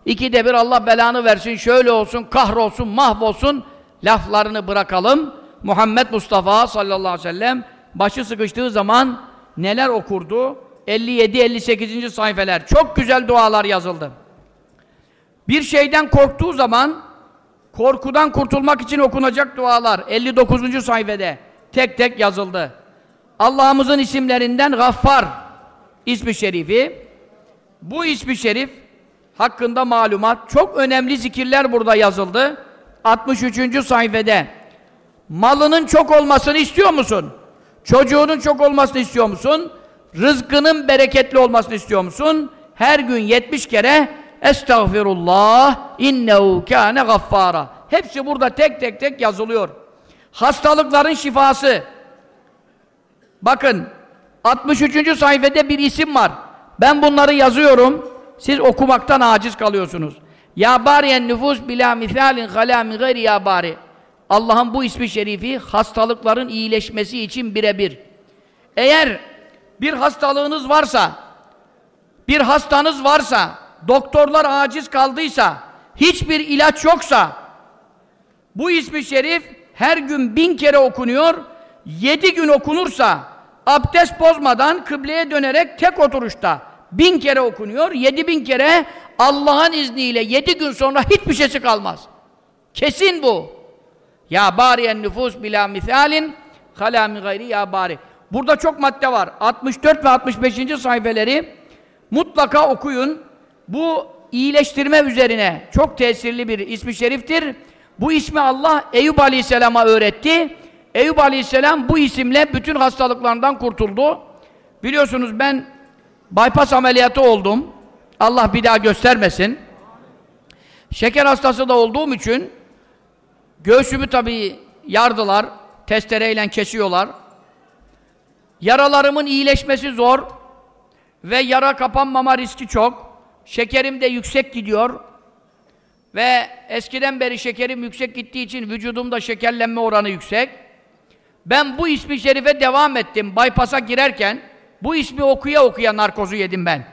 İkide bir Allah belanı versin, şöyle olsun, kahrolsun, mahvolsun. Laflarını bırakalım. Muhammed Mustafa sallallahu aleyhi ve sellem başı sıkıştığı zaman neler okurdu? 57-58. sayfeler. Çok güzel dualar yazıldı. Bir şeyden korktuğu zaman korkudan kurtulmak için okunacak dualar 59. sayfede tek tek yazıldı. Allah'ımızın isimlerinden Gaffar ismi şerifi. Bu ismi şerif hakkında malumat çok önemli zikirler burada yazıldı. 63. sayfede malının çok olmasını istiyor musun? Çocuğunun çok olmasını istiyor musun? Rızkının bereketli olmasını istiyor musun? Her gün 70 kere Estağfirullah innehu kâne gaffara. Hepsi burada tek tek tek yazılıyor. Hastalıkların şifası. Bakın 63. sayfada bir isim var. Ben bunları yazıyorum. Siz okumaktan aciz kalıyorsunuz. Ya bariyen nüfus bila misalin halâ min gayri ya bari. Allah'ın bu ismi şerifi hastalıkların iyileşmesi için birebir. Eğer bir hastalığınız varsa, bir hastanız varsa, doktorlar aciz kaldıysa, hiçbir ilaç yoksa, bu ismi şerif her gün bin kere okunuyor, yedi gün okunursa, abdest bozmadan kıbleye dönerek tek oturuşta bin kere okunuyor, yedi bin kere Allah'ın izniyle yedi gün sonra hiçbir şeysi kalmaz. Kesin bu. Ya bariyen nüfus bila misalin halâ min gayri ya bari. Burada çok madde var. 64 ve 65. sayfeleri mutlaka okuyun. Bu iyileştirme üzerine çok tesirli bir ismi şeriftir. Bu ismi Allah Eyüp Aleyhisselam'a öğretti. Eyüp Aleyhisselam bu isimle bütün hastalıklarından kurtuldu. Biliyorsunuz ben bypass ameliyatı oldum. Allah bir daha göstermesin. Şeker hastası da olduğum için göğsümü tabii yardılar, testereyle kesiyorlar. Yaralarımın iyileşmesi zor ve yara kapanmama riski çok. Şekerim de yüksek gidiyor. Ve eskiden beri şekerim yüksek gittiği için vücudumda şekerlenme oranı yüksek. Ben bu ismi şerife devam ettim. Bypass'a girerken bu ismi okuya okuya narkozu yedim ben.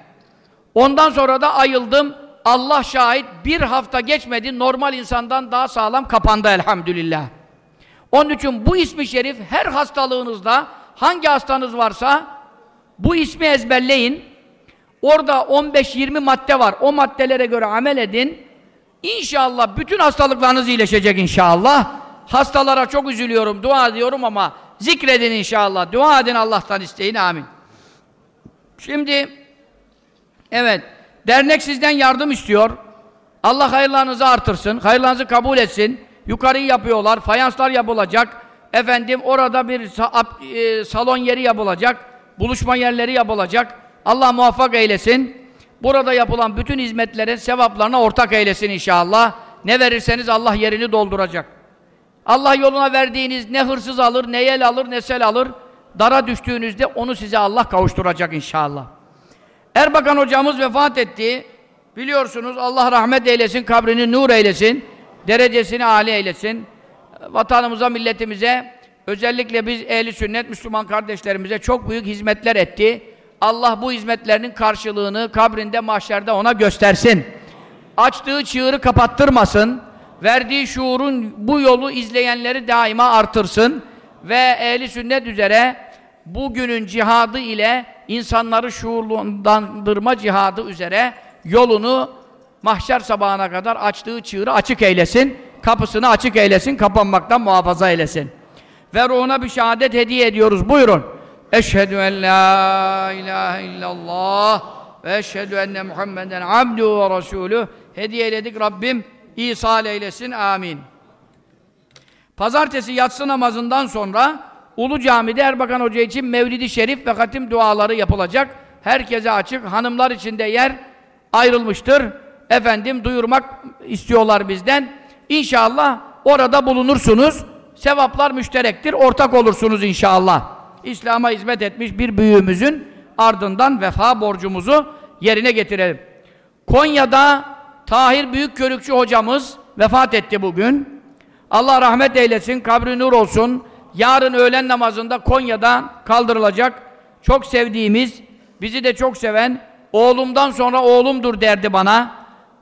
Ondan sonra da ayıldım. Allah şahit bir hafta geçmedi normal insandan daha sağlam kapandı elhamdülillah. Onun için bu ismi şerif her hastalığınızda hangi hastanız varsa bu ismi ezberleyin. Orada 15-20 madde var. O maddelere göre amel edin. İnşallah bütün hastalıklarınız iyileşecek inşallah. Hastalara çok üzülüyorum, dua ediyorum ama zikredin inşallah. Dua edin Allah'tan isteyin. Amin. Şimdi evet dernek sizden yardım istiyor. Allah hayırlarınızı artırsın, hayırlarınızı kabul etsin. Yukarıyı yapıyorlar, fayanslar yapılacak. Efendim orada bir e, salon yeri yapılacak, buluşma yerleri yapılacak. Allah muvaffak eylesin. Burada yapılan bütün hizmetlerin sevaplarına ortak eylesin inşallah. Ne verirseniz Allah yerini dolduracak. Allah yoluna verdiğiniz ne hırsız alır, ne yel alır, ne sel alır. Dara düştüğünüzde onu size Allah kavuşturacak inşallah. Erbakan hocamız vefat etti. Biliyorsunuz Allah rahmet eylesin, kabrini nur eylesin, derecesini âli eylesin. Vatanımıza, milletimize, özellikle biz ehli sünnet Müslüman kardeşlerimize çok büyük hizmetler etti. Allah bu hizmetlerinin karşılığını kabrinde, mahşerde ona göstersin. Açtığı çığırı kapattırmasın. Verdiği şuurun bu yolu izleyenleri daima artırsın. Ve ehli sünnet üzere bugünün cihadı ile insanları şuurlandırma cihadı üzere yolunu mahşer sabahına kadar açtığı çığırı açık eylesin. Kapısını açık eylesin, kapanmaktan muhafaza eylesin. Ve ruhuna bir şehadet hediye ediyoruz. Buyurun. Eşhedü en la ilahe illallah ve eşhedü enne Muhammeden abdu ve resulü hediye eyledik Rabbim İsa eylesin. Amin. Pazartesi yatsı namazından sonra Ulu Cami'de Erbakan Hoca için Mevlidi Şerif ve hatim duaları yapılacak. Herkese açık. Hanımlar için de yer ayrılmıştır. Efendim duyurmak istiyorlar bizden. İnşallah orada bulunursunuz. Sevaplar müşterektir. Ortak olursunuz inşallah. İslam'a hizmet etmiş bir büyüğümüzün ardından vefa borcumuzu yerine getirelim. Konya'da Tahir Büyükkörükçü hocamız vefat etti bugün. Allah rahmet eylesin, kabri nur olsun. Yarın öğlen namazında Konya'da kaldırılacak. Çok sevdiğimiz, bizi de çok seven, oğlumdan sonra oğlumdur derdi bana.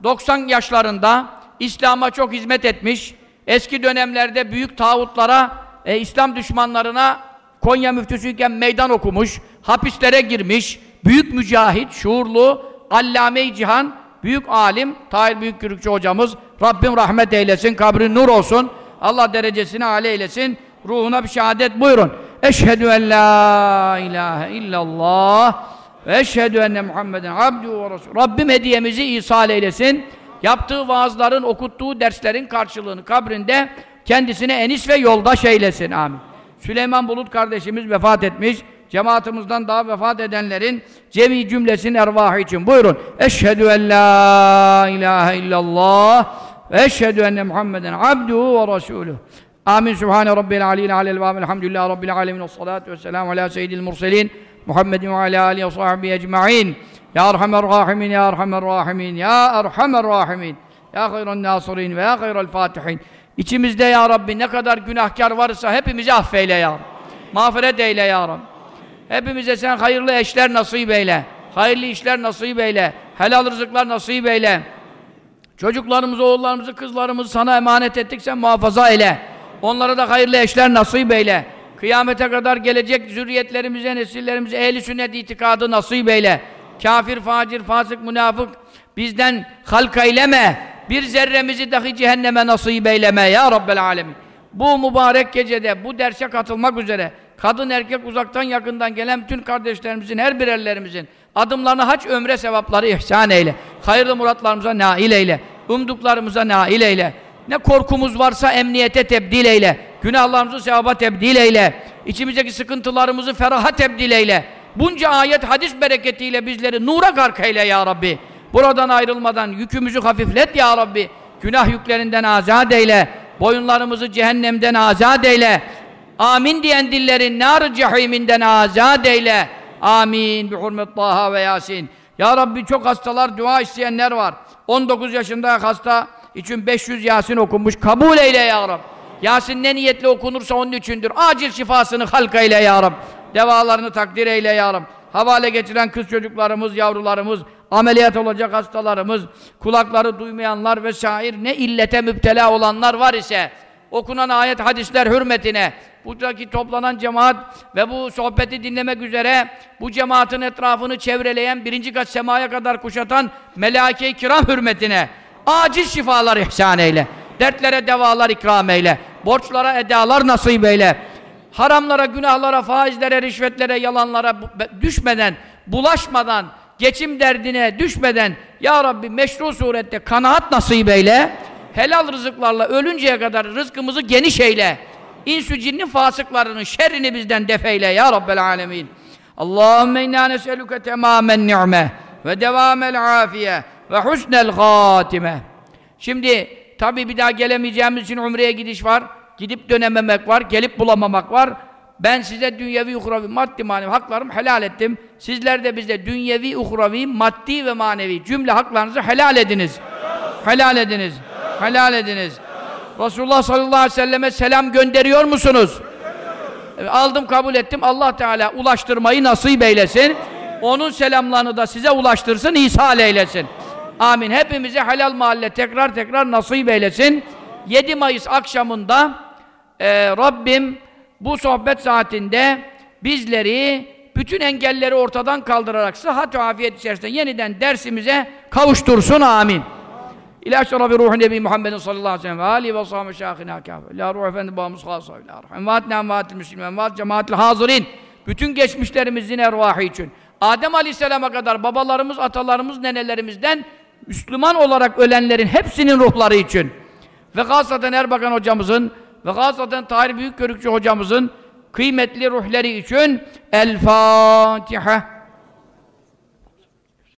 90 yaşlarında İslam'a çok hizmet etmiş. Eski dönemlerde büyük tağutlara, e, İslam düşmanlarına Konya müftüsüyken meydan okumuş, hapislere girmiş, büyük mücahit, şuurlu, allame-i cihan, büyük alim, Tahir Büyükkürükçü hocamız, Rabbim rahmet eylesin, kabri nur olsun, Allah derecesini âle eylesin, ruhuna bir şehadet buyurun. Eşhedü en la ilahe illallah ve eşhedü enne Muhammeden abdü ve resul. Rabbim hediyemizi ihsal eylesin. Yaptığı vaazların, okuttuğu derslerin karşılığını kabrinde kendisine enis ve yoldaş eylesin. Amin. Süleyman Bulut kardeşimiz vefat etmiş. Cemaatimizden daha vefat edenlerin cemi cümlesinin ervahı için. Buyurun. Eşhedü en la ilahe illallah ve eşhedü enne Muhammeden abduhu ve resuluhu. Amin. Subhane Rabbil aliyyil alel ve elhamdülillahi Rabbil alemin ve salatu ve selamu ala seyyidil murselin Muhammedin ve ala alihi ve ecma'in. Ya Erhamer Rahimin, Ya Erhamer Rahimin, Ya Erhamer Rahimin. Ya hayran nasirin ve ya hayral fatihin. İçimizde ya Rabbi ne kadar günahkar varsa hepimizi affeyle ya Rabbi. Mağfiret eyle ya Rabbi. Hepimize sen hayırlı eşler nasip eyle. Hayırlı işler nasip eyle. Helal rızıklar nasip eyle. Çocuklarımızı, oğullarımızı, kızlarımızı sana emanet ettik sen muhafaza eyle. Onlara da hayırlı eşler nasip eyle. Kıyamete kadar gelecek zürriyetlerimize, nesillerimize ehli sünnet itikadı nasip eyle. Kafir, facir, fasık, münafık bizden halka eyleme bir zerremizi dahi cehenneme nasip eyleme ya Rabbel Alemin. Bu mübarek gecede bu derse katılmak üzere kadın erkek uzaktan yakından gelen bütün kardeşlerimizin her birerlerimizin adımlarını hac ömre sevapları ihsan eyle. Hayırlı muratlarımıza nail eyle. Umduklarımıza nail eyle. Ne korkumuz varsa emniyete tebdil eyle. Günahlarımızı sevaba tebdil eyle. İçimizdeki sıkıntılarımızı feraha tebdil eyle. Bunca ayet hadis bereketiyle bizleri nura gark eyle ya Rabbi. Buradan ayrılmadan yükümüzü hafiflet ya Rabbi. Günah yüklerinden azat eyle. Boyunlarımızı cehennemden azat eyle. Amin diyen dillerin nar cehiminden azat eyle. Amin. Bi hurmet Taha ve Yasin. Ya Rabbi çok hastalar, dua isteyenler var. 19 yaşında hasta için 500 Yasin okunmuş. Kabul eyle ya Rabbi. Yasin ne niyetle okunursa onun içindir. Acil şifasını halka eyle ya Rabbi. Devalarını takdir eyle ya Rabbi. Havale geçiren kız çocuklarımız, yavrularımız, ameliyat olacak hastalarımız, kulakları duymayanlar vesaire ne illete müptela olanlar var ise okunan ayet hadisler hürmetine buradaki toplanan cemaat ve bu sohbeti dinlemek üzere bu cemaatin etrafını çevreleyen birinci kat semaya kadar kuşatan melaike-i kiram hürmetine acil şifalar ihsan eyle. Dertlere devalar ikram eyle. Borçlara edalar nasip eyle. Haramlara, günahlara, faizlere, rişvetlere, yalanlara düşmeden, bulaşmadan, geçim derdine düşmeden Ya Rabbi meşru surette kanaat nasip eyle. Helal rızıklarla ölünceye kadar rızkımızı geniş eyle. İnsü cinnin fasıklarının şerrini bizden defeyle ya Rabbel alemin. Allahümme inna nes'eluke temamen ni'me ve devamel afiye ve husnel hatime. Şimdi tabi bir daha gelemeyeceğimiz için umreye gidiş var. Gidip dönememek var, gelip bulamamak var. Ben size dünyevi, uhravi, maddi, manevi haklarımı helal ettim. Sizler de bize dünyevi, uhravi, maddi ve manevi cümle haklarınızı helal ediniz. Helal ediniz. Helal ediniz. Resulullah sallallahu aleyhi ve selleme selam gönderiyor musunuz? Aldım, kabul ettim. Allah Teala ulaştırmayı nasip eylesin. Onun selamlarını da size ulaştırsın, ihsal eylesin. Amin. Hepimize helal mahalle tekrar tekrar nasip eylesin. 7 Mayıs akşamında e, Rabbim bu sohbet saatinde bizleri bütün engelleri ortadan kaldırarak sıhhat ve afiyet içerisinde yeniden dersimize kavuştursun. Amin. İlâ şerefi ruhu Nebi Muhammedin sallallahu aleyhi ve sellem ve âli ve sâhâme şâhine kâfe. La ruhu efendi babamız khâsâ ve lâ rahim. Envâtne envâtil müslümin, envât cemaatil hazırîn. Bütün geçmişlerimizin ervahı için. Adem aleyhisselama kadar babalarımız, atalarımız, nenelerimizden Müslüman olarak ölenlerin hepsinin ruhları için ve gazaten Erbakan hocamızın ve gazaten Tahir Büyükkörükçü hocamızın kıymetli ruhları için El Fatiha